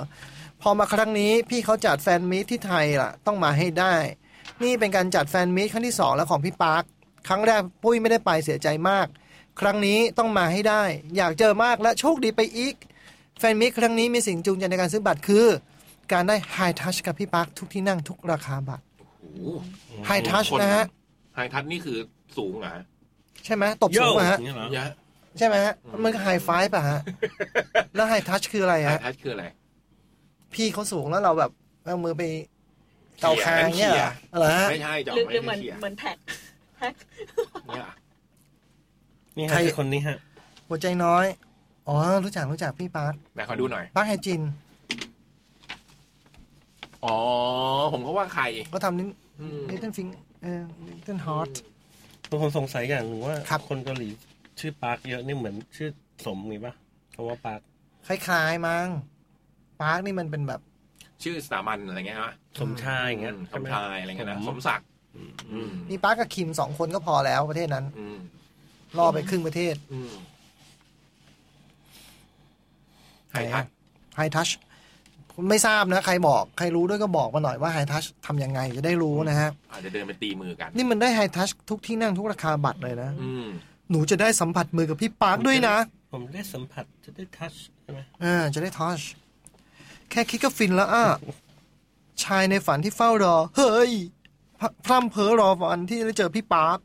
พอมาครั้งนี้พี่เขาจัดแฟนมีตที่ไทยล่ะ ต้องมาให้ได้ นี่เป็นการจัดแฟนมีตครั้งที่สองแล้วของพี่ปาร์คครั้งแรกปุ้ยไม่ได้ไปเสียใจมาก ครั้งนี้ต้องมาให้ได้ อยากเจอมากและโชคดีไปอีก แฟนมีตครั้งนี้มีสิ่งจูงใจในการซื้อบัตรคือ การได้ไฮทัชกับพี่ปาร์คทุกที่นั่งทุกราคาบัตรไฮทัชนะฮะhigh touch นี่คือสูงเหรอฮะใช่ไหมตบสูงอะฮะอย่างเงี้ยเหรอเยอะใช่ไหมฮะมันก็ high five ป่ะฮะแล้ว high touch คืออะไร high ฮะ touch คืออะไร พี่เขาสูงแล้วเราแบบเอามือไป เกาคางเนี่ยเหรอเหรอฮะไม่ใช่จอหรือไม่หรือเหมืใช่อนเขียเหมือน tag tag เนี่ยนี่ใครฮะคือคนนี้ฮะ หัวใจน้อย อ๋อ รู้จักรู้จักพี่ปาร์คไหนขอดูหน่อยปาร์คแฮจิน อ๋อ ผมก็ว่าใคร ก็ทำนิดอืมนิดฟิงเออนิดฮอตบางคนสงสัยอย่างหนึ่งว่าคนเกาหลีชื่อปาร์คเยอะนี่เหมือนชื่อสมมีปะคำว่าปาร์คคล้ายๆมั้งปาร์คนี่มันเป็นแบบ ชื่อสามัญอะไรเงี้ยฮะสมชายอย่างเงี้ยสมชายอะไรเงี้ยนะสมศักดิ์อืมมีปาร์คกับคิมสองคนก็พอแล้วประเทศนั้นอืมล่อไปครึ่งประเทศอืมไฮทัชไฮทัชไม่ทราบนะ ใครบอก ใครรู้ด้วยก็บอกมาหน่อยว่าไฮทัชทำยังไงจะได้รู้นะฮะอาจจะเดินไปตีมือกัน นี่มันได้ไฮทัชทุกที่นั่งทุกราคาบัตรเลยนะอืมหนูจะได้สัมผัสมือกับพี่ปาร์คด้วยนะ ผมได้สัมผัสจะได้ทัชใช่ไหมอ่าจะได้ทัช แค่คิดก็ฟินแล้วอะ ชายในฝันที่เฝ้ารอ เฮ้ยพพร่ำเพ้อรอวันที่ได้เจอพี่ปาร์ค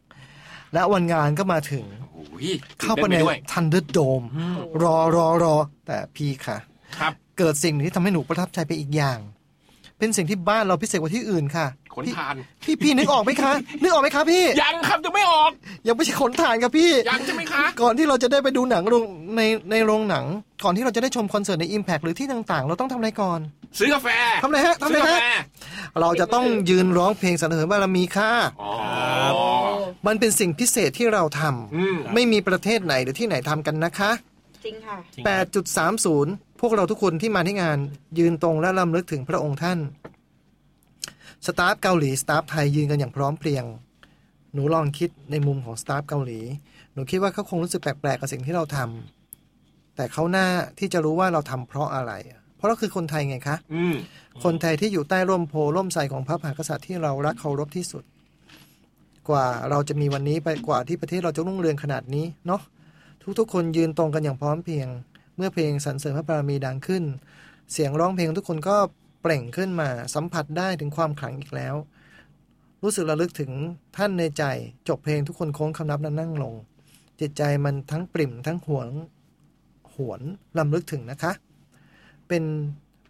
และวันงานก็มาถึงโอ้ยเข้าไปในตื่นต้นไปด้วยทันเดอร์โดม รอรอรอ แต่พี่ค่ะครับเกิดสิ่งหนึ่งที่ทำให้หนูประทับใจไปอีกอย่าง เป็นสิ่งที่บ้านเราพิเศษกว่าที่อื่นค่ะ ขนทาน พี่พี่นึกออกไหมคะ นึกออกไหมคะพี่ ยังครับจะไม่ออก ยังไม่ใช่ขนถ่านครับพี่ ยังใช่ไหมคะ ก่อนที่เราจะได้ไปดูหนังโรงในในโรงหนัง ก่อนที่เราจะได้ชมคอนเสิร์ตใน Impact หรือที่ต่างๆ เราต้องทำอะไรก่อน ซื้อกาแฟทำอะไรฮะทำอะไรซื้อกาฮะแฟเราจะต้องยืนร้องเพลงสรรเสริญบารมีค่ะอ๋อมันเป็นสิ่งพิเศษที่เราทำอืมไม่มีประเทศไหนหรือที่ไหนทำกันนะคะ จริงค่ะ8.30 พวกเราทุกคนที่มาที่งาน ยืนตรงและรำลึกถึงพระองค์ท่าน staff เกาหลี staff ไทยยืนกันอย่างพร้อมเพรียง หนูลองคิดในมุมของ staff เกาหลี หนูคิดว่าเขาคงรู้สึกแปลกๆกับสิ่งที่เราทำแต่เขาน่าที่จะรู้ว่าเราทำเพราะอะไร เพราะเราคือคนไทยไงคะอืมคนไทยที่อยู่ใต้ร่มโพล่มใสของพระมหากษัตริย์ที่เรารักเคารพที่สุด กว่าเราจะมีวันนี้ไปกว่าที่ประเทศเราจะรุ่งเรืองขนาดนี้เนาะทุกๆคนยืนตรงกันอย่างพร้อมเพรียง เมื่อเพลงสรรเสริญพระบารมีดังขึ้น เสียงร้องเพลงทุกคนก็เปล่งขึ้นมา สัมผัสได้ถึงความขลังอีกแล้ว รู้สึกระลึกถึงท่านในใจ จบเพลงทุกคนโค้งคำนับและนั่งลง จิตใจมันทั้งปริ่มทั้งหวงหวนรำลึกถึงนะคะ เป็น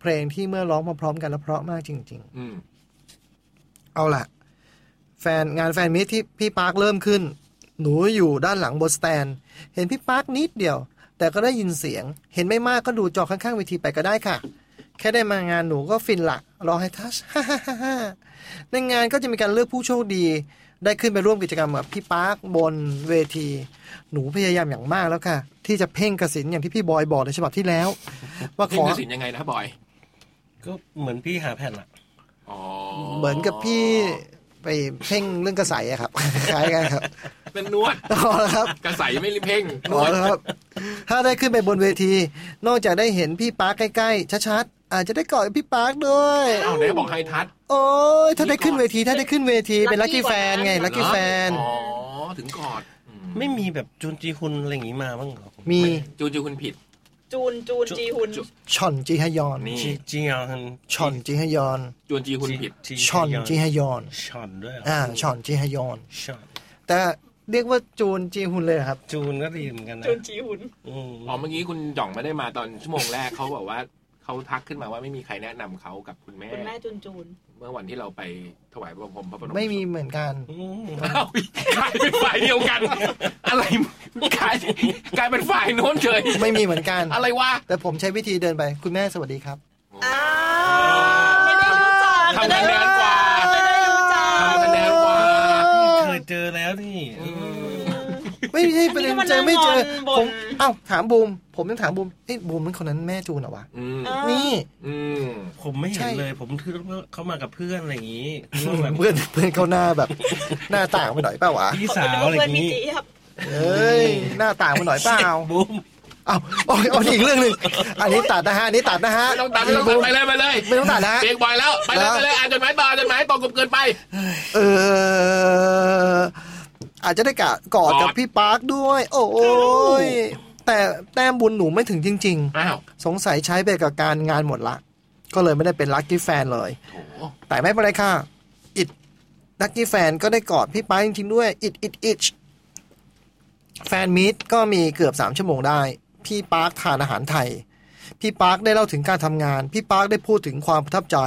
เพลงที่เมื่อร้องมาพร้อมกันแล้วเพราะมากจริง ๆ อืเอาล่ะ แฟนงาน fan meet ที่พี่ปาร์คเริ่มขึ้น หนูอยู่ด้านหลังบน stand เห็นพี่ปาร์คนิดเดียว แต่ก็ได้ยินเสียง เห็นไม่มากก็ดูจอข้างๆเวทีไปก็ได้ค่ะ แค่ได้มางานหนูก็ฟินละรอ high touch ในงานก็จะมีการเลือกผู้โชคดี ได้ขึ้นไปร่วมกิจกรรมกับพี่ปาร์คบนเวที หนูพยายามอย่างมากแล้วค่ะ ที่จะเพ่งกสินอย่างที่พี่บอยบอกในฉบับที่แล้ว ว่าเพลของกระสินยังไงนะบอย ก็เหมือนพี่หาแผ่นอะอ๋อเหมือนกับพี่ไปเพ่งเรื่องกระใสอะครับ คล้ายกันครับเป็นนวดอ๋อครับ กระใสไม่รีบเพ่งนอ๋อวดครับ ถ้าได้ขึ้นไปบนเวที นอกจากได้เห็นพี่ปาร์คใกล้ ๆ ชัดๆ อาจจะได้กอดพี่ปาร์คด้วยเอาไหนบอกไฮทัชโอ้ยถ้าได้ขึ้นเวทีถ้าได้ขึ้นเวทีเป็นลัคกี้แฟนไงลัคกี้แฟนอ๋อถึงกอดไม่มีแบบจุนจีฮุนอะไรอย่างงี้มาบ้างเหรอมีจูนจูคุณผิด จูนจูนจีฮุนช่อนจีฮยอนนี่จีจีฮยอนช่อนจีฮยอนจูนจีคุณผิดช่อนจีฮยอนช่อนด้วยเหรอ่าช่อนจีฮยอนช่อนแต่เรียกว่าจูนจีฮุนเลยเหรอครับ จูนก็ดีเหมือนกันนะจูนจีฮุนอืมอ๋อเมื่อกี้คุณจ่องไม่ได้มาตอนชั่วโมงแรกเขาบอกว่า เขาทักขึ้นมาว่าไม่มีใครแนะนำเขากับคุณแม่ คุณแม่จูนจูน เมื่อวันที่เราไปถวายบังคมพระบรมไม่มีเหมือนกันอ้าวกลายเป็นฝ่ายเดียวกัน อะไรกลายกลายเป็นฝ่ายโน้นเฉยไม่มีเหมือนกัน อะไรวะแต่ผมใช้วิธีเดินไป คุณแม่สวัสดีครับไม่ได้รู้จักทำคะแนนกว่าไม่ได้รู้จักทำคะแนนกว่าเคยเจอแล้วนี่ ไม่ใช่ประเด็นอันนี้ก็มาเจอไม่เจอนั่งงอนบนผมเอ้าถามบูมผมยังถามบูมเอ้ยบูมมันคนนั้นแม่จูนเหรอวะอืมนี่อืมผมไม่เห็ใช่นเลย ผมคิดว่าเขามากับเพื่อนอะไรอย่างงี้คิดว่าแบบเพื่อนเพื่อนเขาหน้าแบบ หน้าต่างไปหน่อยเปล่าวะพี่สาวอะไรอเพื่อนย่างพี่งี้จี๊บเอ้ยหน้าต่างไปหน่อยเปล่าบูมเอ้าโอ้ยเอาอีกเรื่องหนึ่งอันนี้ตัดนะฮะอันนี้ตัดนะฮะไม่ต้องตัดไม่ต้องตัดไปเลยไปเลย ไม่ต้องตัดนะฮะเบรกบ่อยแล้ว ไปเลยไปเลยอ่านจดหมายต่อจดหมายต่อกบเกินไป เออ อาจจะได้กะกอดกับกอดพี่ปาร์คด้วย โอ้ยแต่แต้มบุญหนูไม่ถึงจริงอ้าวๆสงสัยใช้ไปกับการงานหมดละ ก็เลยไม่ได้เป็น lucky fan เลยโอ้โหแต่ไม่เป็นไรค่ะ อิจ lucky fan ก็ได้กอดพี่ปาร์คจริงๆด้วย อิจอิจอิจ fan meet ก็มีเกือบสามชั่วโมงได้ พี่ปาร์คทานอาหารไทย พี่ปาร์คได้เล่าถึงการทำงาน พี่ปาร์คได้พูดถึงความประทับใจ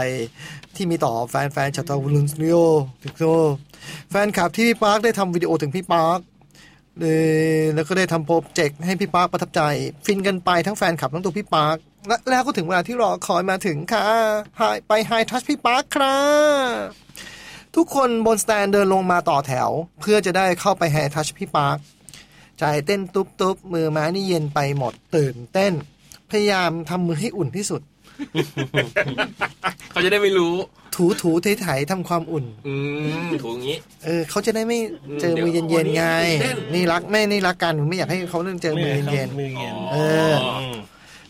ที่มีต่อแฟนๆชาวตะวันสตูดิโอถึงโซแฟนคลับที่พี่ปาร์คได้ทำวิดีโอถึงพี่ปาร์คเออแล้วก็ได้ทำโปรเจกต์ให้พี่ปาร์คประทับใจ ฟินกันไปทั้งแฟนคลับทั้งตัวพี่ปาร์คและแล้วก็ถึงเวลาที่รอคอยมาถึงค่ะ high ไป high touch พี่ปาร์คครับทุกคนบน stand เดินลงมาต่อแถว เพื่อจะได้เข้าไป high touch พี่ปาร์คใจเต้นตุ๊บตุ๊บมือไม้นี่เย็นไปหมดตื่นเต้น พยายามทำมือให้อุ่นที่สุด เขาจะได้ไม่รู้ ถูถูไถไถทำความอุ่น อืมถูกอย่างนี้ เออเขาจะได้ไม่เจอมือเดี๋ยวเย็นๆไงเต้นนี่รักแม่นี่รักกันผมไม่อยากให้เขาเรื่องเจอมือเย็นมือเย็นๆเอออ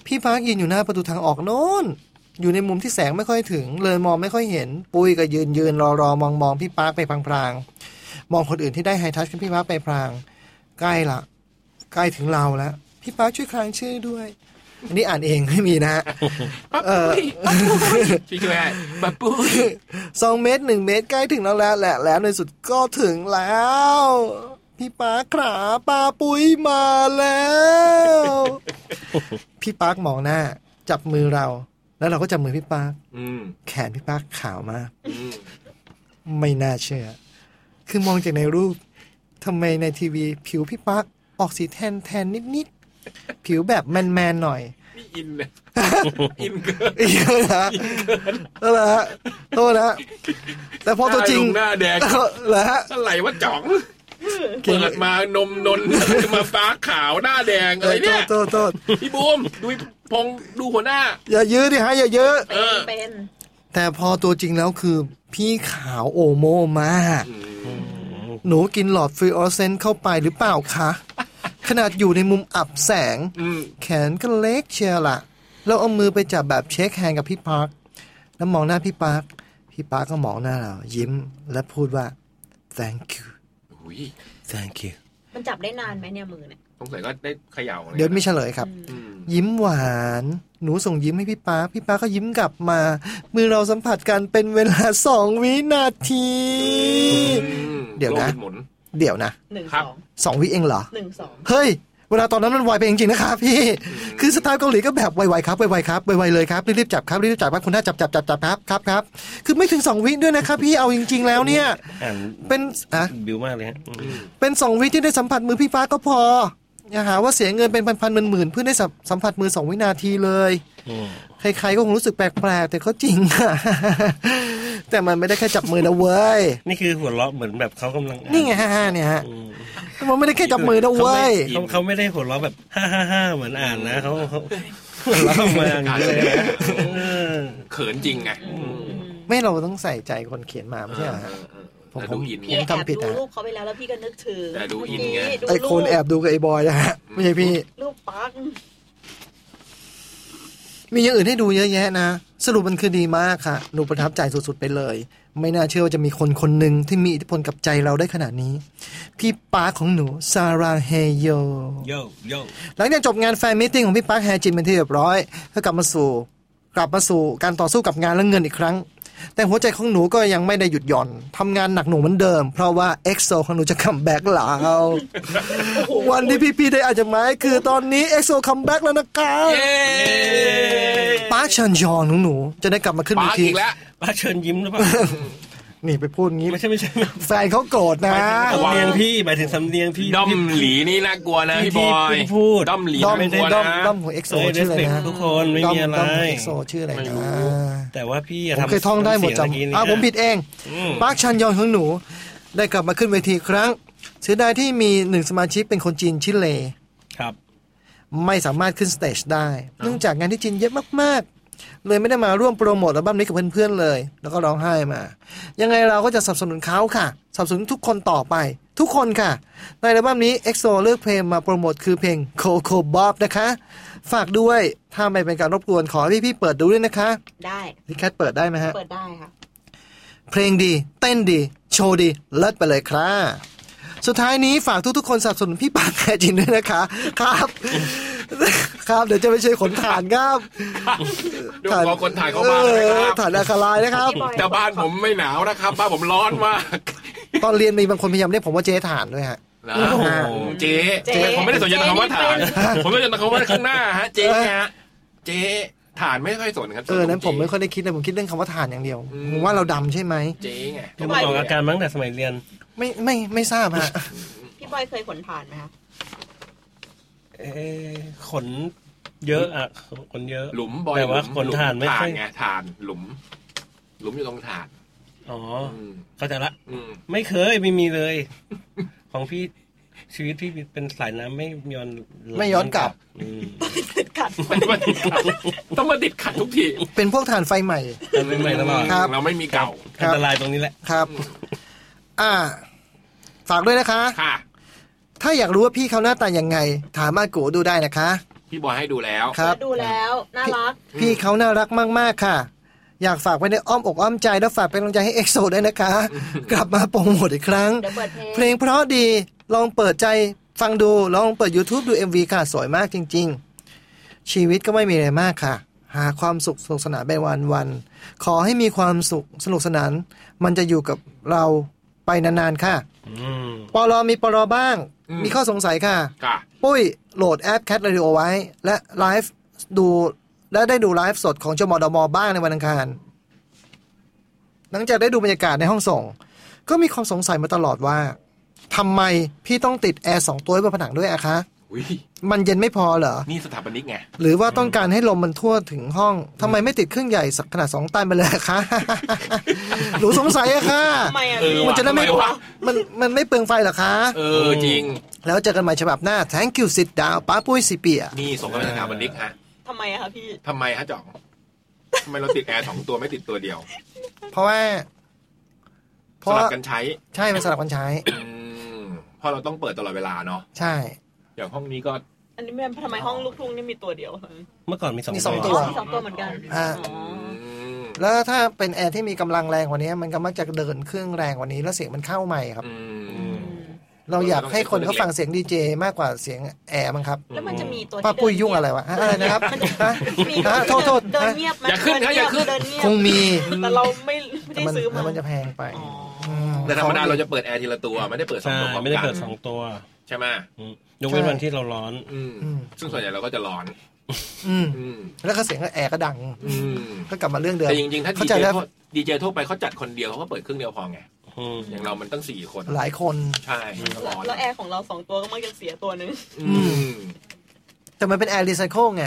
พี่พักยืนอยู่หน้าประตูทางออกโน้นอยู่ในมุมที่แสงไม่ค่อยถึง เลยมองไม่ค่อยเห็น ปุ้ยก็ยืนยืนรอรอมองมองพี่ปาร์คไปพลางๆ มองคนอื่นที่ได้ไฮทัชกับพี่ปาร์คไปพลาง ใกล้ละใกล้ถึงเราแล้ว พี่ปาร์คช่วยคลางชื่อด้วย อันนี้อ่านเองไม่มีนะฮะเออพี่ช่วยให้ปะปุ้ยสองเมตรหนึ่งเมตรใกล้ถึงแล้วแหละแหละแล้วในสุดก็ถึงแล้ว พี่ปาร์คขาปลาปุ้ยมาแล้ว พี่ปาร์คมองหน้า จับมือเรา แล้วเราก็จับมือพี่ปาร์คอืมแขนพี่ปาร์คขาวมากอืมไม่น่าเชื่อ คือมองจากในรูปทำไมในทีวีผิวพี่ปาร์คออกสีแทนแทนนิดๆ ผิวแบบแมนๆหน่อยนี่อินเลยอินเกินเยอะนะเออฮะโทษนะแต่พอตัวจริงหน้าแดงเหรอฮะอะไรวะจ๋องเปิดมานมนนมาฟ้าขาวหน้าแดงอะไรเนี่ยโทษโทษพี่บูมดูพงดูหัวหน้า อย่ายื้อดิฮะอย่ายื้อเออเป็นแต่พอตัวจริงแล้วคือ พี่ขาวโอโมมากหนูกินหลอดฟลูออเรสเซนต์เข้าไปหรือเปล่าคะ ขนาดอยู่ในมุมอับแสง แขนก็เล็กเชียวล่ะแล้วเอามือไปจับแบบ shake hand กับพี่ปาร์คแล้วมองหน้าพี่ปาร์คพี่ปาร์คก็มองหน้าเรายิ้มและพูดว่า thank you อุ้ย thank you มันจับได้นานไหมเนี่ยมือเนี่ยสงสัยก็ได้เขย่าเดี๋ยวมีเฉลยครับ ยิ้มหวาน หนูส่งยิ้มให้พี่ปาร์คพี่ปาร์คก็ยิ้มกลับมา มือเราสัมผัสกันเป็นเวลาสองวินาที เดี๋ยวนะโลกหมุน เดี๋ยวนะหนึ่งครัสบองสองวิเองเหรอหนึ่งสองเฮ้ย เวลาตอนนั้นมันไวไปจริงๆนะครับพี่ คือสไตล์เกาหลีก็แบบไวๆครับไวๆครับไวๆเลยครับรีบๆจับครับรีบๆจับครับคุณน่าจับจับจับจับครับครับครับคือไม่ถึงสองวิด้วยนะครับพี่เอาจริง ๆ แล้วเนี่ยอ่านเป็นอะบิวมากเลยฮะอืมเป็นสองวิที่ได้สัมผัสมือพี่ฟ้าก็พอ อย่าหาว่าเสียเงินเป็นพันๆหมื่นๆเพื่อได้สัมผัสมือสองวินาทีเลยอืมใครๆก็คงรู้สึกแปลกๆแต่ก็จริงอะแต่มันไม่ได้แค่จับมือนะเว้ยนี่คือหัวเราะเหมือนแบบเขากำลังนี่ไงฮ่าๆเนี่ยฮะมันไม่ได้แค่จับมือนะเว้ยเขาเขาไม่ได้หัวเราะแบบฮ่าฮ่าฮ่าเหมือนอ่านนะเขาเขาหัวเราะมาอย่างนี้เลยนะเออเขินจริงไงไม่เราต้องใส่ใจคนเขียนมาไม่ใช่เหรอ ฮะผมแต่ผดูมอินผไงมทำผิดดูอะรูปเขาไปแล้วแล้วพี่ก็นึกถึงแต่ดูอินไงดูไอคนแอบดูกับไอบอยนะฮะไม่ใช่พี่ รูปปังมีอย่างอื่นให้ดูเยอะแยะนะ สรุปมันคือดีมากค่ะ หนูประทับใจสุดๆไปเลย ไม่น่าเชื่อว่าจะมีคนคนหนึ่งที่มีอิทธิพลกับใจเราได้ขนาดนี้ พี่ปาร์คของหนู ซาราเฮโย โยโยหลังจากจบงานแฟนมิทติ้งของพี่ปาร์คแฮจินเป็นที่เรียบร้อยก็กลับมาสู่ กลับมาสู่การต่อสู้กับงานและเงินอีกครั้ง แต่หัวใจของหนูก็ยังไม่ได้หยุดหย่อนทำงานหนักหน่วงเหมือนเดิม เพราะว่าเอ็กโซของหนูจะคัมแบ็กแล้ววันที่พี่ๆได้อาจจะหมายคือตอนนี้เอ็กโซคัมแบ็กแล้วนะครับปาร์คเชันยอนของหนูจะได้กลับมาขึ้นเวปาร์คทีอีกแล้วป้าเชิญยิ้มหรือเปล่า นี่ไปพูดงี้ไม่ใช่ไม่ใช่แฟนเขาโกรธนะสำเนียงพี่หมายถึงสำเนียงพี่ด้อมหลีนี่น่ากลัวนะพี่บอยที่พูดด้อมหลีด้อมน่ากลัวด้อมนะด้อมของเอ็กโซเอ้ยชื่ออะไร respect นะทุกคนไม่มีอะไรด้อมของเอ็กโซชื่ออะไรนะแต่ว่าพี่อะผมทำเคยท่องได้หมดเสียงเอกี้จำนี่อ่าผมผิดเองอืมปาร์คชันยองของหนู ได้กลับมาขึ้นเวทีอีกครั้งเสียดายที่มีหนึ่งสมาชิกเป็นคนจีนชิเลครับ ไม่สามารถขึ้นสเตจได้ เนื่องจากงานที่จีนเยอะมากๆ เลยไม่ได้มาร่วมโปรโมทอัลบั้มนี้กับเพื่อนๆเลย แล้วก็ร้องไห้มา ยังไงเราก็จะสนับสนุนเขาค่ะสนับสนุนทุกคนต่อไป ทุกคนค่ะ ในอัลบั้มนี้ EXO เลือกเพลงมาโปรโมทคือเพลง Coco Bob นะคะ ฝากด้วยถ้าไม่เป็นการรบกวนขอให้พี่ๆเปิดดูด้วยนะคะ ได้พี่แคทเปิดได้ไหมฮะเปิดได้ค่ะเพลงดี เต้นดี โชว์ดีเลิศไปเลยครับ สุดท้ายนี้ฝากทุกๆคนสนับสนุนพี่ปากแคจินด้วยนะคะ ครับ ครับเดี๋ยวจะไปช่วยขนฐานครับเดี๋ยวขอคนถ่ายเข้ามาเลยคเอรัอบฐานอาคารายนะครับแต่บ้านผมไม่หนาวนะครับ บ้านผมร้อนมากตอนเรียนมีบางคนพยายามเรียกผมว่าเจ๊ฐานด้วยฮะนะเจ๊เจ๊ผมไม่ได้สนใจคำว่าฐานผมไม่ได้สนใจคำว่าข้างหน้าฮะเจ๊ฮะเจ๊ ฐานไม่ค่อยสนครับเออนั้นผมไม่ค่อยได้คิดเลยผมคิดเรื่องคำว่าฐานอย่างเดียวผมว่าเราดำใช่ไหมเจ๊ไงก็มาออกอาการมาตั้งแต่สมัยเรียน ไม่ไม่ไม่ทราบฮะพี่บอยเคยขนผ่านไหมคะเอ๊ะขนเยอะอะขนเยอะ หลุมบอยแต่ว่าหลุมขนถ่านไม่ถ่าค่นอยไงถ่านหลุม หลุมอยู่ตรงถ่านอ๋ออเข้าใจละอืมไม่เคยไม่มีเลย ของพี่ ชีวิตพี่เป็นสายน้ำไม่ย้อนไม่ย้อนกลับอืมมันมาติดขัดต้องมาติดขัดทุกทีเป็นพวกฐานไฟใหม่เป็นใหม่ตลอดครับเราไม่มีเก่าอันตรายตรงนี้แหละครับ อ่า ฝากด้วยนะคะค่ะถ้าอยากรู้ว่าพี่เขาหน้าตายังไง ถามอากูดูได้นะคะ พี่บอยให้ดูแล้วครับดูแล้วน่ารัก พี่เขาน่ารักมาก ๆ ค่ะ อยากฝากไว้ในอ้อมอกอ้อมใจแล้วฝากเป็นกำลังใจให้เอ็กโซด้วยนะคะ กลับมาโปรโมทอีกครั้งเดี๋ยวเปิดเพลงเพลงเพราะดี ลองเปิดใจฟังดูลองเปิด YouTube ดู MV ค่ะ สวยมากจริง ๆ ชีวิตก็ไม่มีอะไรมากค่ะ หาความสุขสนุกสนานไปวันวันๆขอให้มีความสุขสนุกสนาน มันจะอยู่กับเราไปนานๆค่ะอืมปลอมีปลอบ้างอืมมีข้อสงสัยค่ะค่ะ ปุ้ยโหลดแอป Cat Radio ไว้ และไลฟ์ดูและได้ดูไลฟ์สดของจดหมายเด็กแมวบ้างในวันอังคาร หลังจากได้ดูบรรยากาศในห้องส่ง ก็มีความสงสัยมาตลอดว่า ทำไมพี่ต้องติดแอร์สองตัวไว้บนผนังด้วยอะคะอุ้ยมันเย็นไม่พอเหรอ นี่สถาปนิกไง หรือว่าต้องการให้ลมมันทั่วถึงห้องทำไมไม่ติดเครื่องใหญ่สักขนาดสองตันไปเลยอะคะ หนูสงสัยอะค่ะทำไมอะเออมันจะได้ไม่ทำไมวะมันมันไม่เปลืองไฟเหรอคะ เออจริง แล้วเจอกันใหม่ฉบับหน้า thank you sit down ป้าปุ้ยสิเปียนี่ส่งกันเป็นสถาปนิกฮะทำไมอะคะพี่ทำไมฮะจ่องทำไมเราติดแอร์สองตัวไม่ติดตัวเดียว เพราะว่าเพสราะลัว่าบกันใช้ ใช่มันสลับกันใช้อืม เพราะเราต้องเปิดตลอดเวลาเนาะใช่ อย่างห้องนี้ก็อันนี้แม่ทำไมห้องลูกทุ่งนี่มีตัวเดียวคะเมื่อก่อนมีสองมีสองตัตัววมีสองตัวเหมือนกันอ่าแล้วถ้าเป็นแอร์ที่มีกำลังแรงกว่านี้ มันก็มักจะเดินเครื่องแรงกว่านี้แล้วเสียงมันเข้าใหม่ครับเราอยากให้คนเขาฟังเสียงดีเจมากกว่าเสียงแอร์มั้งครับ แล้วมันจะมีตัวที่ป้าปุ้ยยุ่งอะไรวะฮะอะไรนะครับฮะฮะโทษโทษเดินฮะเงียบไหมอย่าขึ้นครับอย่าขึ้นเดินเงียบคงมีแต่เราไม่ไม่แต่ได้มันซื้อแต่มามันจะแพงไปม แต่ธรรมดาเราจะเปิดแอร์ทีละตัว ไม่ได้เปิดสองใช่ตัวพร้อมไม่ได้กันเปิดสองตัวใช่ไหมอืมยกเว้นวันที่เราร้อน อืมซึ่งส่วนใหญ่เราก็จะร้อน อืมอืมแล้วก็เสียงแอร์ก็ดัง อืมก็กลับมาเรื่องเดิมแต่จริงๆถ้าดีเข้าเจใจแล้วดีเจทั่วไปเขาจัดคนเดียวเขาก็เปิดเครื่องเดียวพอไงอืมอย่างเรามันตั้งสี่คน หลายคนใช่มันก็ร้อนแล้วแอร์ของเราสองตัวก็มักจะเสียตัวหนึ่งอืมแต่มันเป็นแอร์รีไซเคิลไง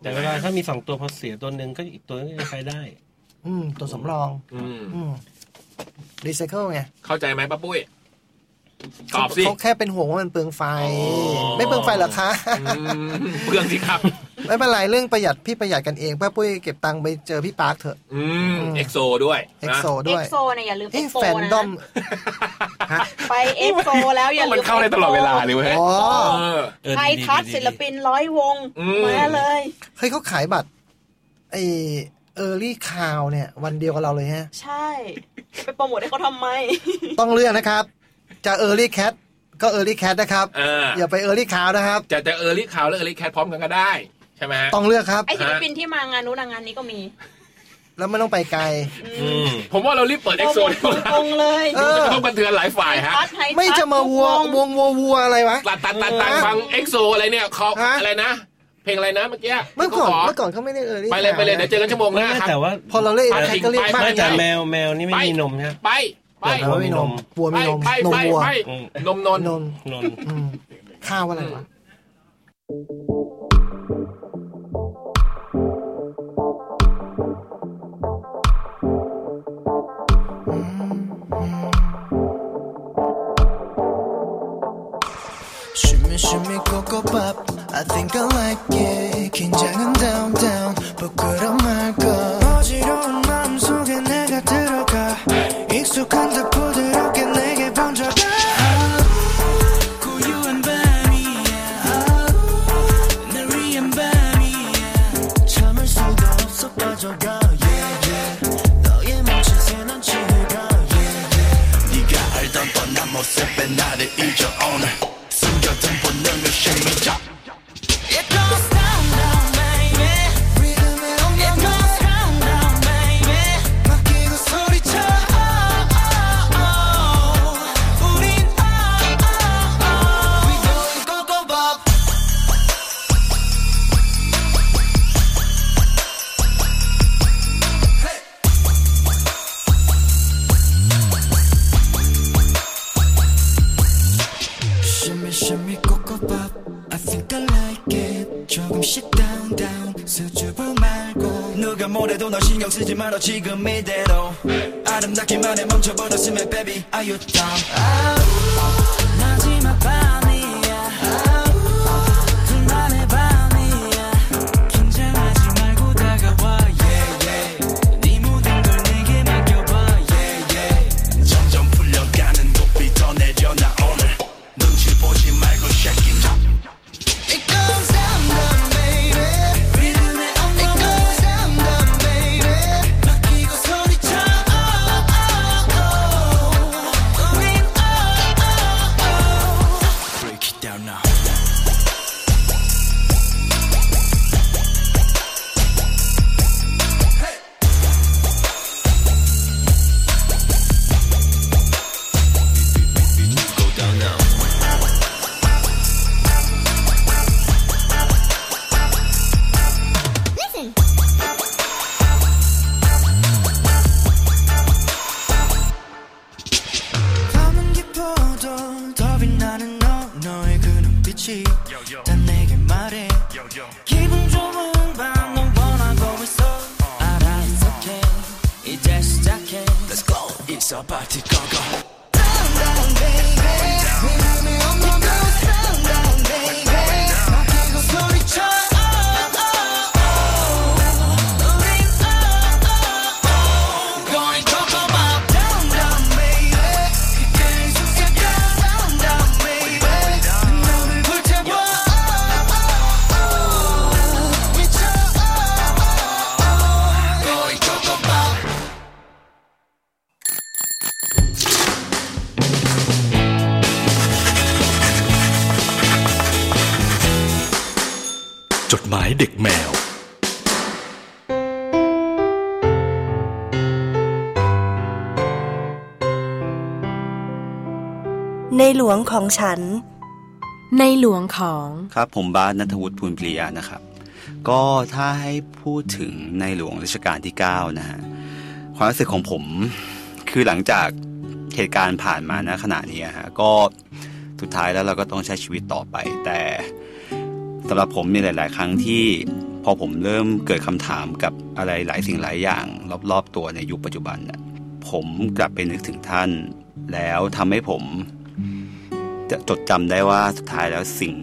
แต่เวลาถ้ามีสองตัวพอเสียตัวหนึ่งก็อีกตัวนึงก็จะใช้ได้ อืมตัวสำรอง อืมอืม รีไซเคิลไง เข้าใจไหมป้าปุ้ย ตอบสิเขาแค่เป็นห่วงว่ามันเปลืองไฟ ไม่เปลืองไฟเหรอคะเปลืองสิครับ ไม่เป็นไรเรื่องประหยัดพี่ประหยัดกันเองป้าปุ้ยเก็บตังค์ไปเจอพี่ปาร์คเถอะอืมเอ็กโซด้วยเอ็กโซเอ็ด้วกยโซเนี่ยอย่าลืมเอ๊ะเอ็กโซแฟนดอมนะไปเอ็กโซแล้วอย่าลืมมันเข้าได้ตลอดเวลาเลยเว้ยอ๋อเออไทยทัศน์ศิลปินร้อยวงอืมมาเลยเฮ้ยเขาขายบัตรไอ เออร์ลี่คาวเนี่ยวันเดียวกับเราเลยฮะ ใช่ ไปโปรโมทให้เขาทำไม ต้องเลือกนะครับ จะเออร์ลี่แคทก็เออร์ลี่แคทนะครับเอออย่าไปเออร์ลี่คาวนะครับ จะจะเออร์ลี่คาวและเออร์ลี่แคทพร้อมกันก็ได้ใช่ไหมฮะต้องเลือกครับไอศิลปินที่มางานนู้นงานนี้ก็มีแล้วไม่ต้องไปไกล ผมว่าเรารีบเปิดเอ็กโซดีกว่าตรงเลยเออต้องบันเทือนหลายฝ่ายฮะทัศน์ไทยทัศน์ไม่จะมาวัวทุกวงวัววัวอะไรวะตัดตัดตัดตัดฟังเอ็กโซอะไรเนี่ยเขาอะไรนะ เพลงอะไรนะเมื่อกี้เมื่อก่อนที่ขาขเมื่อก่อนเขาไม่ได้เออร์ลี่ไปเลยไปเลยเดี๋ยวเจอกันชั่วโมงหน้าครับแต่ว่าพอเราเล่นแคทก็เรียกไปมากไปแต่แมวแมวนี่ไม่มีนมใช่ไหมไปไปแต่ว่าไม่นมวัวไม่นมไปนมไปวัวไปนมนนนมนนอืมข้าวอะไรวะ Shimmy cocoa pop I think I like it 긴장은 down down 부끄럼 말고 어지러운 마음속에 내가 들어가 익숙한 듯 쓰지 말아 지금 이대로. 아름답기만 해 멈춰버렸으면 baby are you down ของฉัน ในหลวงของครับผมบาสนัทวุฒิภูลปริยานะครับ ก็ถ้าให้พูดถึงในหลวงรัชกาลที่ 9 นะฮะความรู้สึกของผมคือหลังจากเหตุการณ์ผ่านมาณขณะนี้ฮะก็สุดท้ายแล้วเราก็ต้องใช้ชีวิตต่อไป แต่สำหรับผมมีหลาย ๆ ครั้งที่พอผมเริ่มเกิดคำถามกับอะไรหลายสิ่งหลายอย่าง รอบ ๆ ตัวในยุคปัจจุบันน่ะผมกลับไปนึกถึงท่าน แล้วทำให้ผม จะจดจำได้ว่าสุดท้ายแล้วสิ่ง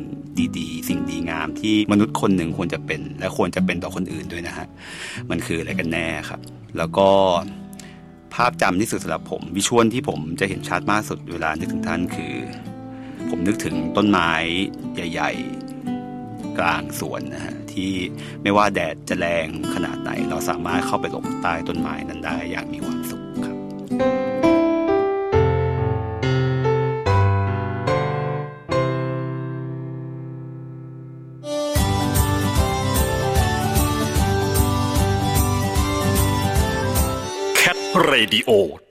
ดีๆ สิ่งดีงามที่มนุษย์คนหนึ่งควรจะเป็น และควรจะเป็นต่อคนอื่นด้วยนะฮะมันคืออะไรกันแน่ครับ แล้วก็ภาพจำที่สุดสำหรับผม วิชวลที่ผมจะเห็นชัดมากสุดเวลานึกถึงท่านคือ ผมนึกถึงต้นไม้ใหญ่ ๆ กลางสวนนะฮะที่ไม่ว่าแดดจะแรงขนาดไหน เราสามารถเข้าไปหลบใต้ต้นไม้นั้นได้อย่างมีความสุขครับ คทเ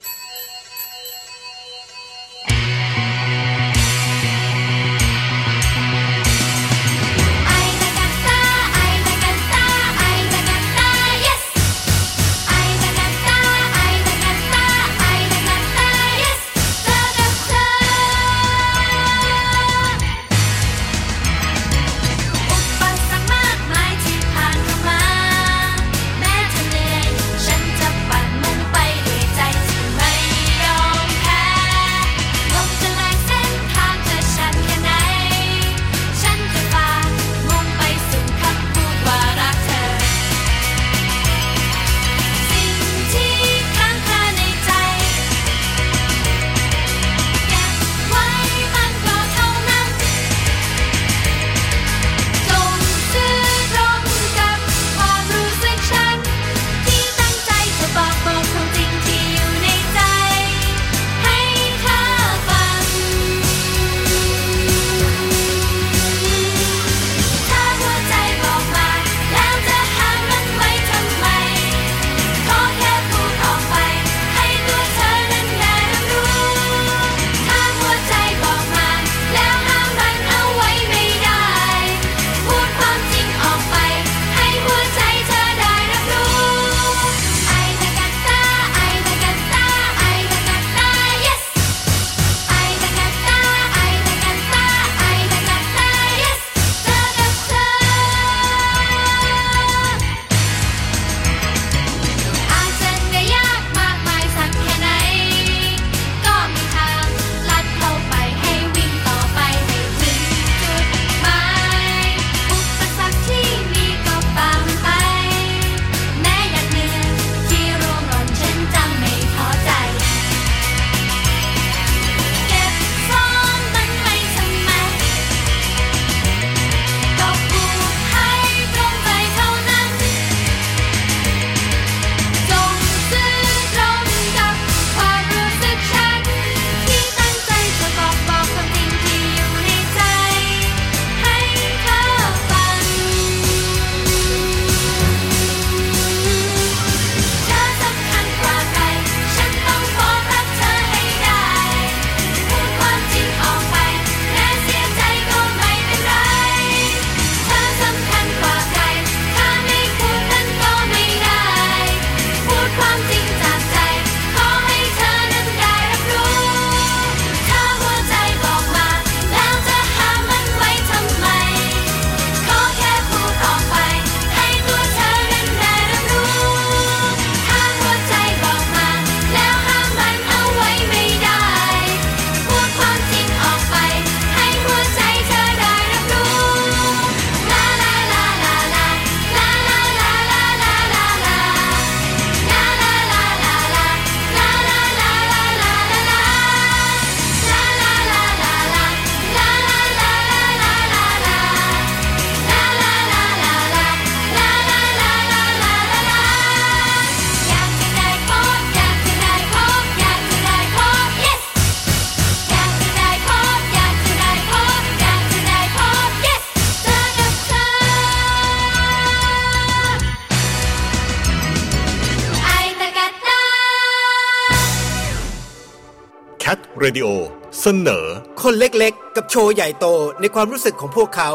เสนอ คนเล็กๆ กับโชว์ใหญ่โตในความรู้สึกของพวกเขา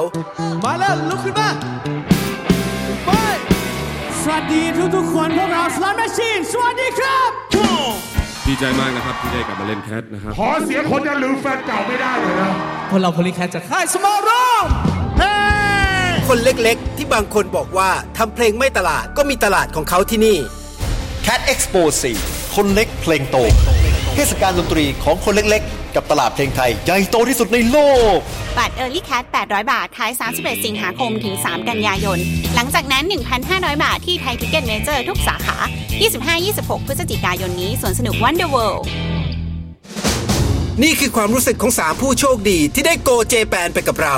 มาแล้วลุกขึ้นมาไปสวัสดีทุกๆคนพวกเราสลัมแมชชีนสวัสดีครับดีใจมากนะครับที่ได้กลับมาเล่นแคทนะครับ ขอเสียงคนจะลืมแฟนเก่าไม่ได้เลยนะพวกเราโพลิแคทจากค่ายสมอลรมคนเล็กๆ ที่บางคนบอกว่าทำเพลงไม่ตลาดก็มีตลาดของเขาที่นี่ Cat Expo 4คนเล็กเพลงโต เทศกาลดนตรีของคนเล็กๆ กับตลาดเพลงไทย ใหญ่โตที่สุดในโลก บัตร Early Cat 800 บาท ขาย 31 สิงหาคมถึง 3 กันยายน หลังจากนั้น 1,500 บาทที่ Thaiticketmajor ทุกสาขา 25-26 พฤศจิกายนนี้สวนสนุก Wonder World นี่คือความรู้สึกของ 3 ผู้โชคดีที่ได้ Go Japan ไปกับเรา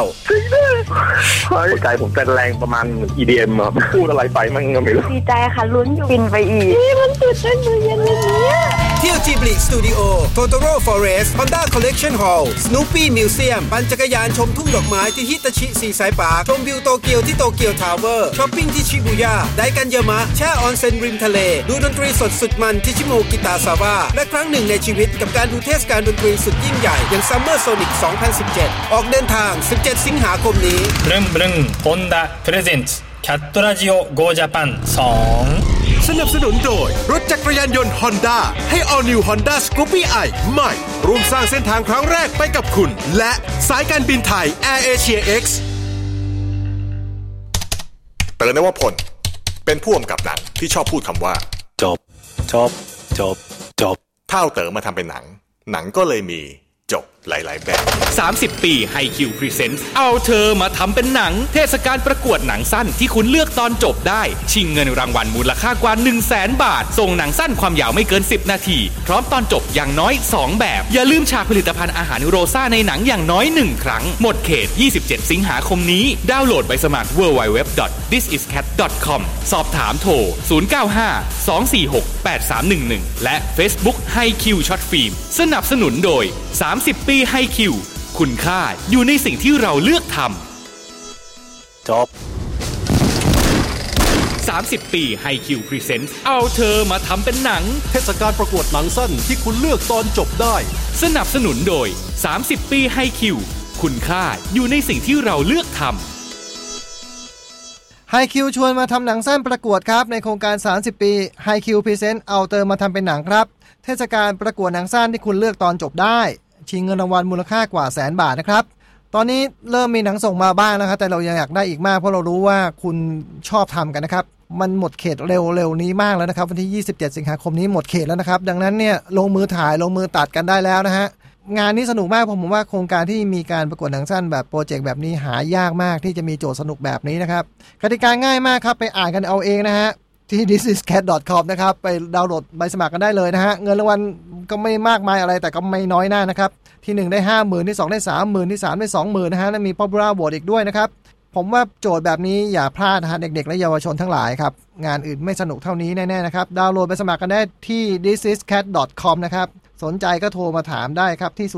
หัวใจผมเต้นแรงประมาณ EDM ครับพูดอะไรไปมันก็ไม่รู้ ดีใจค่ะลุ้นอยู่บินไปอีก นี่มันตื่นเต้นมือเย็นเลยเนี่ยเที่ยว Ghibli Studio Totoro Forest Honda Collection Hall Snoopy Museum ปั่นจักรยานชมทุ่งดอกไม้ที่ Hitachi Seaside Park ชมวิวโตเกียวที่ Tokyo Tower ช้อปปิ้งที่ชิบูย่าไดคันยามะแช่ออนเซ็นริมทะเล ดูดนตรีสดสุดมันที่ชิโมกิตาซาวาและครั้งหนึ่งในชีวิตกับการดูเทศกาลดนตรีสุดยิ่งใหญ่อย่าง Summer Sonic 2017 ออกเดินทาง 17 สิงหาคมนี้บลึงบลึงฮอนด้าพรีเซนต์แคทรัจิโอโกจาปัน2 สนับสนุนโดย รถจักรยานยนต์ฮอนด้าให้ All New Honda Scoopy i ใหม่ ร่วมสร้างเส้นทางครั้งแรกไปกับคุณ และสายการบินไทย Air Asia X เตอนนว่าพล เป็นผู้กำกับหนังที่ชอบพูดคำว่า จบ จบ จบ จบ เท่าเต๋อมาทำเป็นหนัง หนังก็เลยมี หลาย ๆ แบบ 30 ปีให้คิว present เอาเธอมาทำเป็นหนัง เทศกาลประกวดหนังสั้นที่คุณเลือกตอนจบได้ ชิงเงินรางวัลมูลค่ากว่า 1 0 0 0 0แบาท ส่งหนังสั้นความยาวไม่เกิน 10 นาที พร้อมตอนจบอย่างน้อย 2 แบบ อย่าลืมฉากผลิตภัณฑ์อาหารโรซ่าในหนังอย่างน้อย 1 ครั้ง หมดเขต 27 สิงหาคมนี้ ดาวน์โหลดใบสมัคร www.thisiscat.com สอบถามโทร 095 246 8311 และ Facebook Hi-Q short film สนับสนุนโดย 30 ปี Hi-Q คุณค่าอยู่ในสิ่งที่เราเลือกทำจบ 30 ปี Hi-Q present เอาเธอมาทำเป็นหนัง เทศกาลประกวดหนังสั้นที่คุณเลือกตอนจบได้ สนับสนุนโดย 30 ปี Hi-Q คุณค่าอยู่ในสิ่งที่เราเลือกทำ Hi-Q ชวนมาทำหนังสั้นประกวดครับ ในโครงการ 30 ปี Hi-Q present เอาเธอมาทำเป็นหนังครับ เทศกาลประกวดหนังสั้นที่คุณเลือกตอนจบได้ ชิงเงินรางวัลมูลค่ากว่าแสนบาทนะครับ ตอนนี้เริ่มมีหนังส่งมาบ้างนะครับ แต่เรายังอยากได้อีกมากเพราะเรารู้ว่าคุณชอบทำกันนะครับ มันหมดเขตเร็วๆนี้มากแล้วนะครับ วันที่ 27 สิงหาคมนี้หมดเขตแล้วนะครับ ดังนั้นเนี่ยลงมือถ่ายลงมือตัดกันได้แล้วนะฮะงานนี้สนุกมากผมผมว่าโครงการที่มีการประกวดหนังสั้นแบบโปรเจกต์แบบนี้หายากมากที่จะมีโจทย์สนุกแบบนี้นะครับกติกาง่ายมากครับไปอ่านกันเอาเองนะฮะ ที่ thisiscat.com นะครับ ไปดาวน์โหลดใบสมัครกันได้เลยนะฮะ เงินรางวัลก็ไม่มากมายอะไรแต่ก็ไม่น้อยหน้านะครับ ที่ 1 ได้ 5 0,000 ที่ 2 ได้ 30,000 ที่ 3 ได้ 20,000นะฮะ และมี popular vote อีกด้วยนะครับ ผมว่าโจทย์แบบนี้อย่าพลาดนะฮะ เด็ก ๆ และเยาวชนทั้งหลายครับ งานอื่นไม่สนุกเท่านี้แน่ ๆ นะครับ ดาวน์โหลดไปสมัครกันได้ที่ thisiscat.com นะครับ สนใจก็โทรมาถามได้ครับที่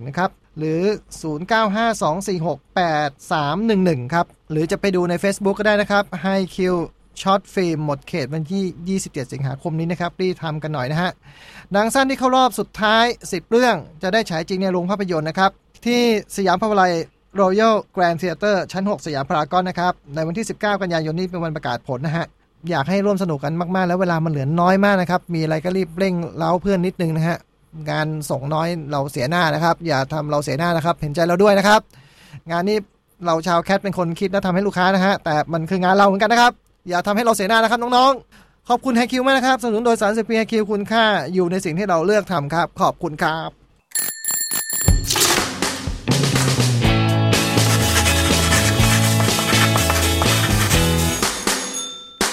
025309611 นะครับหรือ 0952468311 ครับ หรือจะไปดูใน Facebook ก็ได้นะครับ Hi-Q short film หมดเขตวันที่ 27 สิงหาคมนี้นะครับ รีบทำกันหน่อยนะฮะหนังสั้นที่เข้ารอบสุดท้าย 10 เรื่องจะได้ฉายจริงในโรงภาพยนตร์นะครับ ที่สยามภาวลัย Royal Grand Theatre ชั้น 6 สยามพารากอนนะครับ ในวันที่ 19 กันยายนนี้เป็นวันประกาศผลนะฮะ อยากให้ร่วมสนุกกันมาก ๆ แล้วเวลามันเหลือน้อยมากนะครับ มีอะไรก็รีบเร่งเล้าเพื่อนนิดนึงนะฮะงานส่งน้อยเราเสียหน้านะครับ อย่าทำเราเสียหน้านะครับ เห็นใจเราด้วยนะครับ งานนี้เราชาวแคทเป็นคนคิดและทำให้ลูกค้านะฮะแต่มันคืองานเราเหมือนกันนะครับ อย่าทำให้เราเสียหน้านะครับน้องๆ ขอบคุณไฮคิวมากนะครับสนับสนุนโดยสารสิปีไฮคิวคุณค่าอยู่ในสิ่งที่เราเลือกทำครับ ขอบคุณครับ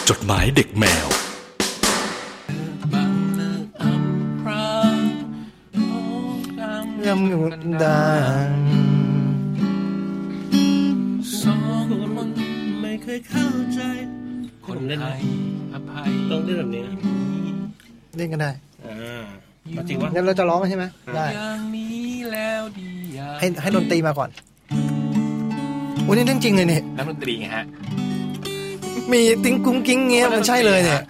จดหมายเด็กแมวยำกุดดานสองคนไม่เคยเข้า มเล่นนะต้องเล่นแบบนี้นะเล่นกันได้จริงวะงั้นเราจะร้องใช่ไหมได้ให้ให้ดนตรีมาก่อนวันนี่เรื่องจริงเลยเนี่ยนักดนตรีไงฮะ มีติ้งกุ้งกิ้งเงี้ยมันใช่เลยเนี่ย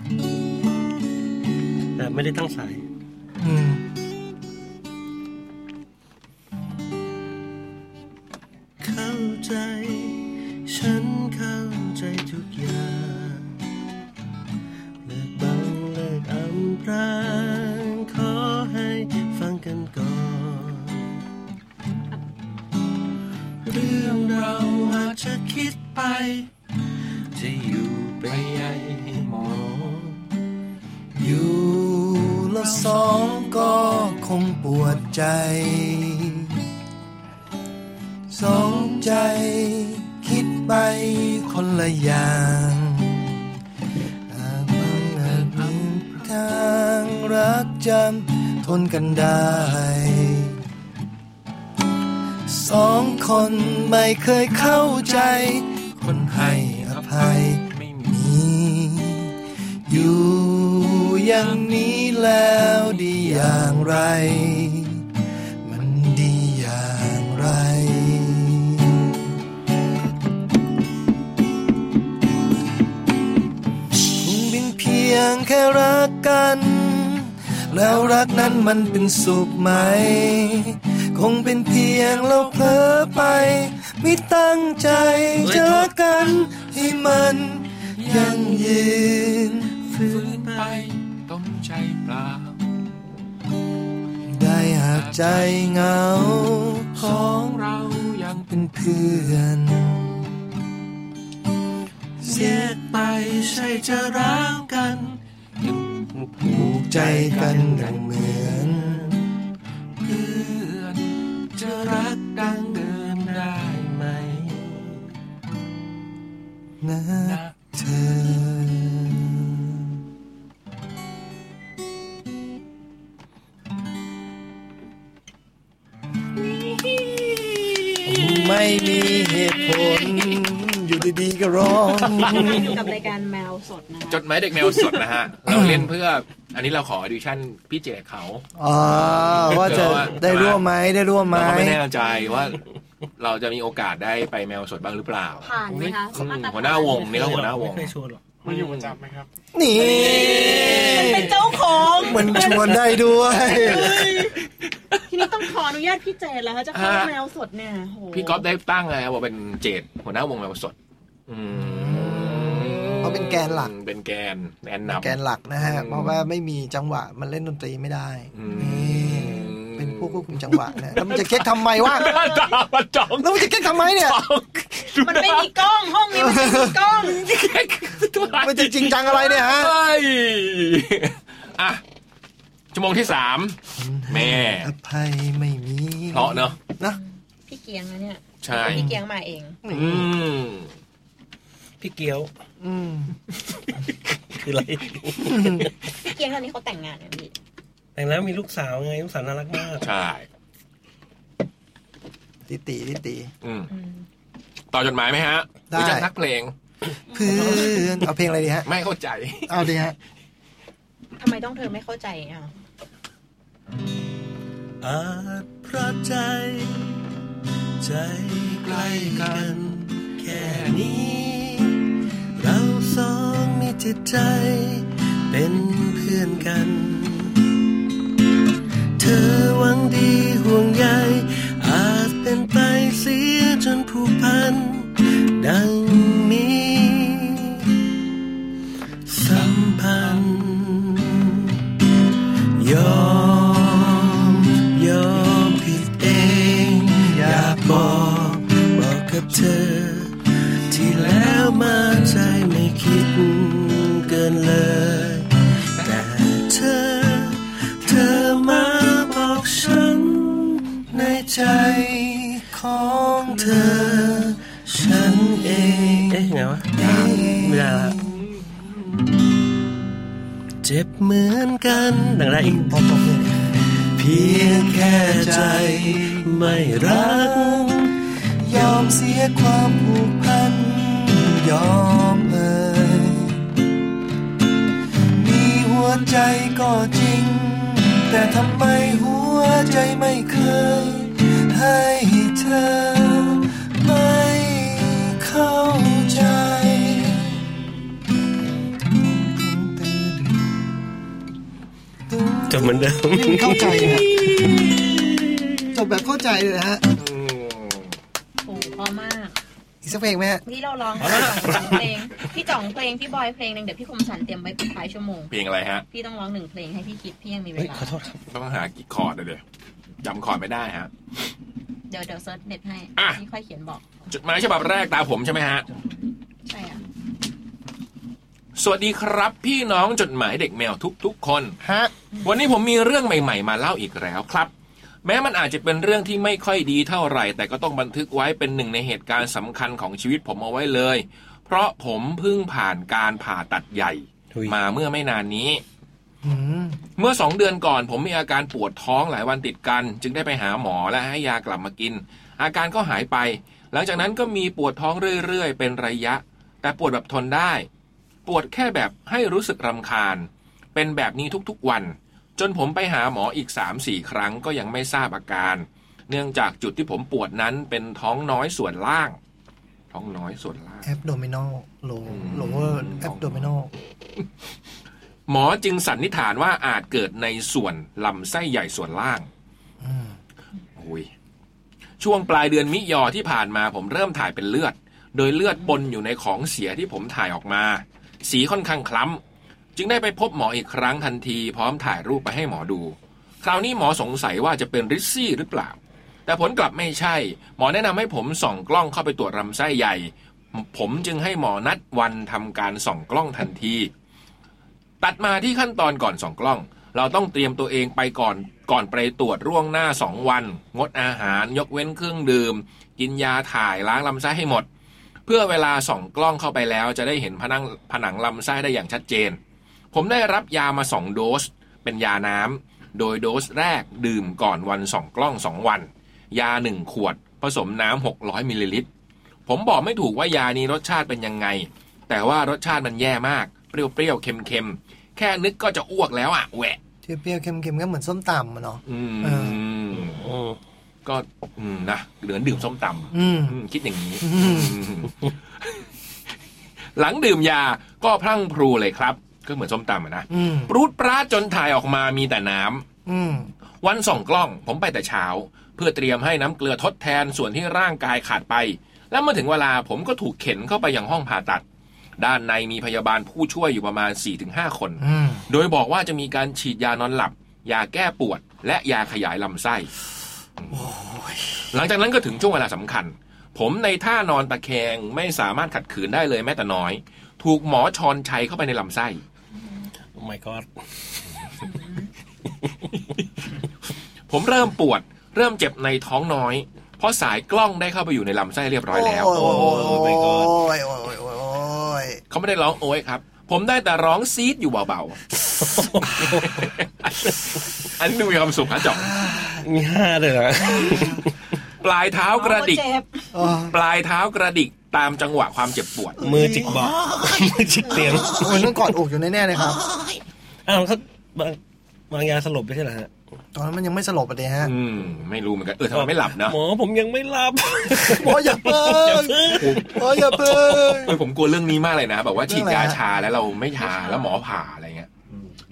แต่ไม่ได้ตั้งสาย อืมเข้าใจ ฉันเข้า รั้งขอให้ฟังกันก่อน เรื่องเราอาจจะคิดไป จะอยู่ไปใหญ่ให้มองอยู่ละสองก็คงปวดใจ สองใจคิดไปคนละอย่าง รักจำทนกันได้ สองคนไม่เคยเข้าใจ คนให้อภัยไม่มี อยู่อย่างนี้แล้วดีอย่างไร มันดีอย่างไรคงเป็นเพียงแค่รักกัน แล้วรักนั้นมันเป็นสุขไหม คงเป็นเพียงเราเผลอไป ไม่ตั้งใจจะรักกันให้มันยั่งยืนฟื้นไปต้มใจเปล่า ได้หากใจเหงาขสอองงเรายังเป็นเพื่อนเสียไปใช่จะร้าวกัน ผูกใจกันดังเหมือน เพื่อนจะรักดังเดิมได้ไหมนะเธอไม่มีเหตุผลอยู่ ดีๆก็ร้องอยู่กับรายการแมวสดนะคะจดหมายเด็กแมวสดนะฮะ เราเล่นเพื่อ อันนี้เราขออดิชั่นพี่เจเขาอ๋อว่าจะได้ร่วมไหมได้ร่วมไหมเราก็ไม่แน่ใจว่าเราจะมีโอกาสได้ไปแมวสดบ้างหรือเปล่าผ่านไหมคะอืมหัวหน้าวงนี่ก็หัวหน้าวงไม่เคยชวนหรอกมาอยู่ประจำไหมครับ นี่มันเป็นเจ้าของมันชวนได้ด้วย ทีนี้ต้องขออนุญาตพี่เจนแล้วคะจะเข้าแมวสดเนี่ยโหพี่ก๊อฟได้ตั้งไงว่าเป็นเจดหัวหน้าวงแมวสด อืมเขาเป็นแกนหลัก เป็นแกนแกนนำแกนหลักนะฮะ เพราะว่าไม่มีจังหวะมันเล่นดนตรีไม่ได้นี่เป็นผู้ควบคุมจังหวะนะแล้วมันจะเก๊กทำไมวะมันจองแล้วมันจะเก๊กทำไมเนี่ย มันไม่มีกล้องห้องนี้มันไม่มีกล้องมันจะจริงจังอะไรเนี่ยฮะเฮ้ยอะชั่วโมงที่สามแม่อภัยไม่มีเพราะเนอะนะพี่เกียงนะเนี่ยใช่พี่เกียงมาเอง อืม พี่เกียวอืมคืออะไรพี่เกียงตอนนี้เขาแต่งงานเนี่ยพี่แต่งแล้วมีลูกสาวไงลูกสาวน่ารักมากใช่ติตีติตีอืมต่อจดหมายไหมฮะหรือจะทักเพลงเพื่อนเอาเพลงอะไรดีฮะ ไม่เข้าใจ เอาดีฮะทำไมต้องเธอไม่เข้าใจอะอาจเพราะใจ ใจใกล้กัน แค่นี้ เราสองมีจิตใจเป็นเพื่อนกัน เธอหวังดีห่วงใยอาจเป็นไปเสียจนผูกพัน ดังนี้สัมพันธ์ยอมยอมผิดเอง อยากบอกบอกกับเธอ นเลย แต่เธอ เธอมาบอกฉัน ในใจของเธอ ฉันเอง เอ๊ะไงวะ ไม่ได้ละเจ็บเหมือนกันดังได้อีกเพียงแค่ใจไม่รัก ยอมเสียความผูกพันยอม ใจก็จริง แต่ทำไมหัวใจไม่เคย ให้เธอ ไม่เข้าใจจบเหมือนเดิมนี่มันเข้าใจนะจบแบบเข้าใจเลยนะฮะ โอ้พอมากอี กสักเพลงไหมฮะที่เราร้องสองเพลงที่พี่จ่องเพลงพี่บอยเพลงหนึ่งเดี๋ยวพี่คมสันเตรียมไว้ปิดท้ายชั่วโมงเพลงอะไรฮะพี่ต้องร้องหนึ่งเพลงให้พี่คิดพี่ยังมีเวลาต้องหากี่คอร์ดเลยเดี๋ยวจำคอร์ดไม่ได้ฮะเดี๋ยวเดี๋ยว search เน็ตให้อะพี่ค่อยเขียนบอกจดหมายฉบับแรกตาผมใช่ไหมฮะใช่อะสวัสดีครับ พี่น้องจดหมายเด็กแมวทุกๆคนฮะวันนี้ผมมีเรื่องใหม่ ๆ มาเล่าอีกแล้วครับ แม้มันอาจจะเป็นเรื่องที่ไม่ค่อยดีเท่าไหร่ แต่ก็ต้องบันทึกไว้เป็นหนึ่งในเหตุการณ์สำคัญของชีวิตผมเอาไว้เลย เพราะผมเพิ่งผ่านการผ่าตัดใหญ่ มาเมื่อไม่นานนี้อืมเมื่อสองเดือนก่อน ผมมีอาการปวดท้องหลายวันติดกัน จึงได้ไปหาหมอและให้ยากลับมากิน อาการก็หายไป หลังจากนั้นก็มีปวดท้องเรื่อยๆ เป็นระยะ แต่ปวดแบบทนได้ ปวดแค่แบบให้รู้สึกรำคาญ เป็นแบบนี้ทุกๆวัน จนผมไปหาหมออีก 3-4 ครั้งก็ยังไม่ทราบอาการ เนื่องจากจุดที่ผมปวดนั้นเป็นท้องน้อยส่วนล่าง ท้องน้อยส่วนล่าง abdominal lo lower abdominalหมอจึงสันนิษฐานว่าอาจเกิดในส่วนลำไส้ใหญ่ส่วนล่างโอ้ยช่วงปลายเดือนมิยอที่ผ่านมาผมเริ่มถ่ายเป็นเลือด โดยเลือดปนอยู่ในของเสียที่ผมถ่ายออกมา สีค่อนข้างคล้ำ จึงได้ไปพบหมออีกครั้งทันทีพร้อมถ่ายรูปไปให้หมอดู คราวนี้หมอสงสัยว่าจะเป็นริดสีหรือเปล่า แต่ผลกลับไม่ใช่ หมอแนะนำให้ผมส่องกล้องเข้าไปตรวจลำไส้ใหญ่ ผมจึงให้หมอนัดวันทำการส่องกล้องทันที ตัดมาที่ขั้นตอนก่อนส่องกล้อง เราต้องเตรียมตัวเองไปก่อนก่อนไปตรวจร่วงหน้าสองวัน งดอาหาร ยกเว้นเครื่องดื่ม กินยาถ่ายล้างลำไส้ให้หมด เพื่อเวลาส่องกล้องเข้าไปแล้วจะได้เห็นผนังผนังลำไส้ได้อย่างชัดเจน ผมได้รับยามาสองโดส เป็นยาน้ำ โดยโดสแรกดื่มก่อนวันส่องกล้องสองวัน ยาหนึ่งขวด ผสมน้ำ 600มิลลิลิตร ผมบอกไม่ถูกว่ายานี้รสชาติเป็นยังไง แต่ว่ารสชาติมันแย่มาก เปรี้ยวๆ เค็มๆ แค่นึกก็จะอ้วกแล้วอะแหวะ เปรี้ยวๆ เค็มๆ ก็เหมือนส้มตำอะเนาะอืมเออก็อืมนะเหลือนดื่มส้มตำอืมอืมคิดอย่างนี้อืมหลังดื่มยาก็พลั่งพลูเลยครับ ก็เหมือนส้มตำอะนะอืมปรูดปราดจนถ่ายออกมามีแต่น้ำอืมวันส่องกล้องผมไปแต่เช้า เพื่อเตรียมให้น้ำเกลือทดแทนส่วนที่ร่างกายขาดไป แล้วเมื่อถึงเวลาผมก็ถูกเข็นเข้าไปยังห้องผ่าตัด ด้านในมีพยาบาลผู้ช่วยอยู่ประมาณ 4-5 คนอืมโดยบอกว่าจะมีการฉีดยานอนหลับ ยาแก้ปวด และยาขยายลำไส้หลังจากนั้นก็ถึงช่วงเวลาสำคัญ ผมในท่านอนตะแคงไม่สามารถขัดขืนได้เลยแม้แต่น้อย ถูกหมอชอนชัยเข้าไปในลำไส้โอ้ my god ผมเริ่มปวด เริ่มเจ็บในท้องน้อย เพราะสายกล้องได้เข้าไปอยู่ในลำไส้เรียบร้อยแล้ว โอ้ยโอ้ย Oh my god โอ้ยโอ้ยโอ้ยโอ้ยเขาไม่ได้ร้องโอ้ยครับ ผมได้แต่ร้องซีดอยู่เบาๆ อันนี้ดูมีความสุขนะจ่องมีห้าเลยนะปลายเท้ากระดิกเจ็บปลายเท้ากระดิก ตามจังหวะความเจ็บปวด มือจิกเบอกมือจิกเตียงโอ้ยต้องกอดอกอยู่แน่ๆเลยครับอ้าวเขาบางบางยาสลบไม่ใช่เหรอฮะตอนนั้นมันยังไม่สลบอะเดฮะ อืมไม่รู้เหมือนกันเออทำไมไม่หลับนะหมอผมยังไม่หลับหมออย่าเพิ่งหมออย่าเพิ่งเออผมกลัวเรื่องนี้มากเลยนะแบบว่าฉีดเรื่องยาอะไรฮะชาแล้วเราไม่ชาแล้วหมอผ่าอะไรเงี้ย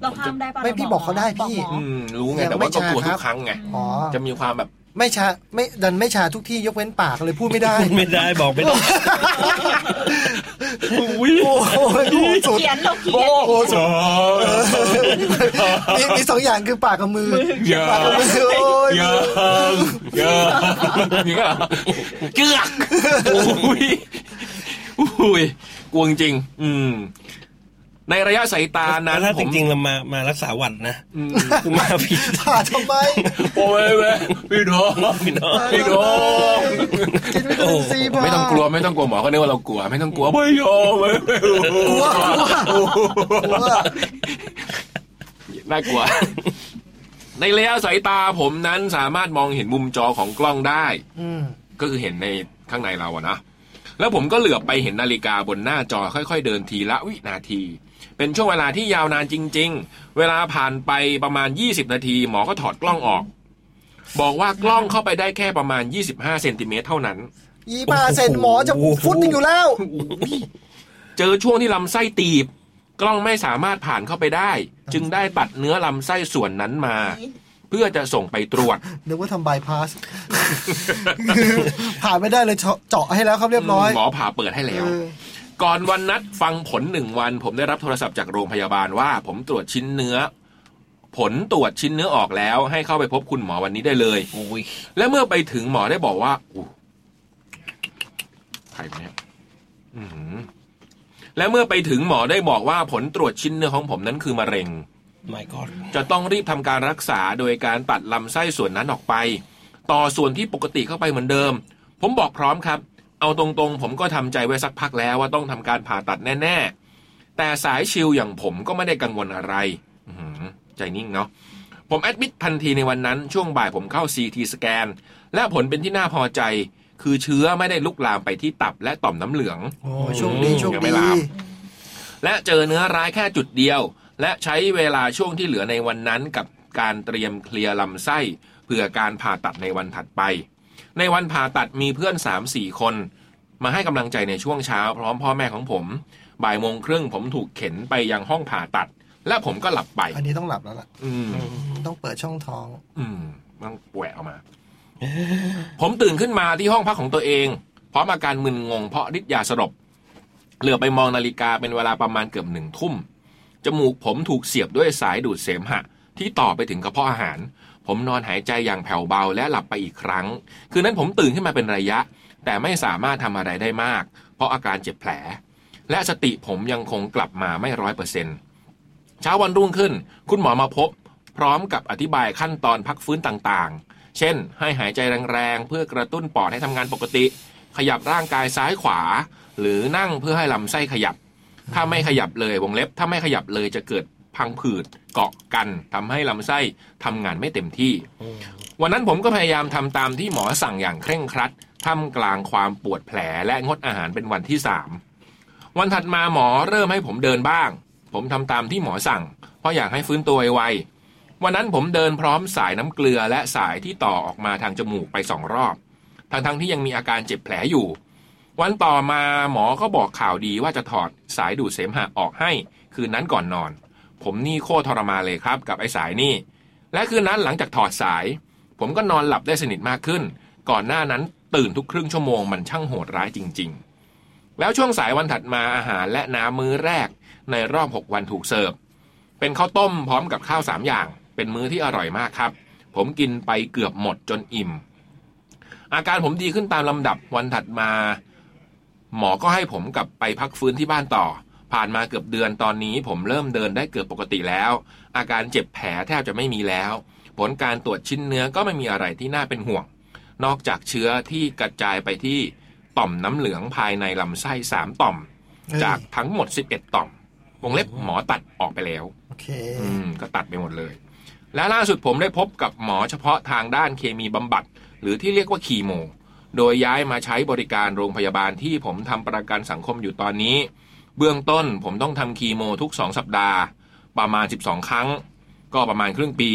เราห้ามได้ปะไม่พี่บอกเขาได้พี่บอกหมออืมรู้ไงยังแต่ว่าก็กลัวไม่ชาครัทุบกครั้งไงอ๋อจะมีความแบบ ไม่ชาไม่ดันไม่ชาทุกที่ยกเว้นปากเลยพูดไม่ได้ ไม่ได้บอกไม่ได้อุ้ยโอ้โหสุดเขียนเราเขียนโอ้โหสุดมีมีสองอย่างคือปากกับมืออย่าปากกับมือโอ้ยอย่าอย่าอย่างเงี้ยเหรอเกือกอุ้ยอุ้ยกลัวจริงๆอืม ในระยะสายตานั้นถ้าผจมริงๆเรามามารักษาหวัดนะอืมคือมาผิดผ่าทำไม โอ้ยแม่พี่น้องพี่น้องพี่น้องกินวิตามินซีพอไม่ต้องกลัวไม่ต้องกลัวหมอก็นึกว่าเรากลัว ไม่ต้องกลัวไม่ยอมไม่กลัวกลัวกลัวกลัวน่ากลัว ในระยะสายตาผมนั้นสามารถมองเห็นมุมจอของกล้องได้อืมก็คือเห็นในข้างในเราอะนะแล้วผมก็เหลือบไปเห็นนาฬิกาบนหน้าจอค่อย ๆ เดินทีละวินาที เป็นช่วงเวลาที่ยาวนานจริง ๆ เวลาผ่านไปประมาณ 20 นาที หมอก็ถอดกล้องออก บอกว่ากล้องเข้าไปได้แค่ประมาณ 25เซนติเมตรเท่านั้นยี่ปาเซนหมอจะฟุตหนึงอยู่แล้ว เจอช่วงที่ลำไส้ตีบ กล้องไม่สามารถผ่านเข้าไปได้ จึงได้ตัดเนื้อลำไส้ส่วนนั้นมา เพื่อจะส่งไปตรวจนึกว่าทำบายพาสผ่านไม่ได้เลยเจาะเจาะให้แล้วครับเรียบร้อย หมอผ่าเปิดให้แล้วเออ ก่อนวันนัดฟังผลหนึ่งวัน ผมได้รับโทรศัพท์จากโรงพยาบาลว่า ผมตรวจชิ้นเนื้อ ผลตรวจชิ้นเนื้อออกแล้ว ให้เข้าไปพบคุณหมอวันนี้ได้เลยและเมื่อไปถึงหมอได้บอกว่าอู้ใครเนี่ยอื้อหือและเมื่อไปถึงหมอได้บอกว่าผลตรวจชิ้นเนื้อของผมนั้นคือมะเร็งไม่ก็จะต้องรีบทำการรักษาโดยการตัดลำไส้ส่วนนั้นออกไป ต่อส่วนที่ปกติเข้าไปเหมือนเดิม ผมบอกพร้อมครับ เอาตรงๆ ผมก็ทำใจไว้สักพักแล้วว่าต้องทำการผ่าตัดแน่ๆ แต่สายชิลอย่างผมก็ไม่ได้กังวลอะไรอื้อหือใจนิ่งเนาะผมแอดมิดทันทีในวันนั้นช่วงบ่ายผมเข้า CT สแกน และผลเป็นที่น่าพอใจ คือเชื้อไม่ได้ลุกลามไปที่ตับและต่อมน้ำเหลืองโอ้โชคดีโชคยังดีไม่ลามและเจอเนื้อร้ายแค่จุดเดียว และใช้เวลาช่วงที่เหลือในวันนั้นกับการเตรียมเคลียร์ลำไส้เพื่อการผ่าตัดในวันถัดไป ในวันผ่าตัดมีเพื่อน 3-4 คน มาให้กำลังใจในช่วงเช้า พร้อมพ่อแม่ของผม บ่ายโมงครึ่งผมถูกเข็นไปยังห้องผ่าตัด และผมก็หลับไป อันนี้ต้องหลับแล้วล่ะอืม ต้องเปิดช่องท้อง อืมมันป่วยออกมา ผมตื่นขึ้นมาที่ห้องพักของตัวเอง พร้อมอาการมึนงงเพราะฤทธิ์ยาสลบเหลือไปมองนาฬิกาเป็นเวลาประมาณเกือบหนึ่งทุ่มจมูกผมถูกเสียบด้วยสายดูดเสมหะ ที่ต่อไปถึงกระเพาะอาหาร ผมนอนหายใจอย่างแผ่วเบาและหลับไปอีกครั้ง คืนนั้นผมตื่นขึ้นมาเป็นระยะ แต่ไม่สามารถทำอะไรได้มาก เพราะอาการเจ็บแผล และสติผมยังคงกลับมาไม่ร้อยเปอร์เซ็นต์เช้าวันรุ่งขึ้น คุณหมอมาพบ พร้อมกับอธิบายขั้นตอนพักฟื้นต่างๆ เช่น ให้หายใจแรงๆ เพื่อกระตุ้นปอดให้ทำงานปกติ ขยับร่างกายซ้ายขวา หรือนั่งเพื่อให้ลำไส้ขยับ ถ้าไม่ขยับเลยวงเล็บ ถ้าไม่ขยับเลยจะเกิด พังผืดเกาะกันทำให้ลำไส้ทำงานไม่เต็มที่ วันนั้นผมก็พยายามทำตามที่หมอสั่งอย่างเคร่งครัดท่ามกลางความปวดแผลและงดอาหารเป็นวันที่สามวันถัดมาหมอเริ่มให้ผมเดินบ้าง ผมทำตามที่หมอสั่ง เพราะอยากให้ฟื้นตัวไวๆวันนั้นผมเดินพร้อมสายน้ำเกลือและสายที่ต่อออกมาทางจมูกไปสองรอบทั้งๆที่ยังมีอาการเจ็บแผลอยู่ วันต่อมาหมอก็บอกข่าวดีว่าจะถอดสายดูดเสมหะออกให้ คืนนั้นก่อนนอน ผมนี่โคตรทรมานเลยครับ กับไอ้สายนี่ และคืนนั้นหลังจากถอดสาย ผมก็นอนหลับได้สนิทมากขึ้น ก่อนหน้านั้นตื่นทุกครึ่งชั่วโมงมันช่างโหดร้ายจริง ๆ แล้วช่วงสายวันถัดมาอาหารและน้ำมื้อแรก ในรอบ 6 วันถูกเสิร์ฟ เป็นข้าวต้มพร้อมกับข้าวสามอย่าง เป็นมื้อที่อร่อยมากครับ ผมกินไปเกือบหมดจนอิ่ม อาการผมดีขึ้นตามลำดับวันถัดมา หมอก็ให้ผมกลับไปพักฟื้นที่บ้านต่อ ผ่านมาเกือบเดือนตอนนี้ผมเริ่มเดินได้เกือบปกติแล้ว อาการเจ็บแผลแทบจะไม่มีแล้ว ผลการตรวจชิ้นเนื้อก็ไม่มีอะไรที่น่าเป็นห่วง นอกจากเชื้อที่กระจายไปที่ต่อมน้ำเหลืองภายในลำไส้สามต่อมเฮ้ยจากทั้งหมด 11 ต่อม วงเล็บหมอตัดออกไปแล้วโอเคอืมก็ตัดไปหมดเลย และล่าสุดผมได้พบกับหมอเฉพาะทางด้านเคมีบำบัด หรือที่เรียกว่าคีโม โดยย้ายมาใช้บริการโรงพยาบาลที่ผมทำประกันสังคมอยู่ตอนนี้ เบื้องต้นผมต้องทำคีโมทุก 2 สัปดาห์ ประมาณ 12 ครั้ง ก็ประมาณครึ่งปี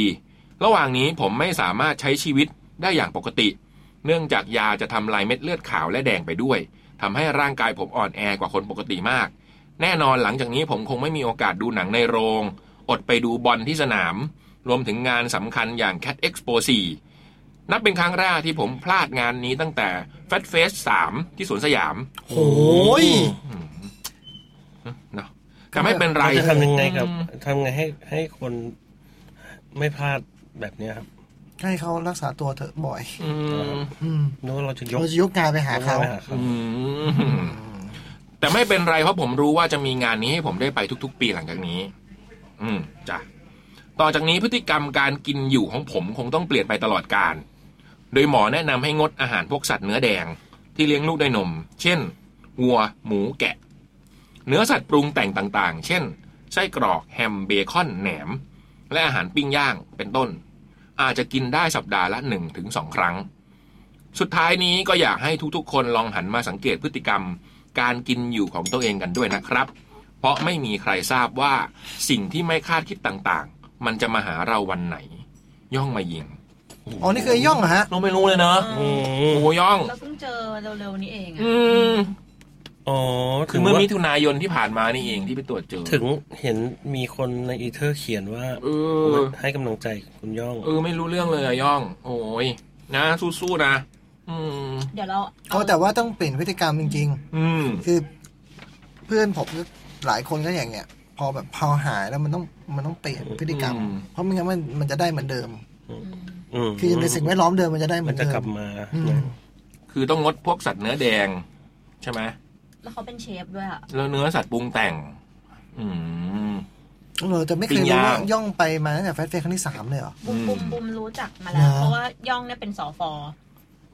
ระหว่างนี้ผมไม่สามารถใช้ชีวิตได้อย่างปกติ เนื่องจากยาจะทำลายเม็ดเลือดขาวและแดงไปด้วยทำให้ร่างกายผมอ่อนแอกว่าคนปกติมาก แน่นอนหลังจากนี้ผมคงไม่มีโอกาสดูหนังในโรง อดไปดูบอลที่สนาม รวมถึงงานสำคัญอย่าง Cat Expo 4 นับเป็นครั้งแรกที่ผมพลาดงานนี้ตั้งแต่ Fat Fest 3 ที่สวนสยาม โอ้ยเนาะแต่ไม่เป็นไรราจะทำยังไงกับทำไงให้ให้คนไม่พลาดแบบเนี้ยครับให้เขารักษาตัวเถอะบ่อย อืมอืมนึกว่าเราจะยกเราจะยกงานไปหาเขาไปหาเขาอืมแต่ไม่เป็นไรเพราะผมรู้ว่าจะมีงานนี้ให้ผมได้ไปทุก ๆ ปีหลังจากนี้ อืมจ้ะต่อจากนี้พฤติกรรมการกินอยู่ของผมคงต้องเปลี่ยนไปตลอดการ โดยหมอแนะนำให้งดอาหารพวกสัตว์เนื้อแดง ที่เลี้ยงลูกด้วยนม เช่นวัว หมูแกะ เนื้อสัตว์ปรุงแต่งต่างๆ เช่น ไส้กรอกแฮมเบคอนแหนม และอาหารปิ้งย่างเป็นต้น อาจจะกินได้สัปดาห์ละหนึ่งถึงสองครั้ง สุดท้ายนี้ก็อยากให้ทุกๆ คนลองหันมาสังเกตพฤติกรรม การกินอยู่ของตัวเองกันด้วยนะครับ เพราะไม่มีใครทราบว่าสิ่งที่ไม่คาดคิดต่างๆ มันจะมาหาเราวันไหน ย่องมายิงอ๋อ นี่คืออย่องเหรอฮะ เราไม่รู้เลยเนาะโอ้โหย่อง เราเพิ่งเจอเร็วๆนี้เองอะอืม อ๋อคือเมื่อมิถุนายนที่ผ่านมานี่เองที่ไปตรวจเจอ ถึงเห็นมีคนในอีเทอร์เขียนว่าเออให้กำลังใจคุณย่อง เออไม่รู้เรื่องเลยอะย่อง โอ้ยนะสู้ๆนะอืมเดี๋ยวเราเขาแต่ว่าต้องเปลี่ยนพฤติกรรมจริงอืมๆคือพื่อนผมก็หลายคนก็อย่างเงี้ย พอแบบพอหายแล้วมันต้องมันต้องเปลี่ยนพฤติกรรม เพราะไม่งั้นมันมันจะได้เหมือนเดิมอืมคือในสิ่งแวดล้อมเดิมมันจะได้เหมืมัอนนเดิมจะกลับมาอืมคือต้องงดพวกสัตว์เนื้อแดง ใช่ไหม แล้วเขาเป็นเชฟด้วยอะแล้วเนื้อสัตว์ปรุงแต่ง อืมเราจะไม่เคปิ้ยงรู้ย่างว่าย่องไปมาตั้งแต่แฟตเฟสครั้งที่สามเลยเหรอบุมบุมบุมรู้จักมาแล้วเหรอเพราะว่าย่องเนี่ยเป็นสอฟอ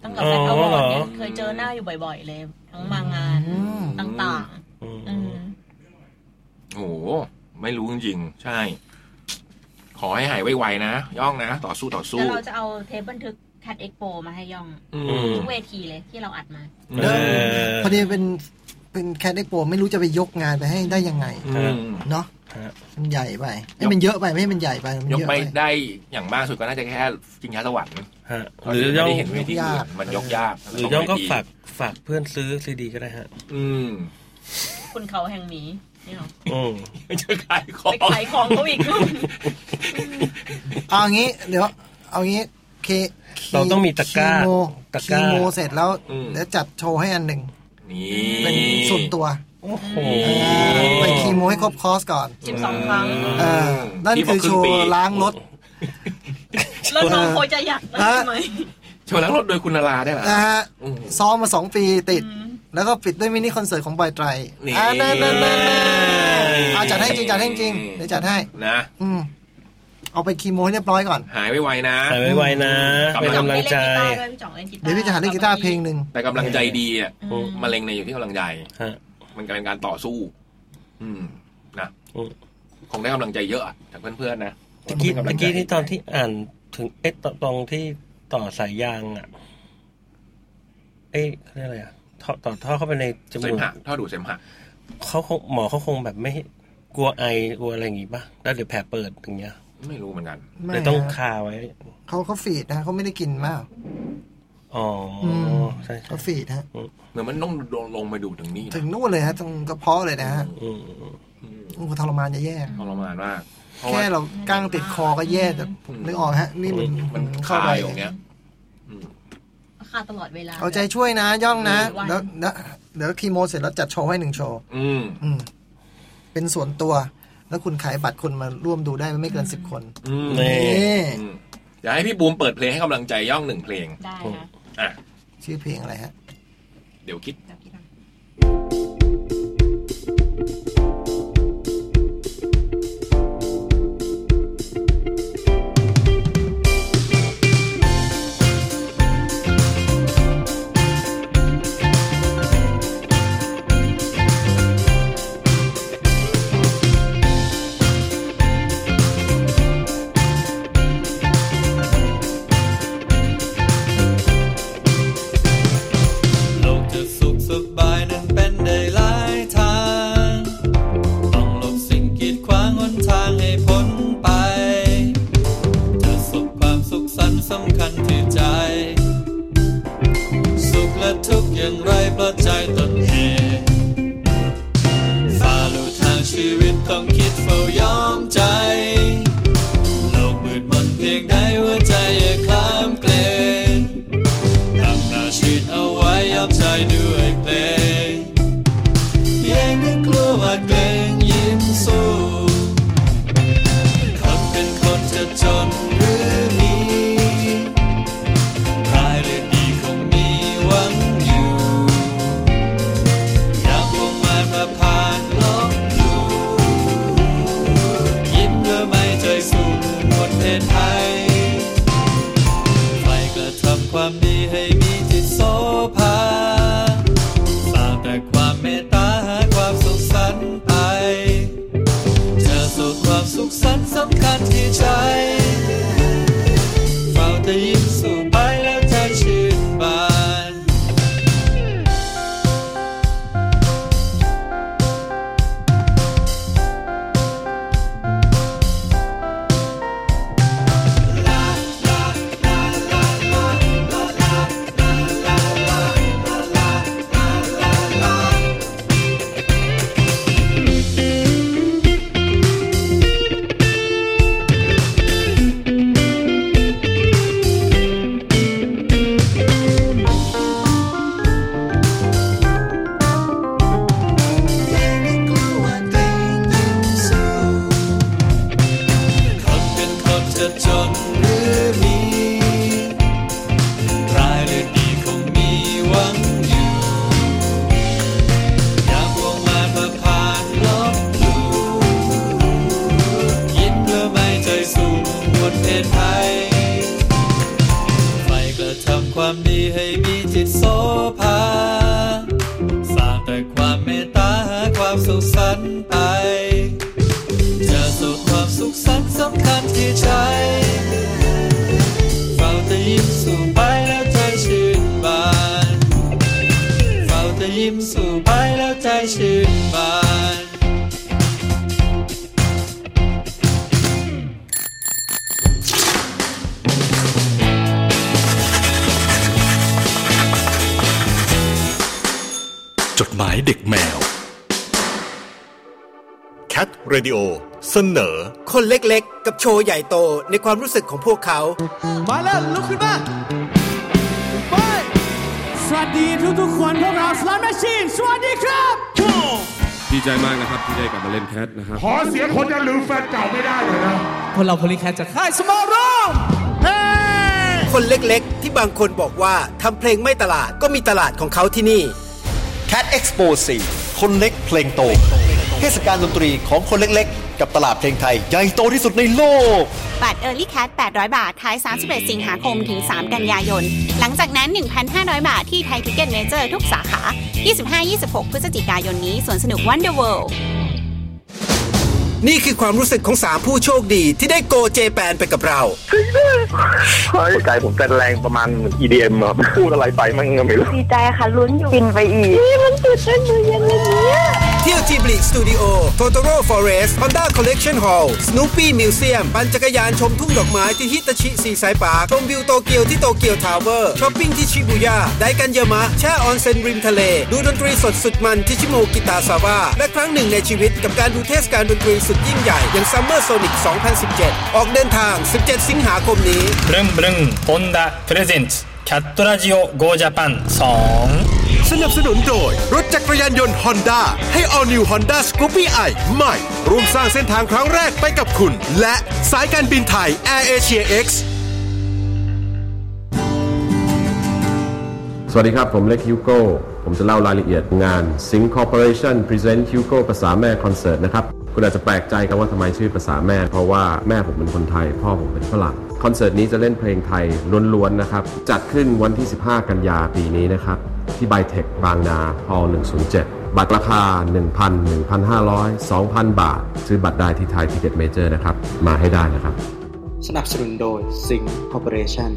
ตั้งแต่อ๋อแฟนอวอร์ดเนี่ยเหรอเคยเจอหน้าอยู่บ่อย ๆ เลย ทั้งมางานต่างๆอืมโอ้โหไม่รู้จริงๆใช่ ขอให้หายไวๆนะ ย่องนะ ต่อสู้ต่อสู้แล้วเราจะเอาเทปบันทึก Cat Expo มาให้ย่องอืมทุกเวทีเลยที่เราอัดมาเดิมพอดีเป็น เป็น Cat Expo ไม่รู้จะไปยกงานไปให้ได้ยังไงอืมเนาะมันใหญ่ไปไม่มันเยอะไปไม่ให้มันใหญ่ไปมันยกเยอะไปไปได้อย่างมากสุดก็น่าจะแค่ชิงช้าสวรรค์ฮะเพราะหรือไม่ย่องได้เห็นเวทีอื่นมันยกยากหรือย่องก็ฝากฝากเพื่อนซื้อซีดีก็ได้ฮะ อืมหุบเขาแห่งหมีนี่เหรออืมจะขายของไปขายของเขาอีกเอางี้ เดี๋ยว เอางี้เคเราต้องมีตะกร้าคีโมตะกร้าคีโมเสร็จแล้วเดี๋ยวจัดโชว์ให้อันหนึ่งนี่ เป็นส่วนตัวโอ้โหไปคีโมให้ครบคอร์สก่อนสิบสองครั้งเออนั่นคือโชว์ล้างรถแล้วน้องโคจะอยากได้ไหมโชว์ล้างรถโดยคุณนาราได้เหรอนะฮะซ้อมมาสองปีติด แล้วก็ปิดด้วยมินิคอนเสิร์ตของบอยไตรนี่อ่านั่นนั่นนั่นเอาจัดให้จริงจัดให้จริงเดี๋ยวจัดให้นะอืม เอาไปคีโมให้เรียบร้อยก่อน หายไวๆนะหายไวๆนะเป็นกำลังใจพี่จ่องเล่นกีตาร์เดี๋ยวพี่จะหาเล่นกีตาร์เพลงหนึ่งแต่กำลังใจดีอะมะเร็งในยอยู่ที่กำลังใจฮะมันกลายเป็นการต่อสู้ อืมนะคงได้กำลังใจเยอะอะจากเพื่อนๆนะตะกี้คงตะได้ำลังใจกี้ที่ตอนที่อ่านถึงเอ๊ะตตรงที่ต่อสายยางอะ เอ๊ะเขาเรียกอะไรอะท่อต่อท่อเข้าไปในจเสมูมกหะท่อดูดเสมหะเขาคงหมอเขาคงแบบไม่ให้กลัวไอกลัวอะไรอย่างงี้ป่ะแล้วเดี๋ยวแผลเปิดอย่างเงี้ย ไม่รู้เหมือนกันไม่เลยต้องฮะคาไว้ เขาเขาฟีดนะเขาไม่ได้กินมาก อ๋ออมใช่เขาฟีดฮะเหมือนมันต้องลงลงไปดูถึงนี่ถึงนู่นเลยฮะตรงกระเพาะเลยนะฮะโอ้โหทรมานจะแย่ทรมานมากพะแค่ว่เราก้างติดคอก็แย่แต่ผมนึกออกฮะ นี่มันมันเข้าคาไปยอย่างเงี้ยค่าตลอดเวลา เอาใจช่วยนะ ย่องนะวันแล้วแล้วเดี๋ยวคีโมเสร็จแล้วจัดโชว์ให้หนึ่งโชว์ อืมอืมเป็นส่วนตัว แล้วคุณขายบัตรคนมาร่วมดูได้ไม่เกินสิบคนอืมนี่อืมเดี๋ยวให้พี่บูมเปิดเพลงให้กำลังใจย่องหนึ่งเพลงได้นะอะชื่อเพลงอะไรฮะ เดี๋ยวคิดโล ว์ใหญ่โตในความรู้สึกของพวกเขา มาแล้วลุกขึ้นมาไปสวัสดีทุกๆคนพวกเราสลัมแมชชีนสวัสดีครับดีใจมากนะครับที่ได้กลับมาเล่นแคทนะครับ ขอเสียงคนจะลืมแฟนเก่าไม่ได้เลยนะ คนเราโพลิแคทจากค่ายสมอลรมคนเล็กๆ ที่บางคนบอกว่าทำเพลงไม่ตลาดก็มีตลาดของเขาที่นี่ Cat Expo 4คนเล็กเพลงโต เทศกาลดนตรีของคนเล็กๆ กับตลาดเพลงไทย ใหญ่โตที่สุดในโลก บัตร Early Cat 800 บาท ขาย 31 สิงหาคมถึง 3 กันยายน หลังจากนั้น 1,500 บาทที่ไทยทิเก็ตเมเจอร์ทุกสาขา 25-26 พฤศจิกายนนี้สวนสนุก Wonder World นี่คือความรู้สึกของสามผู้โชคดีที่ได้ Go Japan ไปกับเราเฮ้ยใจผมเต้นแรงประมาณ EDM ครับพูดอะไรไปมันก็ไม่รู้ ดีใจค่ะลุ้นอยู่บินไปอีกนี่มันตื่นเต้นมือเย็นเลยเนี่ย เที่ยว Ghibli Studio Totoro Forest Honda Collection Hall Snoopy Museum ปั่นจักรยานชมทุ่งดอกไม้ที่ Hitachi Seaside Park ชมวิวโตเกียวที่ Tokyo Tower ช้อปปิ้งที่ชิบูย่าได้กันเยอามะแช่ออนเซ็นริมทะเล ดูดนตรีสดสุดมันที่ชิโมกิตาซาวะและครั้งหนึ่งในชีวิตกับการดูเทศกาลดนตรีสุดยิ่งใหญ่อย่าง Summer Sonic 2017 ออกเดินทาง 17 สิงหาคมนี้บลึงบลึง Honda present Cat Radio Go Japan 2 สนับสนุนโดย รถจักรยานยนต์ Honda ให้ All New Honda Scoopy i ใหม่ ร่วมสร้างเส้นทางครั้งแรกไปกับคุณ และสายการบินไทย Air Asia X สวัสดีครับ ผมเล็กฮิวโก้ ผมจะเล่ารายละเอียดงาน Sing Corporation Present Hugo ภาษาแม่คอนเสิร์ตนะครับ คุณอาจจะแปลกใจครับว่าทำไมชื่อภาษาแม่ เพราะว่าแม่ผมเป็นคนไทย พ่อผมเป็นฝรั่ง คอนเสิร์ตนี้จะเล่นเพลงไทยล้วนๆนะครับ จัดขึ้นวันที่ 15 กันยาปีนี้นะครับ ที่ไบเทคบางนา hall 107 บัตรราคา 1,000 1,500 2,000 บาท ซื้อบัตรได้ที่ไทยทิเก็ตเมเจอร์นะครับ มาให้ได้นะครับ สนับสนุนโดย Sing Corporation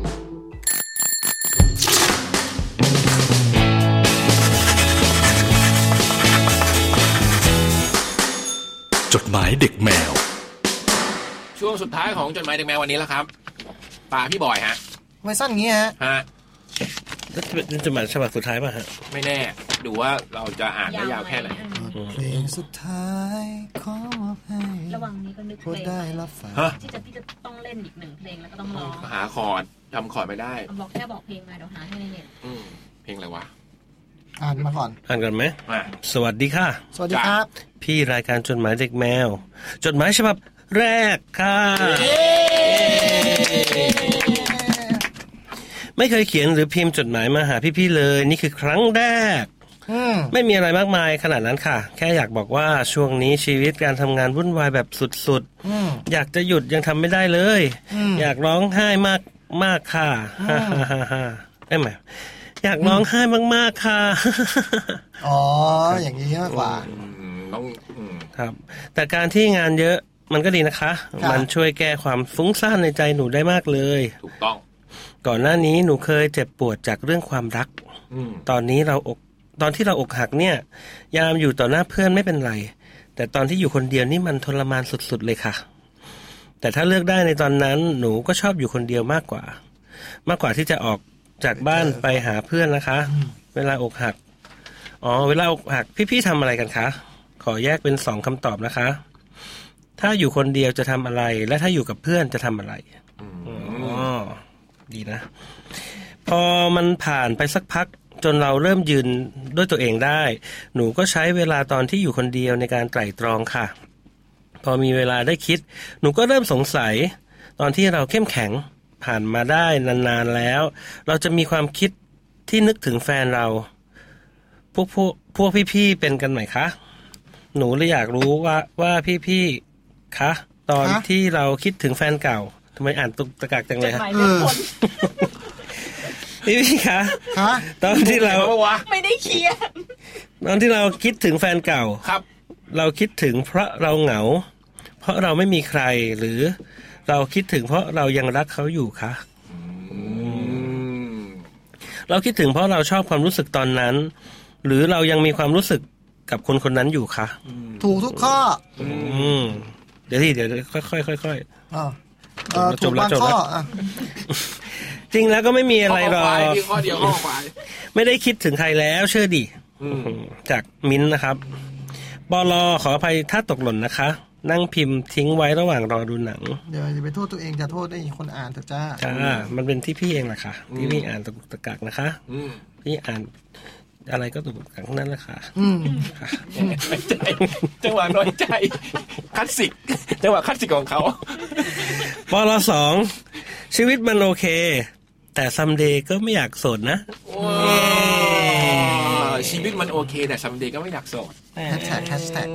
จดหมายเด็กแมว ช่วงสุดท้ายของจดหมายเด็กแมววันนี้แล้วครับตาพี่บอยฮะไม่สั้นงี้ฮะฮะ แล้วจะเป็นจะหมายฉบับสุดท้ายป่ะฮะไม่แน่ ดูว่าเราจะอ่านได้ยาวแค่ไหนเพลงสุดท้ายขอมอบให้ระหว่างนี้ก็นึกเพผู้ลงได้รับฟังฮะที่จะพี่จะต้องเล่นอีกหนึ่งเพลงแล้วก็ต้องร้องหาคอร์ดทำคอร์ดไม่ได้บอกแค่บอกเพลงมาเดี๋ยวหาให้ในเน็ตอืมเพลงอะไรวะอ่านมาก่อนอ่านกันไหมอะสวัสดีค่ะ สวัสดีครับ พี่รายการจดหมายเด็กแมว จดหมายฉบับแรกค่ะ ไม่เคยเขียนหรือพิมพ์จดหมายมาหาพี่ๆเลย นี่คือครั้งแรกอืมไม่มีอะไรมากมายขนาดนั้นค่ะ แค่อยากบอกว่าช่วงนี้ชีวิตการทำงานวุ่นวายแบบสุดอืมๆอยากจะหยุดยังทำไม่ได้เลยอืมอยากร้องไห้มากมากค่ะอืฮ่ามฮ่าฮ่าฮ่าได้ไหมอยากร้องไห้มากๆค่ะ อ๋อ อย่างนี้มากกว่าต้องครับ แต่การที่งานเยอะมันก็ดีนะคะครับมันช่วยแก้ความฟุ้งซ่านในใจหนูได้มากเลย ถูกต้อง ก่อนหน้านี้หนูเคยเจ็บปวดจากเรื่องความรักอืมตอนนี้เราอกตอนที่เราอกหักเนี่ย ยามอยู่ต่อหน้าเพื่อนไม่เป็นไร แต่ตอนที่อยู่คนเดียวนี่มันทรมานสุดๆเลยค่ะ แต่ถ้าเลือกได้ในตอนนั้น หนูก็ชอบอยู่คนเดียวมากกว่า มากกว่าที่จะออกจากบ้านไปหาเพื่อนนะคะ เวลาอกหัก อ๋อ เวลาอกหักพี่ๆทำอะไรกันคะ ขอแยกเป็นสองคำตอบนะคะ ถ้าอยู่คนเดียวจะทำอะไร และถ้าอยู่กับเพื่อนจะทำอะไรอ๋อ ดีนะ พอมันผ่านไปสักพักจนเราเริ่มยืนด้วยตัวเองได้ หนูก็ใช้เวลาตอนที่อยู่คนเดียวในการไตร่ตรองค่ะ พอมีเวลาได้คิด หนูก็เริ่มสงสัย ตอนที่เราเข้มแข็งผ่านมาได้นานๆแล้ว เราจะมีความคิดที่นึกถึงแฟนเรา พวกพวกพวกพี่ๆเป็นกันไหมคะ หนูเลยอยากรู้ว่าว่าพี่ๆคะตอนฮะที่เราคิดถึงแฟนเก่าทำ ไมอ่านตุกตะกักจังเลยฮะเออพี่พี่คะฮะตอนที่เราไม่ได้เขียนตอนที่เราคิดถึงแฟนเก่า ครับ เราคิดถึงเพราะเราเหงา เพราะเราไม่มีใครหรือ เราคิดถึงเพราะเรายังรักเขาอยู่คะเราคิดถึงเพราะเราชอบความรู้สึกตอนนั้น หรือเรายังมีความรู้สึกกับคนคนนั้นอยู่คะถูกทุกข้ออืมเดี๋ยวที่เดี๋ยวค่อยค่อยค่อยค่อยอ๋อ เออจถูบกแล้วบางจบข้อแล้วอะจริงแล้วก็ไม่มีอะไรหรอกข้อควายมีข้อเดียวข้อควายไม่ได้คิดถึงใครแล้วเชื่อดิอืมจากมิ้นท์นะครับบลขออภัยถ้าตกหล่นนะคะ นั่งพิมพ์ทิ้งไว้ระหว่างรอดูหนัง เดี๋ยวอย่าไปโทษตัวเองจะโทษได้คนอ่านเถอะจ้าจ้ามันเป็นที่พี่เองแหละค่ะที่พี่อ่านตะกุกตะกักนะคะอืมพี่อ่าน อะไรก็ตะกุกตะกักทั้งนั้นแหละค่ะอืมน้อยใจจังหวะน้อยใจคลาสสิกจังหวะคลาสสิกของเขาป.ล. สองชีวิตมันโอเค แต่ someday ก็ไม่อยากโสดนะชีวิตมันโอเค แต่ someday ก็ไม่อยากโสด hashtag hashtag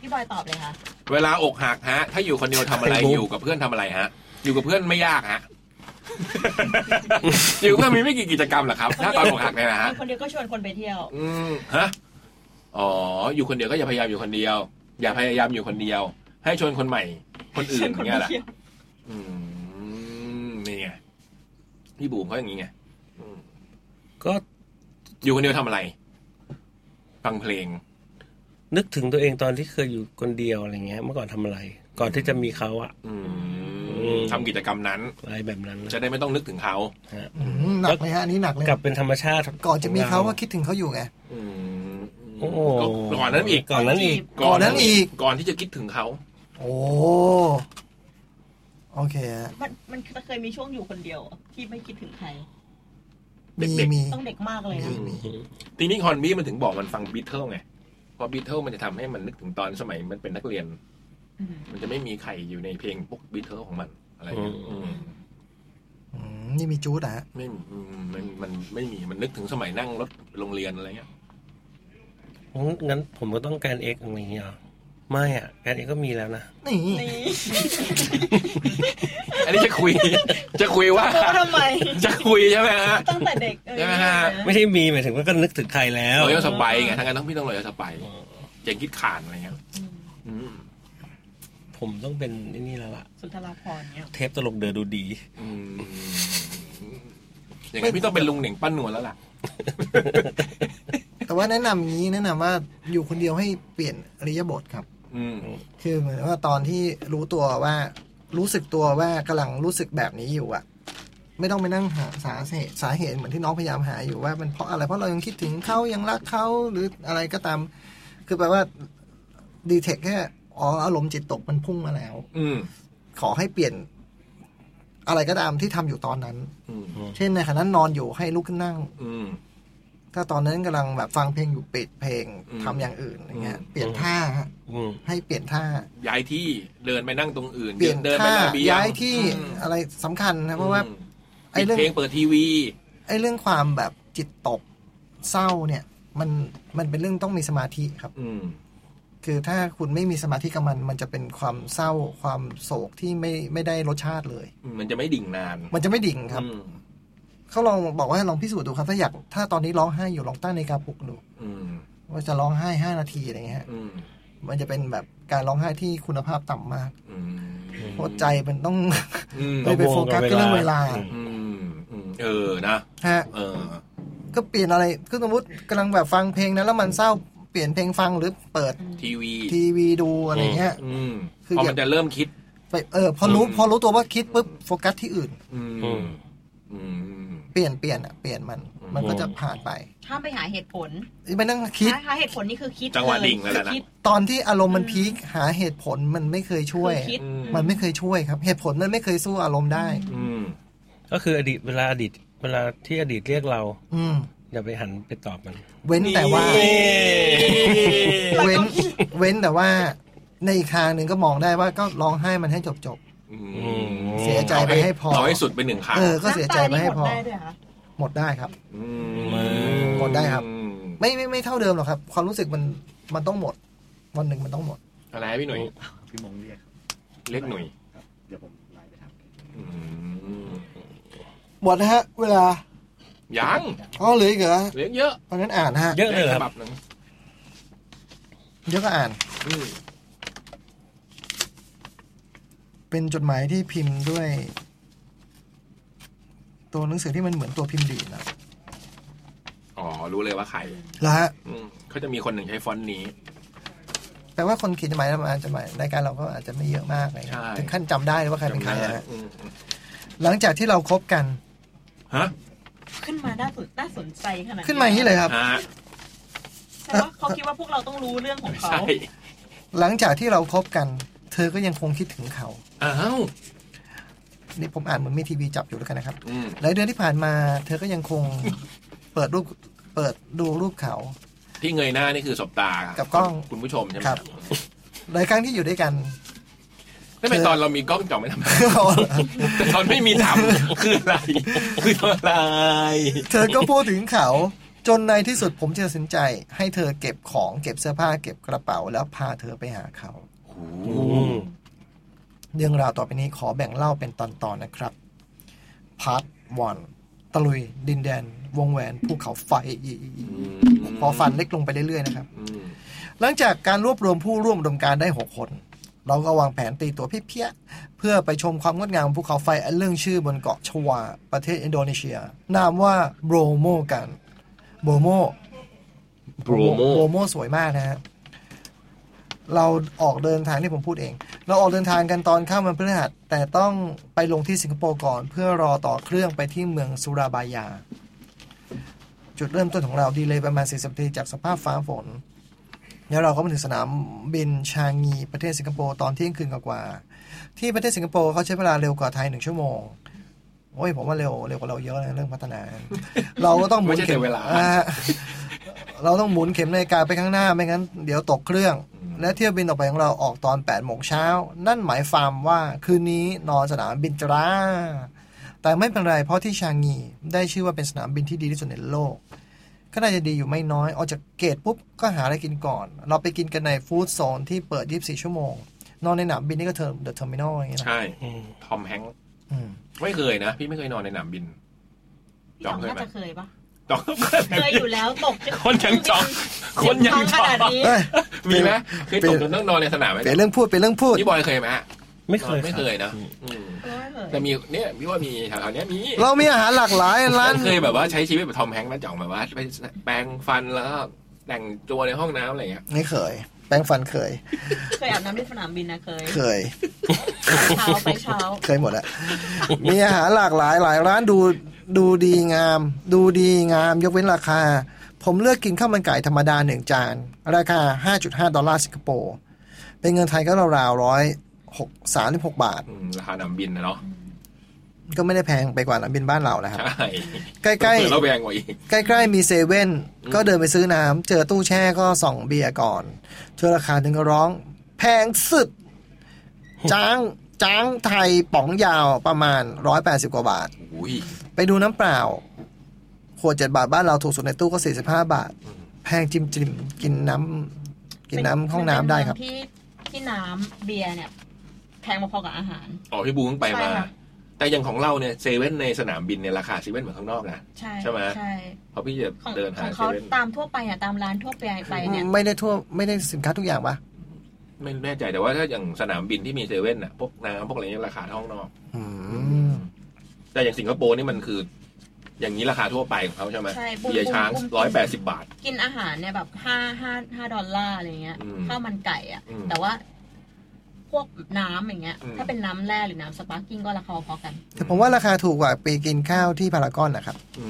พี่บอยตอบเลยค่ะ เวลาอกหักฮะ ถ้าอยู่คนเดียวทำอะไร Facebook อยู่กับเพื่อนทำอะไรฮะ อยู่กับเพื่อนไม่ยากฮะ อยู่กับเพื่อนมีไม่กี่กิจกรรมหรอกครับ ถ้าตอนอกหักเนี่ยนะฮะคนเดียวก็ชวนคนไปเที่ยว อืมฮะอ๋ออยู่คนเดียวก็อย่าพยายามอยู่คนเดียว อย่าพยายามอยู่คนเดียว ให้ชวนคนใหม่ คนอื่นอย่างเงี้ยแหละอืมนี่ไงพี่บูมเขาอย่างงี้ไงก็อยู่คนเดียวทำอะไร ฟังเพลง นึกถึงตัวเองตอนที่เคยอยู่คนเดียวอะไรเงี้ย เมื่อก่อนทำอะไร ก่อนที่จะมีเขาอะอืมทำกิจกรรมนั้นอะไรแบบนั้น จะได้ไม่ต้องนึกถึงเขาฮะอืมหนักเลยฮะอันนี้หนักเลยกลับเป็นธรรมชาติ ก่อนจะมีเขาก็คิดถึงเขาอยู่ไงโอ้โหก่อนนั้นอีกก่อนนั้นอีกก่อนนั้นอีกก่อนที่จะคิดถึงเขา โอ้โอเคฮะมันมันเคยมีช่วงอยู่คนเดียว ที่ไม่คิดถึงใครมีมีต้องเด็กมากเลยนะทีนี้ฮอนบี้มันถึงบอกมันฟังบีเทิลไงเพราะบีเทิลมันจะทำให้มันนึกถึงตอนสมัยมันเป็นนักเรียน มันจะไม่มีใครอยู่ในเพลงพวกบีเทิลของมันอะไรเงี้ยอืมอืมนี่มีจูดอะฮะไม่อืมมันมันไม่มีมันนึกถึงสมัยนั่งรถโรงเรียนอะไรเงี้ยงั้นผมก็ต้องแกนเอ็กอะไรอย่างเงี้ยเหรอไม่อะแกนเอ็กก็มีแล้วนะ นี่ อันนี้จะคุย จะคุยว่าโทรทำไม จะคุยใช่ไหมฮะ ตั้งแต่เด็กเออใช่ไหมฮะ ไม่ใช่มีหมายถึงว่าก็นึกถึงใครแล้วรอยสไปไงทั้งนั้นต้องพี่ต้องรอยสไปเจงคิดขานอะไรเงี้ยอืม ผมต้องเป็นไอ้นี่แล้วล่ะ สุนทราพรณ์เนี่ยเทปตลกเดือดูดี อืมอย่างนั้นพี่ต้องเป็นลุงเหน่งปั้นนวลแล้วล่ะ แต่ว่าแนะนำอย่างนี้แนะนำว่าอยู่คนเดียวให้เปลี่ยนอริยบทครับ อืม คือเหมือนว่าตอนที่รู้ตัวว่ารู้สึกตัวว่ากำลังรู้สึกแบบนี้อยู่อะไม่ต้องไปนั่งหาสาเหตุสาเหตุเหมือนที่น้องพยายามหาอยู่ว่ามันเพราะอะไรเพราะเรายังคิดถึงเขายังรักเขาหรืออะไรก็ตาม คือแปลว่าดีเทคแค่ อ๋ออารมณ์จิตตกมันพุ่งมาแล้ว อืมขอให้เปลี่ยน อะไรก็ตามที่ทำอยู่ตอนนั้นอืมเช่นในขณะนั้นนอนอยู่ให้ลุกขึ้นนั่ง อืมถ้าตอนนั้นกำลังแบบฟังเพลงอยู่ปิดเพลงอืมทำอย่างอื่นอย่างเงี้ยอืมเปลี่ยนท่าฮะอืมให้เปลี่ยนท่า ย้ายที่เดินไปนั่งตรงอื่น เปลี่ยนเดินไปท่าระเบียงย้ายที่อืมอะไรสำคัญนะเพราะว่าไอ้ปิดเรื่องเพลงเปิดทีวี ไอ้เรื่องความแบบจิตตกเศร้าเนี่ย มันมันเป็นเรื่องต้องมีสมาธิครับ อืม คือถ้าคุณไม่มีสมาธิกับมัน มันจะเป็นความเศร้าความโศกที่ไม่ไม่ได้รสชาติเลย มันจะไม่ดิ่งนาน มันจะไม่ดิ่งครับอืมเขาลองบอกว่าให้ลองพิสูจน์ดูครับ ถ้าอยากถ้าตอนนี้ร้องไห้อยู่ลองตั้งในาฬิกาปลุกดูอืมว่าจะร้องไห้ห้านาทีอะไรเงี้ยฮะอืมมันจะเป็นแบบการร้องไห้ที่คุณภาพต่ำมากอืมเพราะใจมันต้องอืมไปไปโฟกัสกับเรื่องเวลาอืมอืมเออนะฮะเออก็เปลี่ยนอะไรคือสมมติกำลังแบบฟังเพลงนั้นแล้วมันเศร้า เปลี่ยนเพลงฟังหรือเปิดทีวี ทีวีดูอะไรเงี้ยอืมคือพออย่ามันจะเริ่มคิดไปเออพอรู้พอรู้ตัวว่าคิดปุ๊บโฟกัสที่อื่นอืมอืมเปลี่ยนเปลี่ยนอะเปลี่ยนมันมันก็จะผ่านไปห้ามไปหาเหตุผลไปนั่งคิดหาเหตุผลนี่คือคิดจังหวะเลยดิ่งนั่นแหละนะคิดตอนที่อารมณ์มันพีคหาเหตุผลมันไม่เคยช่วยคือคิดมันไม่เคยช่วยครับ เหตุผลมันไม่เคยสู้อารมณ์ได้ อืมก็คืออดีตเวลาอดีต เวลาที่อดีตเรียกเรา อืม อย่าไปหันไปตอบมัน เว้นแต่ว่า เว้นเว้นแต่ว่า ในอีกทางหนึ่งก็มองได้ว่าก็ร้องไห้มันให้จบจบๆเสียใจไปให้พอเอาให้สุดไปหนึ่งครั้งเออก็เสียใจไปให้พอน้ำตานี่หมดได้ด้วยเหรอคะหมดได้ครับอืมหมดได้ครับ ไม่ไม่ไม่เท่าเดิมหรอกครับ ความรู้สึกมันมันต้องหมด วันหนึ่งมันต้องหมด อะไรพี่หนุ่ยพี่มงเรียกเรียกหนุ่ยเดี๋ยวผมไลน์ไปถามอืมหมดนะฮะ เวลา ยังอ๋อเหลืออีกเหรอเรียกเยอะเพราะงั้นอ่านนะฮะเยอะเลยเหรอครับฉบับหนึ่งเดี๋ยวก็อ่านเป็นจดหมายที่พิมพ์ด้วย ตัวหนังสือที่มันเหมือนตัวพิมพ์ดีดนะอ๋อ รู้เลยว่าใครแล้วฮะอืมเขาจะมีคนหนึ่งใช้ฟอนต์นี้แปลว่าคนเขียนจดหมายมาจดหมายรายการเราก็อาจจะไม่เยอะมากเลยนะใช่ถึงขั้นจำได้เลยว่าใครเป็นใครจำได้นะฮะอืมอืมหลังจากที่เราคบกัน ฮะ ขึ้นมาน่าสนน่าสนใจขนาดขึ้นมาอย่างนี้เลยครับฮะแสดงว่าเขาคิดว่าพวกเราต้องรู้เรื่องของเขา ใช่หลังจากที่เราคบกัน เธอก็ยังคงคิดถึงเขา อ้าวนี่ผมอ่านเหมือนมีทีวีจับอยู่แล้วกันนะครับอืมหลายเดือนที่ผ่านมา เธอก็ยังคง เปิดรูปเปิดดูรูปเขา ที่เงยหน้านี่คือสบตากับกล้องคุณผู้ชมใช่ไหมครับ หลายครั้งที่อยู่ด้วยกัน ไม่เป็นตอนเรามีกล้องจ่องไม่ทำแต่ตอนไม่มีทำคืออะไรคืออะไร เธอก็พูดถึงเขา จนในที่สุดผมจะตัดสินใจ ให้เธอเก็บของเก็บเสื้อผ้าเก็บกระเป๋าแล้วพาเธอไปหาเขาเรื่องราวต่อไปนี้ขอแบ่งเล่าเป็นตอนๆนะครับ part one ตะลุยดินแดน วงแหวนภูเขาไฟพอฟันเล็กลงไปเรื่อยๆนะครับ หลังจากการรวบรวมผู้ร่วมอุดมการณ์ได้6คน เราก็วางแผนตีตัวเพี้ยๆเพื่อไปชมความงดงามของภูเขาไฟอันเรื่องชื่อบนเกาะชวา ประเทศอินโดนีเซีย นามว่าโบรโมกัน โบรโมโบรโมโบรโมสวยมากนะฮะเราออกเดินทางที่ผมพูดเอง เราออกเดินทางกันตอนข้ามวันพฤหัส แต่ต้องไปลงที่สิงคโปร์ก่อน เพื่อรอต่อเครื่องไปที่เมืองสุราบายา จุดเริ่มต้นของเราดีเลยประมาณ40นาทีจากสภาพฟ้าฝน แล้วเราก็มาถึงสนามบินชางงีประเทศสิงคโปร์ตอนเที่ยงคืนกว่าๆที่ประเทศสิงคโปร์เขาใช้เวลาเร็วกว่าไทยหนึ่งชั่วโมงโอ้ยผมว่าเร็วเร็วกว่าเราเยอะนะเรื่องพัฒนา เราก็ต้องหมุนเข็มเวลาเราต้องหมุนเข็มนาฬิกาไปข้างหน้าไม่งั้นเดี๋ยวตกเครื่อง และเที่ยวบินต่อไปของเราออกตอน8ปดโมงเช้า นั่นหมายความว่าคืนนี้นอนสนามบินจราแต่ไม่เป็นไรเพราะที่ชางงีได้ชื่อว่าเป็นสนามบินที่ดีที่สุดในโลก ก็น่าจะดีอยู่ไม่น้อย ออกจากเกตปุ๊บก็หาอะไรกินก่อน เราไปกินกันในฟู้ดโซนที่เปิด 24 ชั่วโมง นอนในสนามบินนี่ก็เทอร์เดอะเทอร์มินอลอย่างเงี้ยนะใช่ทอมแฮงค์อืมไม่เคยนะ พี่ไม่เคยนอนในสนามบินพี่จจอองงเคยน่าไหมจะเคยปะจองเคยอยู่แล้วตกคนยังจองคนยังจของนาดนี้มีไหมเคยตกจนต้องนอนในสนามไหมเปลี่ยนเรื่องพูดเปลี่ยนเรื่องพูดพี่บอยเคยไหมฮะ ไม่เคยไม่เคยนะอืมแต่มีเนี่ยพี่ว่ามีแถวๆเนี้ยมีเรามีอาหารหลากหลายร้านเคยแบบว่าใช้ชีวิตแบบทอมแฮงค์นะจ่องแบบว่าไปแปรงฟันแล้วก็แต่งตัวในห้องน้ำอะไรอย่างเงี้ยไม่เคย แปรงฟันเคย เคยอาบน้ำที่สนามบินนะเคย เคยเช้าไปเช้าเคยหมดอะมีอาหารหลากหลายหลายร้านดูดูดีงาม ดูดีงาม ยกเว้นราคา ผมเลือกกินข้าวมันไก่ธรรมดาหนึ่งจาน ราคา 5.5 ดอลลาร์สิงคโปร์เป็นเงินไทยก็ราวๆร้อย หกสามสิบหกบาทอืมราคาหนำบินนะเนาะก็ไม่ได้แพงไปกว่าน้ำบินบ้านเรานะครับ ใช่ใกล้ๆเราแพงกว่าอีกใกล้ๆมีเซเว่นก็เดินไปซื้อน้ำเจอตู้แช่ก็ส่องเบียร์ก่อนเธอราคาถึงก็ร้อง แพงสุดจ้างจ้างไทยป๋องยาวประมาณ180กว่าบาทอุ้ยไปดูน้ำเปล่าขวดเจ็ดบาทบ้านเราถูกสุดในตู้ก็45บาท แพงจิมจิมๆกินน้ำกินน้ำห้องน้ำได้ครับที่ที่น้ำเบียร์เนี่ยแพงมาพอกับอาหาร อ๋อพี่บูเพิ่งไปมาใช่ค่ะแต่อย่างของเราเนี่ยเซเว่นในสนามบินเนี่ยราคาเซเว่นเหมือนข้างนอกนะใช่ไหมใช่เพราะพี่จะของเดินขหาองเซเขาเว่นตามทั่วไปอะตามร้านทั่วไปไปเนี่ยไม่ได้ทั่วไม่ได้สินค้าทุกอย่างปะไม่แน่ใจแต่ว่าถ้าอย่างสนามบินที่มีเซเว่นอะพวกน้ำพวกอะไรเงี้ยราคาเท่าข้างนอกอืมแต่อย่างสิงคโปร์นี่มันคือ อย่างนี้ราคาทั่วไปของเขาใช่ไหมใช่บุ้มเบียร์ช้างบุ้มบุ้มร้อยแปดสิบบาท กินอาหารเนี่ยแบบห้าห้าห้าดอลลาร์อะไรเงี้ยอืมข้าวมันไก่อะอืมแต่ว่า พวกน้ำอย่างเงี้ย อืม ถ้าเป็นน้ำแร่หรือน้ำ sparkling ก็ราคาพอกัน แต่ผมว่าราคาถูกกว่าไปกินข้าวที่พารากอนนะครับอื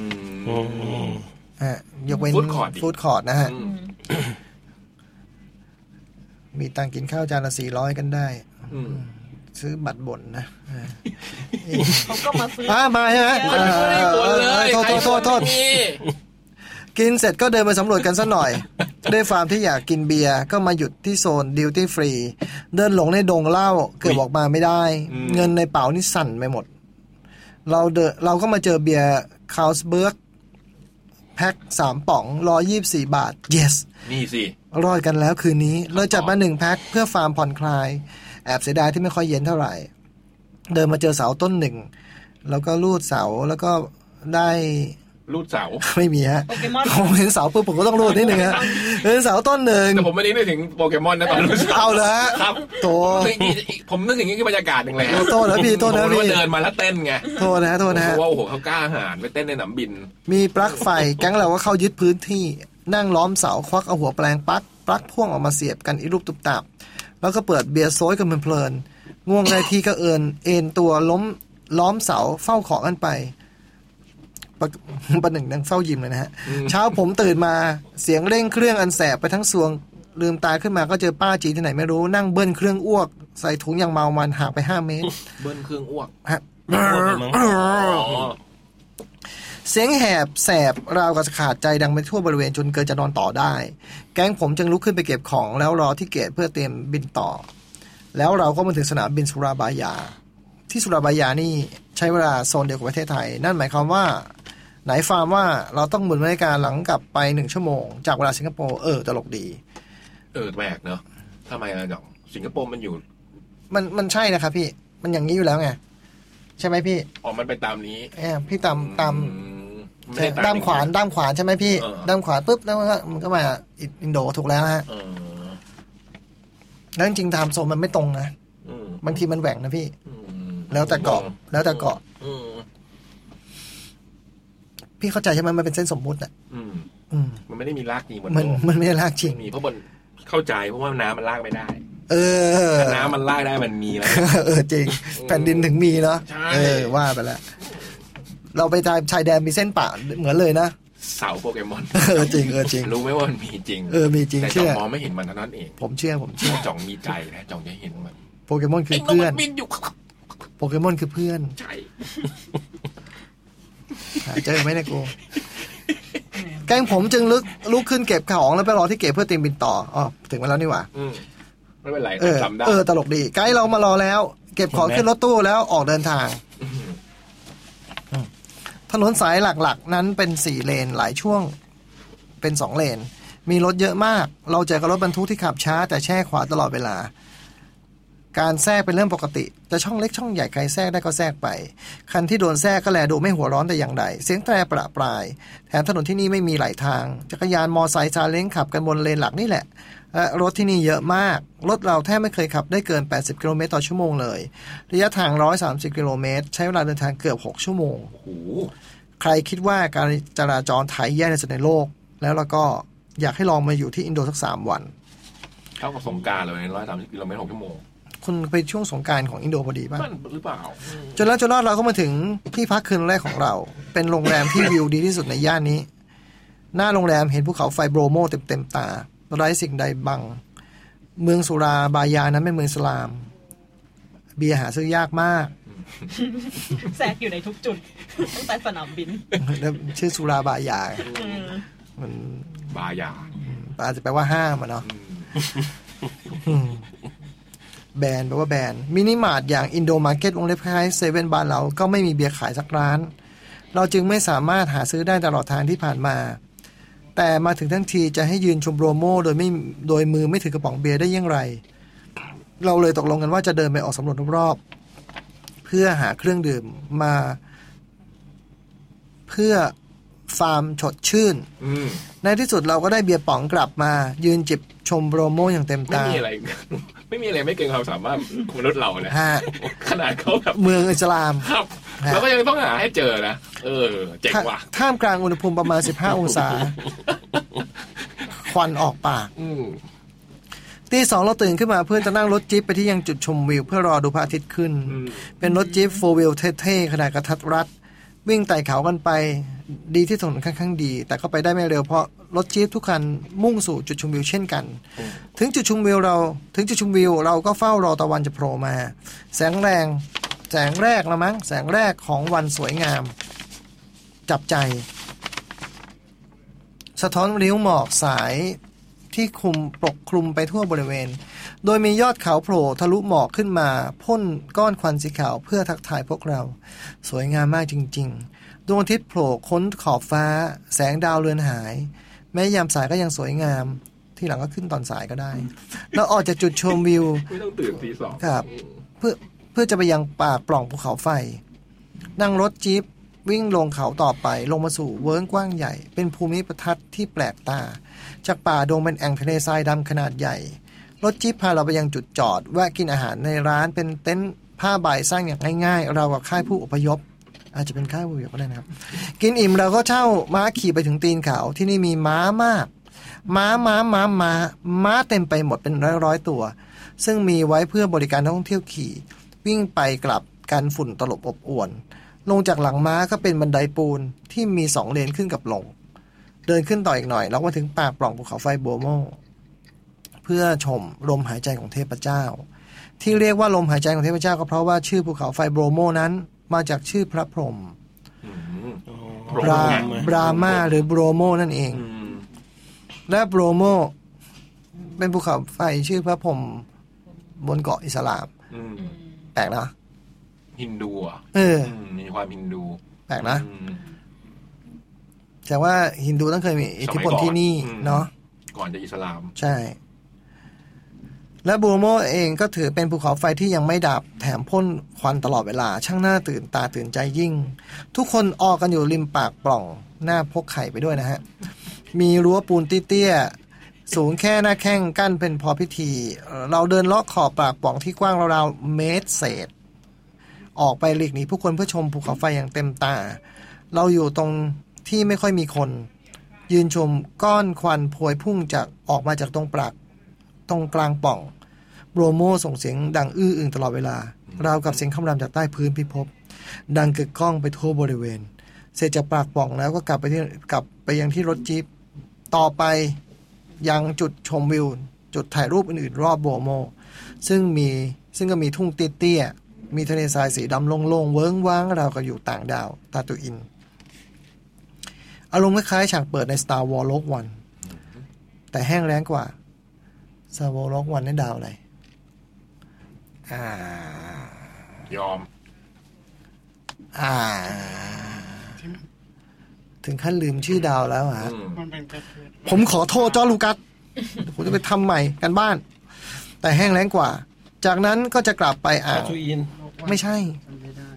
มฮะยกเว้น Food court ดิ ฟู้ดคอร์ทนะฮะ อืม มีตังค์กินข้าวจานละสี่ร้อยกันได้ อืม ซื้อบัตรบ่นนะเออเขาก็มาซื้อ อ่ามาใช่ไหมเออเออบ่นเลยโทษโทษโทษโทษใครบ่นไม่มี กินเสร็จก็เดินไปสำรวจกันสักหน่อย ด้วยความที่อยากกินเบียร์ก็มาหยุดที่โซน duty free เดินหลงในดงเหล้าเกือบออกมาไม่ได้อืมเงินในเป๋านี่สั่นไปหมด เราเดินเราก็มาเจอเบียร์ Carlsberg แพ็คสามกระป๋องร้อยี่สี่บาท yes นี่สิ รอดกันแล้วคืนนี้ เราจัดมาหนึ่งแพ็คเพื่อความผ่อนคลาย แอบเสียดายที่ไม่ค่อยเย็นเท่าไหร่ เดินมาเจอเสาต้นหนึ่ง แล้วก็รูดเสาแล้วก็ได้ รูดเสาไม่มีฮะโปเกมอนผมเห็นเสาปุ๊บผมก็ต้องรูดนิดนึงฮะเห็นเสาต้นหนึ่งแต่ผมไม่ได้นึกถึงโปเกมอนนะตอนรูดเสาเอาเลยฮะครับโถผมนึกถึงนี่คือบรรยากาศหนึ่งเลยโทษนะพี่โทษนะผมพี่ว่าเดินมาแล้วเต้นไงโทษนะฮะโทษนะฮะผมว่าโอ้โหเขากล้าหาญไปเต้นในสนามบิน มีปลั๊กไฟแก๊งเราก็เข้ายึดพื้นที่นั่งล้อมเสาควักเอาหัวแปลงปลั๊กปลั๊กพ่วงออกมาเสียบกันอีรูปตุบตับแล้วก็เปิดเบียร์โซยกันเพลินๆง่วงได้ที่ก็เอินเอ็นตัวล้มล้อมเสาเฝ้าของกันไป ประประหนึ่งนังเฝ้ายิมเลยนะฮะเช้าผมตื่นมาเสียงเร่งเครื่องอันแสบไปทั้งสวงลืมตาขึ้นมาก็เจอป้าจีนที่ไหนไม่รู้นั่งเบิ้ลเครื่องอ้วก ใส่ถุงอย่างเมามันห่างไปห้าเมตร เบิ้ลเครื่องอ้วกฮะเสียงแหบแสบราวกับจะขาดใจดังไปทั่วบริเวณจนเกินจะนอนต่อได้ แก๊งผมจึงลุกขึ้นไปเก็บของแล้วรอที่เกตเพื่อเตรียมบินต่อ แล้วเราก็มาถึงสนามบินสุราบายา ที่สุราบายานี่ ใช้เวลาโซนเดียวกับประเทศไทย นั่นหมายความว่าไหนฟาร์มว่าเราต้องหมุนบริการหลังกลับไปหนึ่งชั่วโมง จากเวลาสิงคโปร์เออตลกดี เออแปลกเนอะทำไมอะจ่องสิงคโปร์มันอยู่ มันมันใช่นะครับพี่มันอย่างนี้อยู่แล้วไงใช่ไหมพี่ออกมันไปตามนี้เออพี่ตามตามไม่ได้ตามด้ามขวานด้ามขวานใช่ไหมพี่เออ ด้ามขวานปุ๊บแล้วมันก็มันก็มาอินโดถูกแล้วฮะเออแล้วจริงๆไทม์โซนมันไม่ตรงนะอืมบางทีมันแหว่งนะพี่ อืม แล้วแต่เกาะ แล้วแต่เกาะอืมพี่เข้าใจใช่ไหมมันเป็นเส้นสมมุติอะอืมอืมมันไม่ได้มีรากจริงบนมันโลกมันไม่ได้ลากจริงไม่มีเพราะบนเข้าใจเพราะว่าน้ำมันลากไม่ได้ เออถ้าน้ำมันลากได้มันมีแล้วเออจริง แผ่นดินถึงมีเนาะใช่เออว่าไปแล้วเราไปชายชายแดนมีเส้นป่าเหมือนเลยนะเสาโปเกมอนเออจริงเออจริง รู้ไหมว่ามันมีจริง เออมีจริงแต่เชื่จ่องอมองไม่เห็นมันเท่านั้นเอง ผมเชื่อผมเชื่อจ่องมีใจนะจ่องจะเห็นมันโปเกมอนคือเพื่อนบินอยู่ โปเกมอนคือเพื่อน ใช่หาเจอไหมเนี่ยกูแกงผมจึงลุกลุกขึ้นเก็บของแล้วไปรอที่เก็บเพื่อเตรียมบินต่ออ๋อถึงมาแล้วนี่หว่าอืมไม่เป็นไรเออจำได้เออตลกดีไกด์เรามารอแล้ว เก็บของขึ้นรถตู้แล้วออกเดินทางถนนสายหลักๆ นั้นเป็นสี่เลนหลายช่วงเป็นสองเลน มีรถเยอะมาก เราเจอกับรถบรรทุกที่ขับช้าแต่แช่ขวาตลอดเวลา การแทรกเป็นเรื่องปกติ จะช่องเล็กช่องใหญ่ใครแทรกได้ก็แทรกไป คันที่โดนแทรกก็แลดูไม่หัวร้อนแต่อย่างใด เสียงแตรประปราย แถมถนนที่นี่ไม่มีหลายทาง จักรยานมอไซค์ซาเล้งขับกันบนเลนหลักนี่แหละ และรถที่นี่เยอะมาก รถเราแทบไม่เคยขับได้เกิน 80 กิโลเมตรต่อชั่วโมงเลย ระยะทาง 130 กิโลเมตร ใช้เวลาเดินทางเกือบ 6 ชั่วโมง ใครคิดว่าการจราจรไทยแย่ที่สุดในโลก แล้วเราก็อยากให้ลองมาอยู่ที่อินโดสักสามวัน เท่ากับสงการเลยร้อยสามสิบกิโลเมตรหกชั่วโมง คุณไปช่วงสงกรารของอินโดพอดีป่ะมันหรือเปล่า จนแล้วจนรอดเราก็มาถึงที่พักคืนแรกของเรา เป็นโรงแรมที่วิวดีที่สุดในย่านนี้ หน้าโรงแรมเห็นภูเขาไฟโบรโมเต็มเต็มๆตาไร้สิ่งใดบัง เมืองสุราบายานั้นเป็นเมืองอิสลาม เบียร์หาซื้อยากมากแทรกอยู่ในทุกจุดตั้งแต่สนามบินแล้วชื่อสุราบายาอืมมันบายาอาจจะแปลว่าห้ามอะเนาะอืม แบรนด์แปลว่าแบรนด์มินิมาร์ทอย่างอินโดมาร์เก็ตวงเล็บคล้ายเซเว่นบ้านเราก็ไม่มีเบียร์ขายสักร้าน เราจึงไม่สามารถหาซื้อได้ตลอดทางที่ผ่านมา แต่มาถึงทั้งทีจะให้ยืนชมโรโมโดยไม่โดยมือไม่ถือกระป๋องเบียร์ได้อยังไร เราเลยตกลงกันว่าจะเดินไปออกสำรวจรอบๆเพื่อหาเครื่องดื่มมา เพื่อฟาร์มฉดชื่นอืมในที่สุดเราก็ได้เบียร์ป๋องกลับมา ยืนจิบ ชมโปรโมอย่างเต็มไม่ตามีอะไร ไม่มีอะไรไม่เกินความสามารถของมนุษย์เราเลยฮะขนาดเขาแบบเมืองอิสลามครับฮะแล้วก็ยังต้องหาให้เจอนะเออเจ๋งว่ะท่ามกลางอุณหภูมิประมาณ 15 องศา ควันออกปากอืมตีสองเราตื่นขึ้นมาเพื่อจะนั่งรถจิ๊ปไปที่ยังจุดชมวิว เพื่อรอดูพระอาทิตย์ขึ้น เป็นรถจิ๊ปโฟวิลเท่ๆขนาดกระทัดรัด วิ่งไต่เขากันไป ดีที่ถนนค่อนข้างดี แต่ก็ไปได้ไม่เร็วเพราะรถจี๊ปทุกคันมุ่งสู่จุดชมวิวเช่นกัน ถึงจุดชมวิวเรา ถึงจุดชมวิว เราก็เฝ้ารอตะวันจะโผล่มา แสงแรง แสงแรกละมั้ง แสงแรกของวันสวยงาม จับใจ สะท้อนริ้วหมอกสายที่คลุมปกคลุมไปทั่วบริเวณ โดยมียอดเขาโผล่ทะลุหมอกขึ้นมา พ่นก้อนควันสีขาวเพื่อทักทายพวกเรา สวยงามมากจริง ๆ ดวงอาทิตย์โผล่ค้นขอบฟ้า แสงดาวเรือนหาย แม้ยามสายก็ยังสวยงาม ที่หลังก็ขึ้นตอนสายก็ได้ แล้วออกจากจุดชมวิวไม่ต้องตื่นตีสองครับ เพื่อเพื่อจะไปยังปากปล่องภูเขาไฟ นั่งรถจี๊ปวิ่งลงเขาต่อไปลงมาสู่เวิ้งกว้างใหญ่ เป็นภูมิประทัดที่แปลกตา จากป่าดงเป็นแอ่งทะเลทรายดำขนาดใหญ่ รถจี๊ปพาเราไปยังจุดจอด แวะกินอาหารในร้านเป็นเต็นท์ผ้าใบสร้างอย่างง่ายๆ เรากับค่ายผู้อพยพ อาจจะเป็นค่ายผู้อพยพก็ได้นะครับ กินอิ่มเราก็เช่าม้าขี่ไปถึงตีนเขาที่นี่มีม้ามาก ม้าม้าม้าม้าม้าเต็มไปหมดเป็นร้อยร้อยตัว ซึ่งมีไว้เพื่อบริการนักท่องเที่ยวขี่ วิ่งไปกลับกันฝุ่นตลบอบอวน ลงจากหลังม้าก็เป็นบันไดปูนที่มีสองเลนขึ้นกับลง เดินขึ้นต่ออีกหน่อยแล้วมาถึงปากปล่องภูเขาไฟโบโมเพื่อชมลมหายใจของเทพเจ้าที่เรียกว่าลมหายใจของเทพเจ้าก็เพราะว่าชื่อภูเขาไฟโบรโมนั้น มาจากชื่อพระพรหมบราบรามาหรือโบรโมนั่นเอง และโบรโม เป็นภูเขาไฟชื่อพระพรหมบนเกาะอิสลามอืมแปลกนะฮินดูอะเออมมีความฮินดู แปลกนะอืมแต่ว่าฮินดูต้องเคยมีอิทธิพลที่นี่อืมเนาะก่อนจะอิสลาม ใช่ และบูโมเองก็ถือเป็นภูเขาไฟที่ยังไม่ดับแถมพ่นควันตลอดเวลา ช่างน่าตื่นตาตื่นใจยิ่ง ทุกคนออกกันอยู่ริมปากปล่องหน้าพกไข่ไปด้วยนะฮะ มีรั้วปูนเตี้ยๆสูงแค่หน้าแข้งกั้นเป็นพอพิธี เราเดินเลาะขอบปากปล่องที่กว้างราวๆเมตรเศษ ออกไปหลีกหนีผู้คนเพื่อชมภูเขาไฟอย่างเต็มตา เราอยู่ตรงที่ไม่ค่อยมีคน ยืนชมก้อนควันพวยพุ่งจากออกมาจากตรงปลัก ตรงกลางปล่องโบรโมส่งเสียงดังอื้ออึงตลอดเวลาราวกับเสียงคำรามจากใต้พื้นพิภพดังกึกก้องไปทั่วบริเวณ เสร็จจากปากปล่องแล้วก็กลับไปที่กลับไปยังที่รถจี๊ปต่อไปยังจุดชมวิว จุดถ่ายรูปอื่นๆ รอบโบโม ซึ่งมีซึ่งก็มีทุ่งเตี้ยๆมีทะเลทรายสีดำโล่งๆ เวิ้งว้างราวกับอยู่ต่างดาว ตาตุอิน อารมณ์คล้ายๆฉากเปิดใน Star Wars Rogue One แต่แห้งแล้งกว่า Star Wars Rogue One นี่ดาวอะไรอ่ายอม อ่า ถึงขั้นลืมชื่อดาวแล้วฮะมันเป็นกระเทือนผมขอโทษจอร์จลูกัสผมจะไปทำใหม่กันบ้าน แต่แห้งแล้งกว่า จากนั้นก็จะกลับไปอ่าวดาทูอิน ไม่ใช่ไม่ได้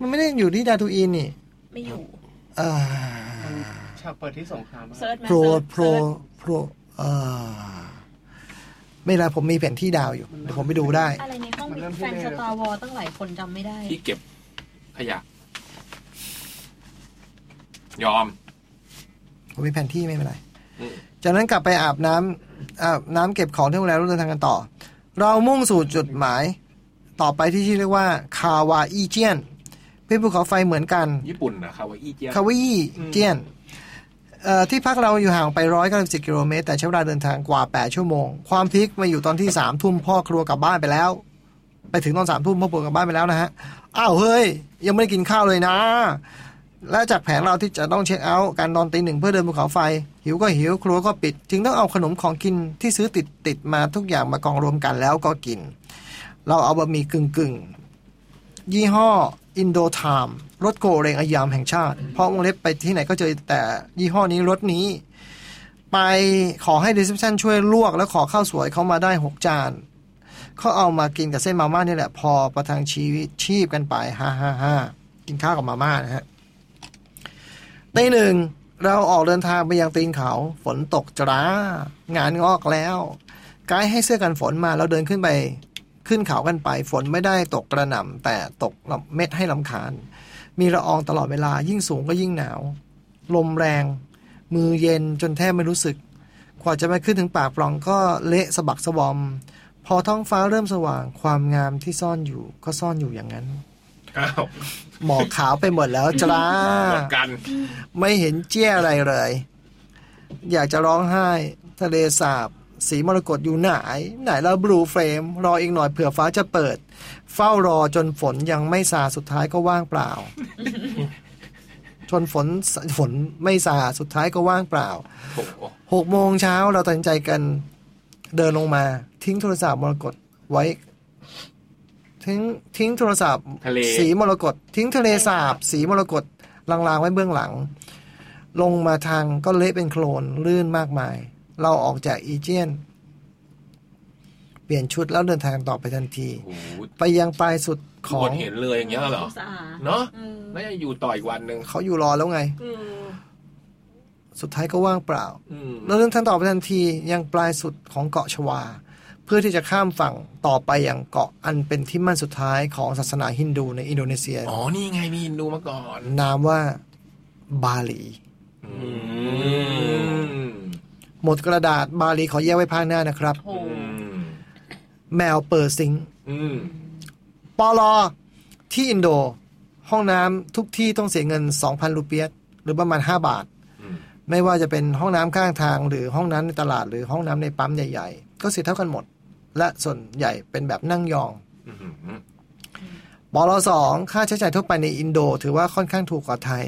มันไม่ได้อยู่ที่ดาทูอินนี่ ไม่อยู่อ่าฉากเปิดที่สงครามเซิร์ชมาโปรเซิร์ชโปรโปรอ่า ไม่เป็นไรผมมีแผนที่ดาวอยู่เดี๋ยวผมไปดูได้ อะไรในห้องมีแฟนสตาร์วอลตั้งหลายคนจำไม่ได้ ที่เก็บขยะ ยอม ผมมีแผนที่ไม่เป็นไรอืมจากนั้นกลับไปอาบน้ำอาบน้ำเก็บของที่โรงแรมแล้วเดินทางกันต่อ เรามุ่งสู่จุดหมาย ต่อไปที่ชื่อเรียกว่า คาวาอีเจียน เป็นภูเขาไฟเหมือนกัน ญี่ปุ่นนะคาวาอิเจียคาวาอีเจียนเอ่อ ที่พักเราอยู่ห่างไปร้อยเก้าสิบกิโลเมตรแต่ใช้เวลาเดินทางกว่าแปดชั่วโมง ความ peak มาอยู่ตอนที่สามทุ่มพ่อครัวกลับบ้านไปแล้ว ไปถึงตอนสามทุ่มพ่อครัวกลับบ้านไปแล้วนะฮะอ้าวเฮ้ย ยังไม่ได้กินข้าวเลยนะ และจากแผนเราที่จะต้อง check out การนอนตีหนึ่งเพื่อเดินภูเขาไฟ หิวก็หิวครัวก็ปิด จึงต้องเอาขนมของกินที่ซื้อติดติดมาทุกอย่างมากองรวมกันแล้วก็กิน เราเอาบะหมี่กึ่งกึ่งยี่ห้ออินโดมี่ รสโกเรงอายามแห่งชาติ เพราะวงเล็บไปที่ไหนก็เจอแต่ยี่ห้อนี้รสนี้ ไปขอให้ reception ช่วยลวกแล้วขอข้าวสวยเขามาได้หกจานเขาเอามากินกับเส้นมาม่านี่แหละ พอประทังชีวิตชีพกันไปฮ่าฮ่าฮ่ากินข้าวกับมาม่านะฮะตีหนึ่งเราออกเดินทางไปยังตีนเขา ฝนตกจ้างานงอกแล้วไกด์ให้เสื้อกันฝนมาแล้วเดินขึ้นไป ขึ้นเขากันไป ฝนไม่ได้ตกกระหน่ำแต่ตกเม็ดให้ลำคาญ มีละอองตลอดเวลายิ่งสูงก็ยิ่งหนาว ลมแรง มือเย็นจนแทบไม่รู้สึก กว่าจะมาขึ้นถึงปากปล่องก็เละสะบักสะบอม พอท้องฟ้าเริ่มสว่าง ความงามที่ซ่อนอยู่ก็ซ่อนอยู่อย่างนั้นอ้าวหมอกขาวไปหมดแล้วจ้าหมดกันไม่เห็นเจี้ยอะไรเลย อยากจะร้องไห้ ทะเลสาบ สีมรกตอยู่ไหน ไหนแล้วบลูเฟรม รออีกหน่อยเผื่อฟ้าจะเปิด เฝ้ารอจนฝนยังไม่ซาสุดท้ายก็ว่างเปล่า จนฝนฝนไม่ซาสุดท้ายก็ว่างเปล่าโอ้โหหกโมงเช้าเราตัดสินใจกันเดินลงมา ทิ้งโทรศัพท์มรกตไว้ ทิ้งทิ้งโทรศัพท์ทะเลสีมรกตทิ้งทะเลสาบ สีมรกตลางๆไว้เบื้องหลัง ลงมาทางก็เละเป็นโคลนลื่นมากมาย เราออกจากอีเจียน เปลี่ยนชุดแล้วเดินทางต่อไปทันที ไปยังปลายสุดขขอองเห็นเลยอย่างเงี้ยเหรอเนาะแล้วจะอยู่ต่ออีกวันหนึ่งเขาอยู่รอแล้วไงสุดท้ายก็ว่างเปล่าอืมแล้วเดินทางต่อไปทันทียังปลายสุดของเกาะชวา เพื่อที่จะข้ามฝั่งต่อไปอย่างเกาะอันเป็นที่มั่นสุดท้ายของศาสนาฮินดูในอินโดนีเซีย อ๋อ นี่ไงมีฮินดูมาก่อน นามว่าบาหลีหมดกระดาษบาหลีขอแยกไว้ภาคหน้านะครับ แมวเปอร์ซิงอืมปอลอที่อินโด ห้องน้ำทุกที่ต้องเสียเงิน 2,000 รูเปียห์หรือประมาณ 5 บาท ไม่ว่าจะเป็นห้องน้ำข้างทาง หรือห้องน้ำในตลาดหรือห้องน้ำในปั๊มใหญ่ๆ ก็เสียเท่ากันหมด และส่วนใหญ่เป็นแบบนั่งยองปลสองค่าใช้จ่ายทั่วไปในอินโด ถือว่าค่อนข้างถูกกว่าไทย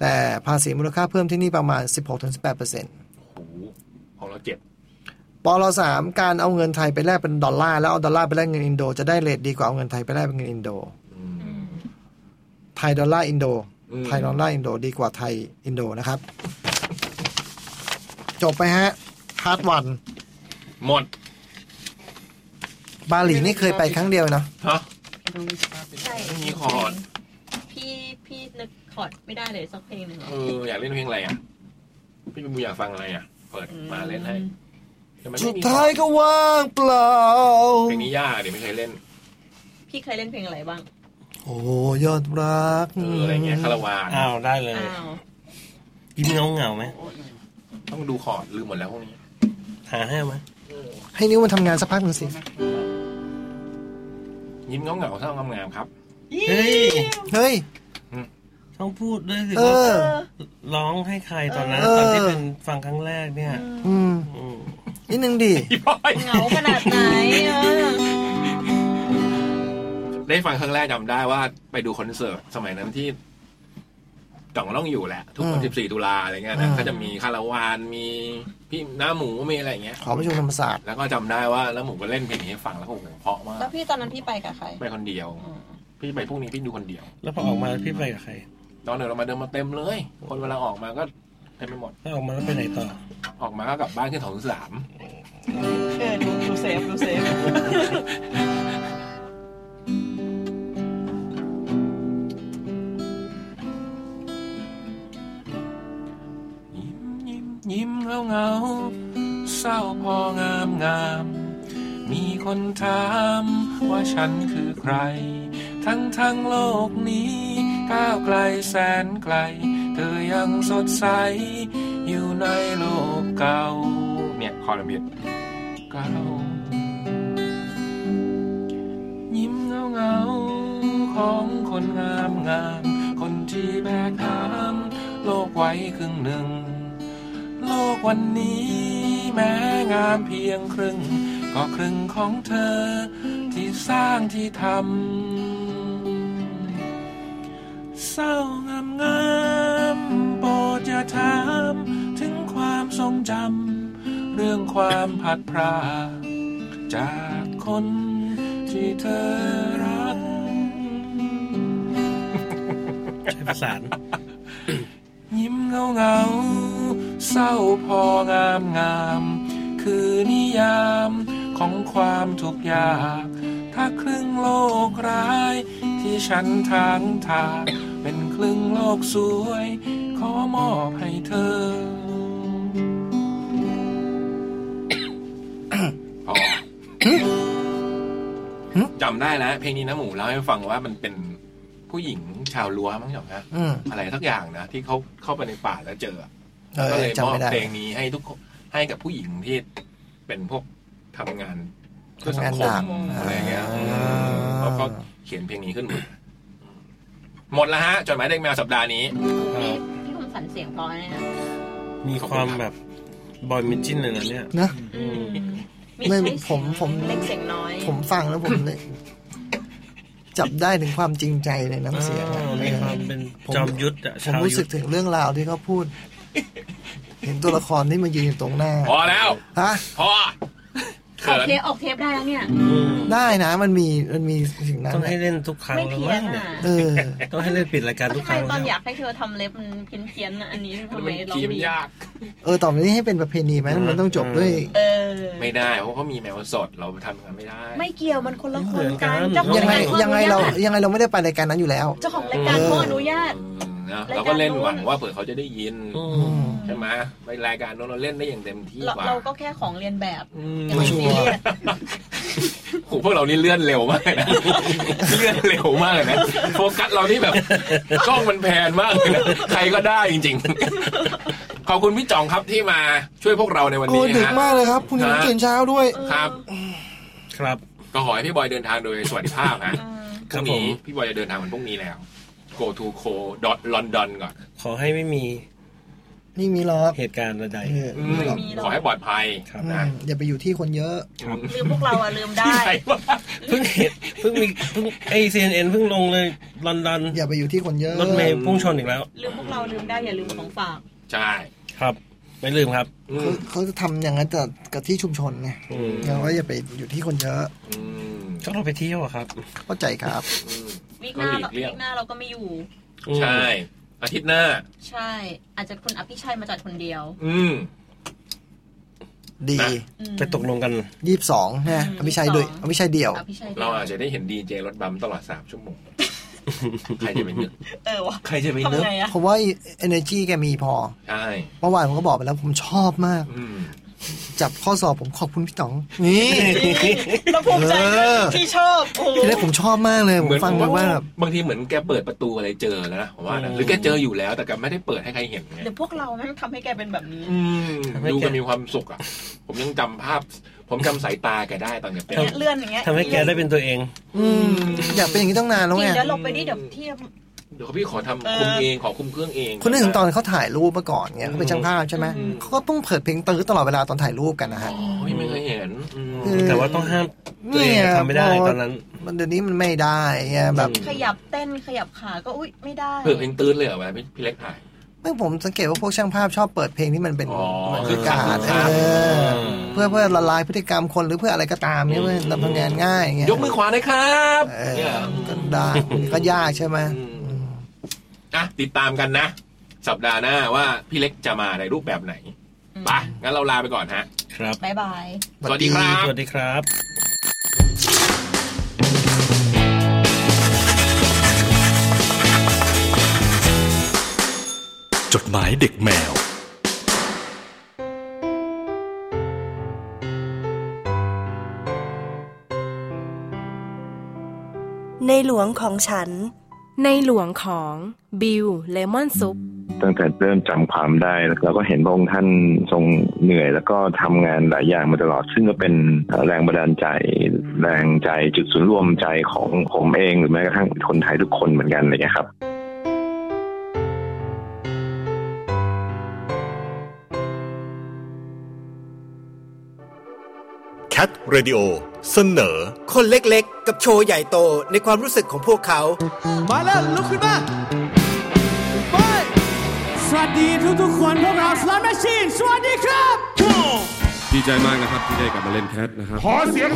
แต่ภาษีมูลค่าเพิ่มที่นี่ประมาณ 16-18%ของเราเจ็บ ปลสามการเอาเงินไทยไปแลกเป็นดอลลาร์แล้วเอาดอลลาร์ไปแลกเงินอินโดจะได้ rate ดีกว่าเอาเงินไทยไปแลกเป็นเงินอินโดไทยดอลลาร์อินโดอืมไทยดอลลาร์อินโดดีกว่าไทยอินโดนะครับ จบไปฮะ part one หมด บาหลีนี่เคยไปครั้งเดียวเนาะฮะใช่ไม่มีคอร์ดพี่พี่นึกคอร์ดไม่ได้เลยสักเพลงหนึ่งเหรอเอออยากเล่นเพลงอะไรอะ พี่บูอยากฟังอะไรอะ เปิดมาเล่นให้แต่มัน สุไม่ดมีท้ายก็ว่างเปล่า เพลงนี้ยากเดี๋ยวไม่เคยเล่น พี่เคยเล่นเพลงอะไรบ้าง โอ้ยอดรักเอออะไรเงี้ยคาราวานอ้าวได้เลยอ้าวยิ้มเงาเงาๆไหมต้องดูคอร์ดลืมหมดแล้วพวกนี้ หาให้ไหมให้นิ้วมันทำงานสักพักหนึ่งสิ ยิ้มเงาเงาๆเท่างามๆครับ เฮ้ย เฮ้ยต้องพูดด้วยสิเออว่าร้องให้ใครตอนนั้นเออตอนที่เป็นฟังครั้งแรกเนี่ย อืม นิดนึงดิเหงาขนาดไหนเออได้ฟังครั้งแรกจำได้ว่าไปดูคอนเสิร์ตสมัยนั้นที่จ่องต้องอยู่แหละ ทุกวันอืม14ตุลาอะไรเงี้ยอืนะมก็จะมีคาราวานมีพี่หน้าหมูมีอะไรเงี้ยขอประชุมธรรมศาสตร์แล้วก็จำได้ว่าแล้วหมูก็เล่นเพลงนี้ให้ฟังแล้วก็โอ้โหเพราะมากแล้วพี่ตอนนั้นพี่ไปกับใคร ไปคนเดียว พี่ไปพรุ่งนี้พี่ดูคนเดียว แล้วพอออกมาพี่ไปกับใครตอนเดินออกมาเดินมาเต็มเลย คนเวลาออกมาก็ เต็มไปหมดแล้วออกมาแล้วไปไหนต่อ ออกมาก็กลับบ้านขึ้นถนนสามเออดูดูเซฟดูเซฟยิ้มเงาเงาๆเศร้าพองามงามๆมีคนถามว่าฉันคือใคร ทั้งทั้งโลกนี้ ก้าวไกลแสนไกล เธอยังสดใส อยู่ในโลกเก่า เนี่ยคอร์ดเบียดเก่ายิ้มเงาเงาของคนงามงาม คนที่แบกหามโลกไว้ครึ่งหนึ่ง โลกวันนี้แม้งามเพียงครึ่ง ก็ครึ่งของเธอ ที่สร้างที่ทำเศร้างามงาม อย่าถามถึงความทรงจำเรื่องความผัดพรากจากคนที่เธอรักใช้ประสานยิ้มเงาเงาๆเศร้าพองามงามๆคือนิยามของความทุกข์ยาก ถ้าครึ่งโลกร้าย ที่ฉันทางทางเป็นครึ่งโลกสวย ขอมอบให้เธอพอจำได้แล้วเพลงนี้นะหมูเล่าให้ฟังว่ามันเป็นผู้หญิงชาวลัวมั้งเหรอนะอืมอะไรทักอย่างนะที่เขาเข้าไปในป่าแล้วเจอเออก็เลยจำมอบไม่ได้เพลงนี้ให้ทุกคนให้กับผู้หญิงที่เป็นพวกทำงานเพื่อสังคมทำงานหนักอะไรเงี้ยอ่าเขาก็เขียนเพลงนี้ขึ้นมาหมดแล้วฮะจดหมายเด็กแมวสัปดาห์นี้พี่พี่คม สันเสียงเพราะเนี่ยนะมีความแบบบอยมิจินเลยนะเนี่ยนะอืมไม่ใช่ผมผมเล็กเสียงน้อย ผมฟังแล้วผมเลยจับได้ถึงความจริงใจในน้ำเสียงอะอ่ามีความเป็นผมจอมยุทธอะผมชาวยุทธรู้สึกถึงเรื่องราวที่เขาพูด เห็นตัวละครที่มายืนอยู่ตรงหน้า พอแล้ว ฮะ พอ เขินเทปออกเทปได้แล้วเนี่ย ได้นะมันมีมันมีสิ่งนั้นต้องให้เล่นทุกครั้งไม่แล้วเพี้ยมั้นงอะ เออต้องให้เล่นปิดรายการทุกใคครรั้งตอนแล้วอยากให้เธอทำเล็บมันเพี้ยนเพี้ยนๆอะอันนี้ทำไมเราคีย์มันมียากเออต่อไปนี้ให้เป็นประเพณีไหมมันต้องจบด้วยเออไม่ได้เพราะเขามีแมวสดเราทำกันไม่ได้ ไม่เกี่ยวมันคนละคนกันเจ้าของยังไงรายการยังไงเรายังไงเราไม่ได้ไปรายการนั้นอยู่แล้วเจ้าของรายการเขาอนุญาต นะรายการเราก็เล่นโน้นหวังว่าเผื่อเขาจะได้ยินใช่ไหมในรายการโน้นเราเล่นได้อย่างเต็มที่เรากว่าเราก็แค่ของเรียนแบบอมย่าไปซีเรียสโหพวกเรานี่เลื่อนเร็วมากเลยนะเลื่อนเร็วมากเลยนะโฟกัสเรานี่แบบกล้องมันแพนมากเลยนะใครก็ได้จริง ๆ ขอบคุณพี่จ่องครับที่มาช่วยพวกเราในวันโอ้นี้ดึกฮะมากเลยครับพรุ่งนี้ต้องตื่นเช้าด้วยครับ ครับ ก็ขอให้พี่บอยเดินทางโดยสวัสดิภาพฮะพครัรุ่บงผมนี้พี่บอยจะเดินทางวันพรุ่งนี้แล้ว go to co dot london ก่อน ขอให้ไม่มีนี่มีหรอกเหตุการณ์ใดเอออืมขอให้ปลอดภัยครับอืนะมอย่าไปอยู่ที่คนเยอะลืมพวกเราอะลืมได้เพิ่งเห็นเพิ่งมีเพิ่งไอซีเอ็นเพิ่งลงเลยลอนดอนอย่าไปอยู่ที่คนเยอะรถเมย์พุ่งชนอีกแล้ว ลืมพวกเราลืมได้อย่าลืมของฝากใช่ครับ ไม่ลืมครับเขาเขาจะทำอย่างนั้นกับกับที่ชุมชนไงอืมเราก็อย่าไปอยู่ที่คนเยอะก็เราไปเที่ยวอะครับเข้าใจครับ วีคหน้าก็หลีกเลี่วียงคหน้าเราก็ไม่อยู่ ใช่ อาทิตย์หน้า ใช่ อาจจะคุณอภิชัยมาจัดคนเดียว อืมดีไปตกลงกันยี่สิบสองนะอภิชัยด้วยอภิชัยเดี่ยวอภิชัยเราอาจจะได้เห็นดีเจรถบัมตลอดสามชั่วโมงใครจะไปนึกเออวะใครจะไปนึกทำไงอะเพราะว่า energy แกมีพอ ใช่ เมื่อวานผมก็บอกไปแล้วผมชอบมากอืม จับข้อสอบผมขอบคุณพี่ต๋อง นี่เราภูมิใจเออที่ชอบโอ้โหทีแรกผมชอบมากเลยผมฟังแบบว่าแบบบางทีเหมือนแกเปิดประตูอะไรเจอแล้วนะผมว่านะหรือแกเจออยู่แล้วแต่แกไม่ได้เปิดให้ใครเห็นไงเดี๋ยวพวกเราแม่งทำให้แกเป็นแบบนี้อืมทำให้แกดูกันมีความสุขอะ ผมยังจำภาพ ผมจำสายตาแกได้ตอนแกเป็นเนี่ยเลื่อนอย่างเงี้ยทำให้แกได้เป็นตัวเอง อืมอยากเป็นอย่างนี้ตั้งนานแล้วจริไงงเดี๋ยวเราไปดิเดี๋ยวเทียบ เดี๋ยวพี่ขอทำเออคุมเองขอคุมเครื่องเองคุณนึกถึงตอนเขาถ่ายรูปเมื่อก่อนเงี้ยเขาเป็นช่างภาพใช่ไหมเขาก็ต้องเปิดเพลงตื้อตลอดเวลาตอนถ่ายรูปกันนะฮะโอ้ยไม่เคยเห็นอืมคือแต่ว่าต้องห้ามตัวเองทำไม่ได้ตอนนั้น มันเดี๋ยวนี้มันไม่ได้ไงแบบขยับเต้นขยับขาก็อุ้ยไม่ได้เปิดเพลงตื้นเลยเหรอเวลาพี่พี่เล็กถ่ายไม่ผมสังเกตว่าพวกช่างภาพชอบเปิดเพลงที่มันเป็นอ๋อเหมือนคือการครัเอบอเพื่อเพื่อละลายพฤติกรรมคนหรือเพื่ออะไรก็ตามเนี่ยเพื่อทำงานง่ายไงยกมือขวาหนะครับเอเนี่ยอก็ได้ก็ยากใช่ไหม อะติดตามกันนะ สัปดาห์หน้าว่าพี่เล็กจะมาในรูปแบบไหนไปงั้นเราลาไปก่อนฮะ ครับบายบายสวัสดีครับ สวัสดีครับจดหมายเด็กแมว ในหลวงของฉัน ในหลวงของบิลเลมอนซุปตั้งแต่เริ่มจำความได้เราก็เห็นพระองค์ท่านทรงเหนื่อย แล้วก็ทำงานหลายอย่างมาตลอด ซึ่งก็เป็นแรงบันดาลใจแรงใจจุดศูนย์รวมใจของผมเอง หรือแม้กระทั่งคนไทยทุกคนเหมือนกันเลยครับ Cat Radio เสนอ คนเล็กๆ กับโชว์ใหญ่โตในความรู้สึกของพวกเขา มาแล้วลุกขึ้นมาไปสวัสดีทุกๆคนพวกเราสลัมแมชชีนสวัสดีครับ ดีใจมากนะครับที่ได้กลับมาเล่นแคทนะครับ ขอเสียง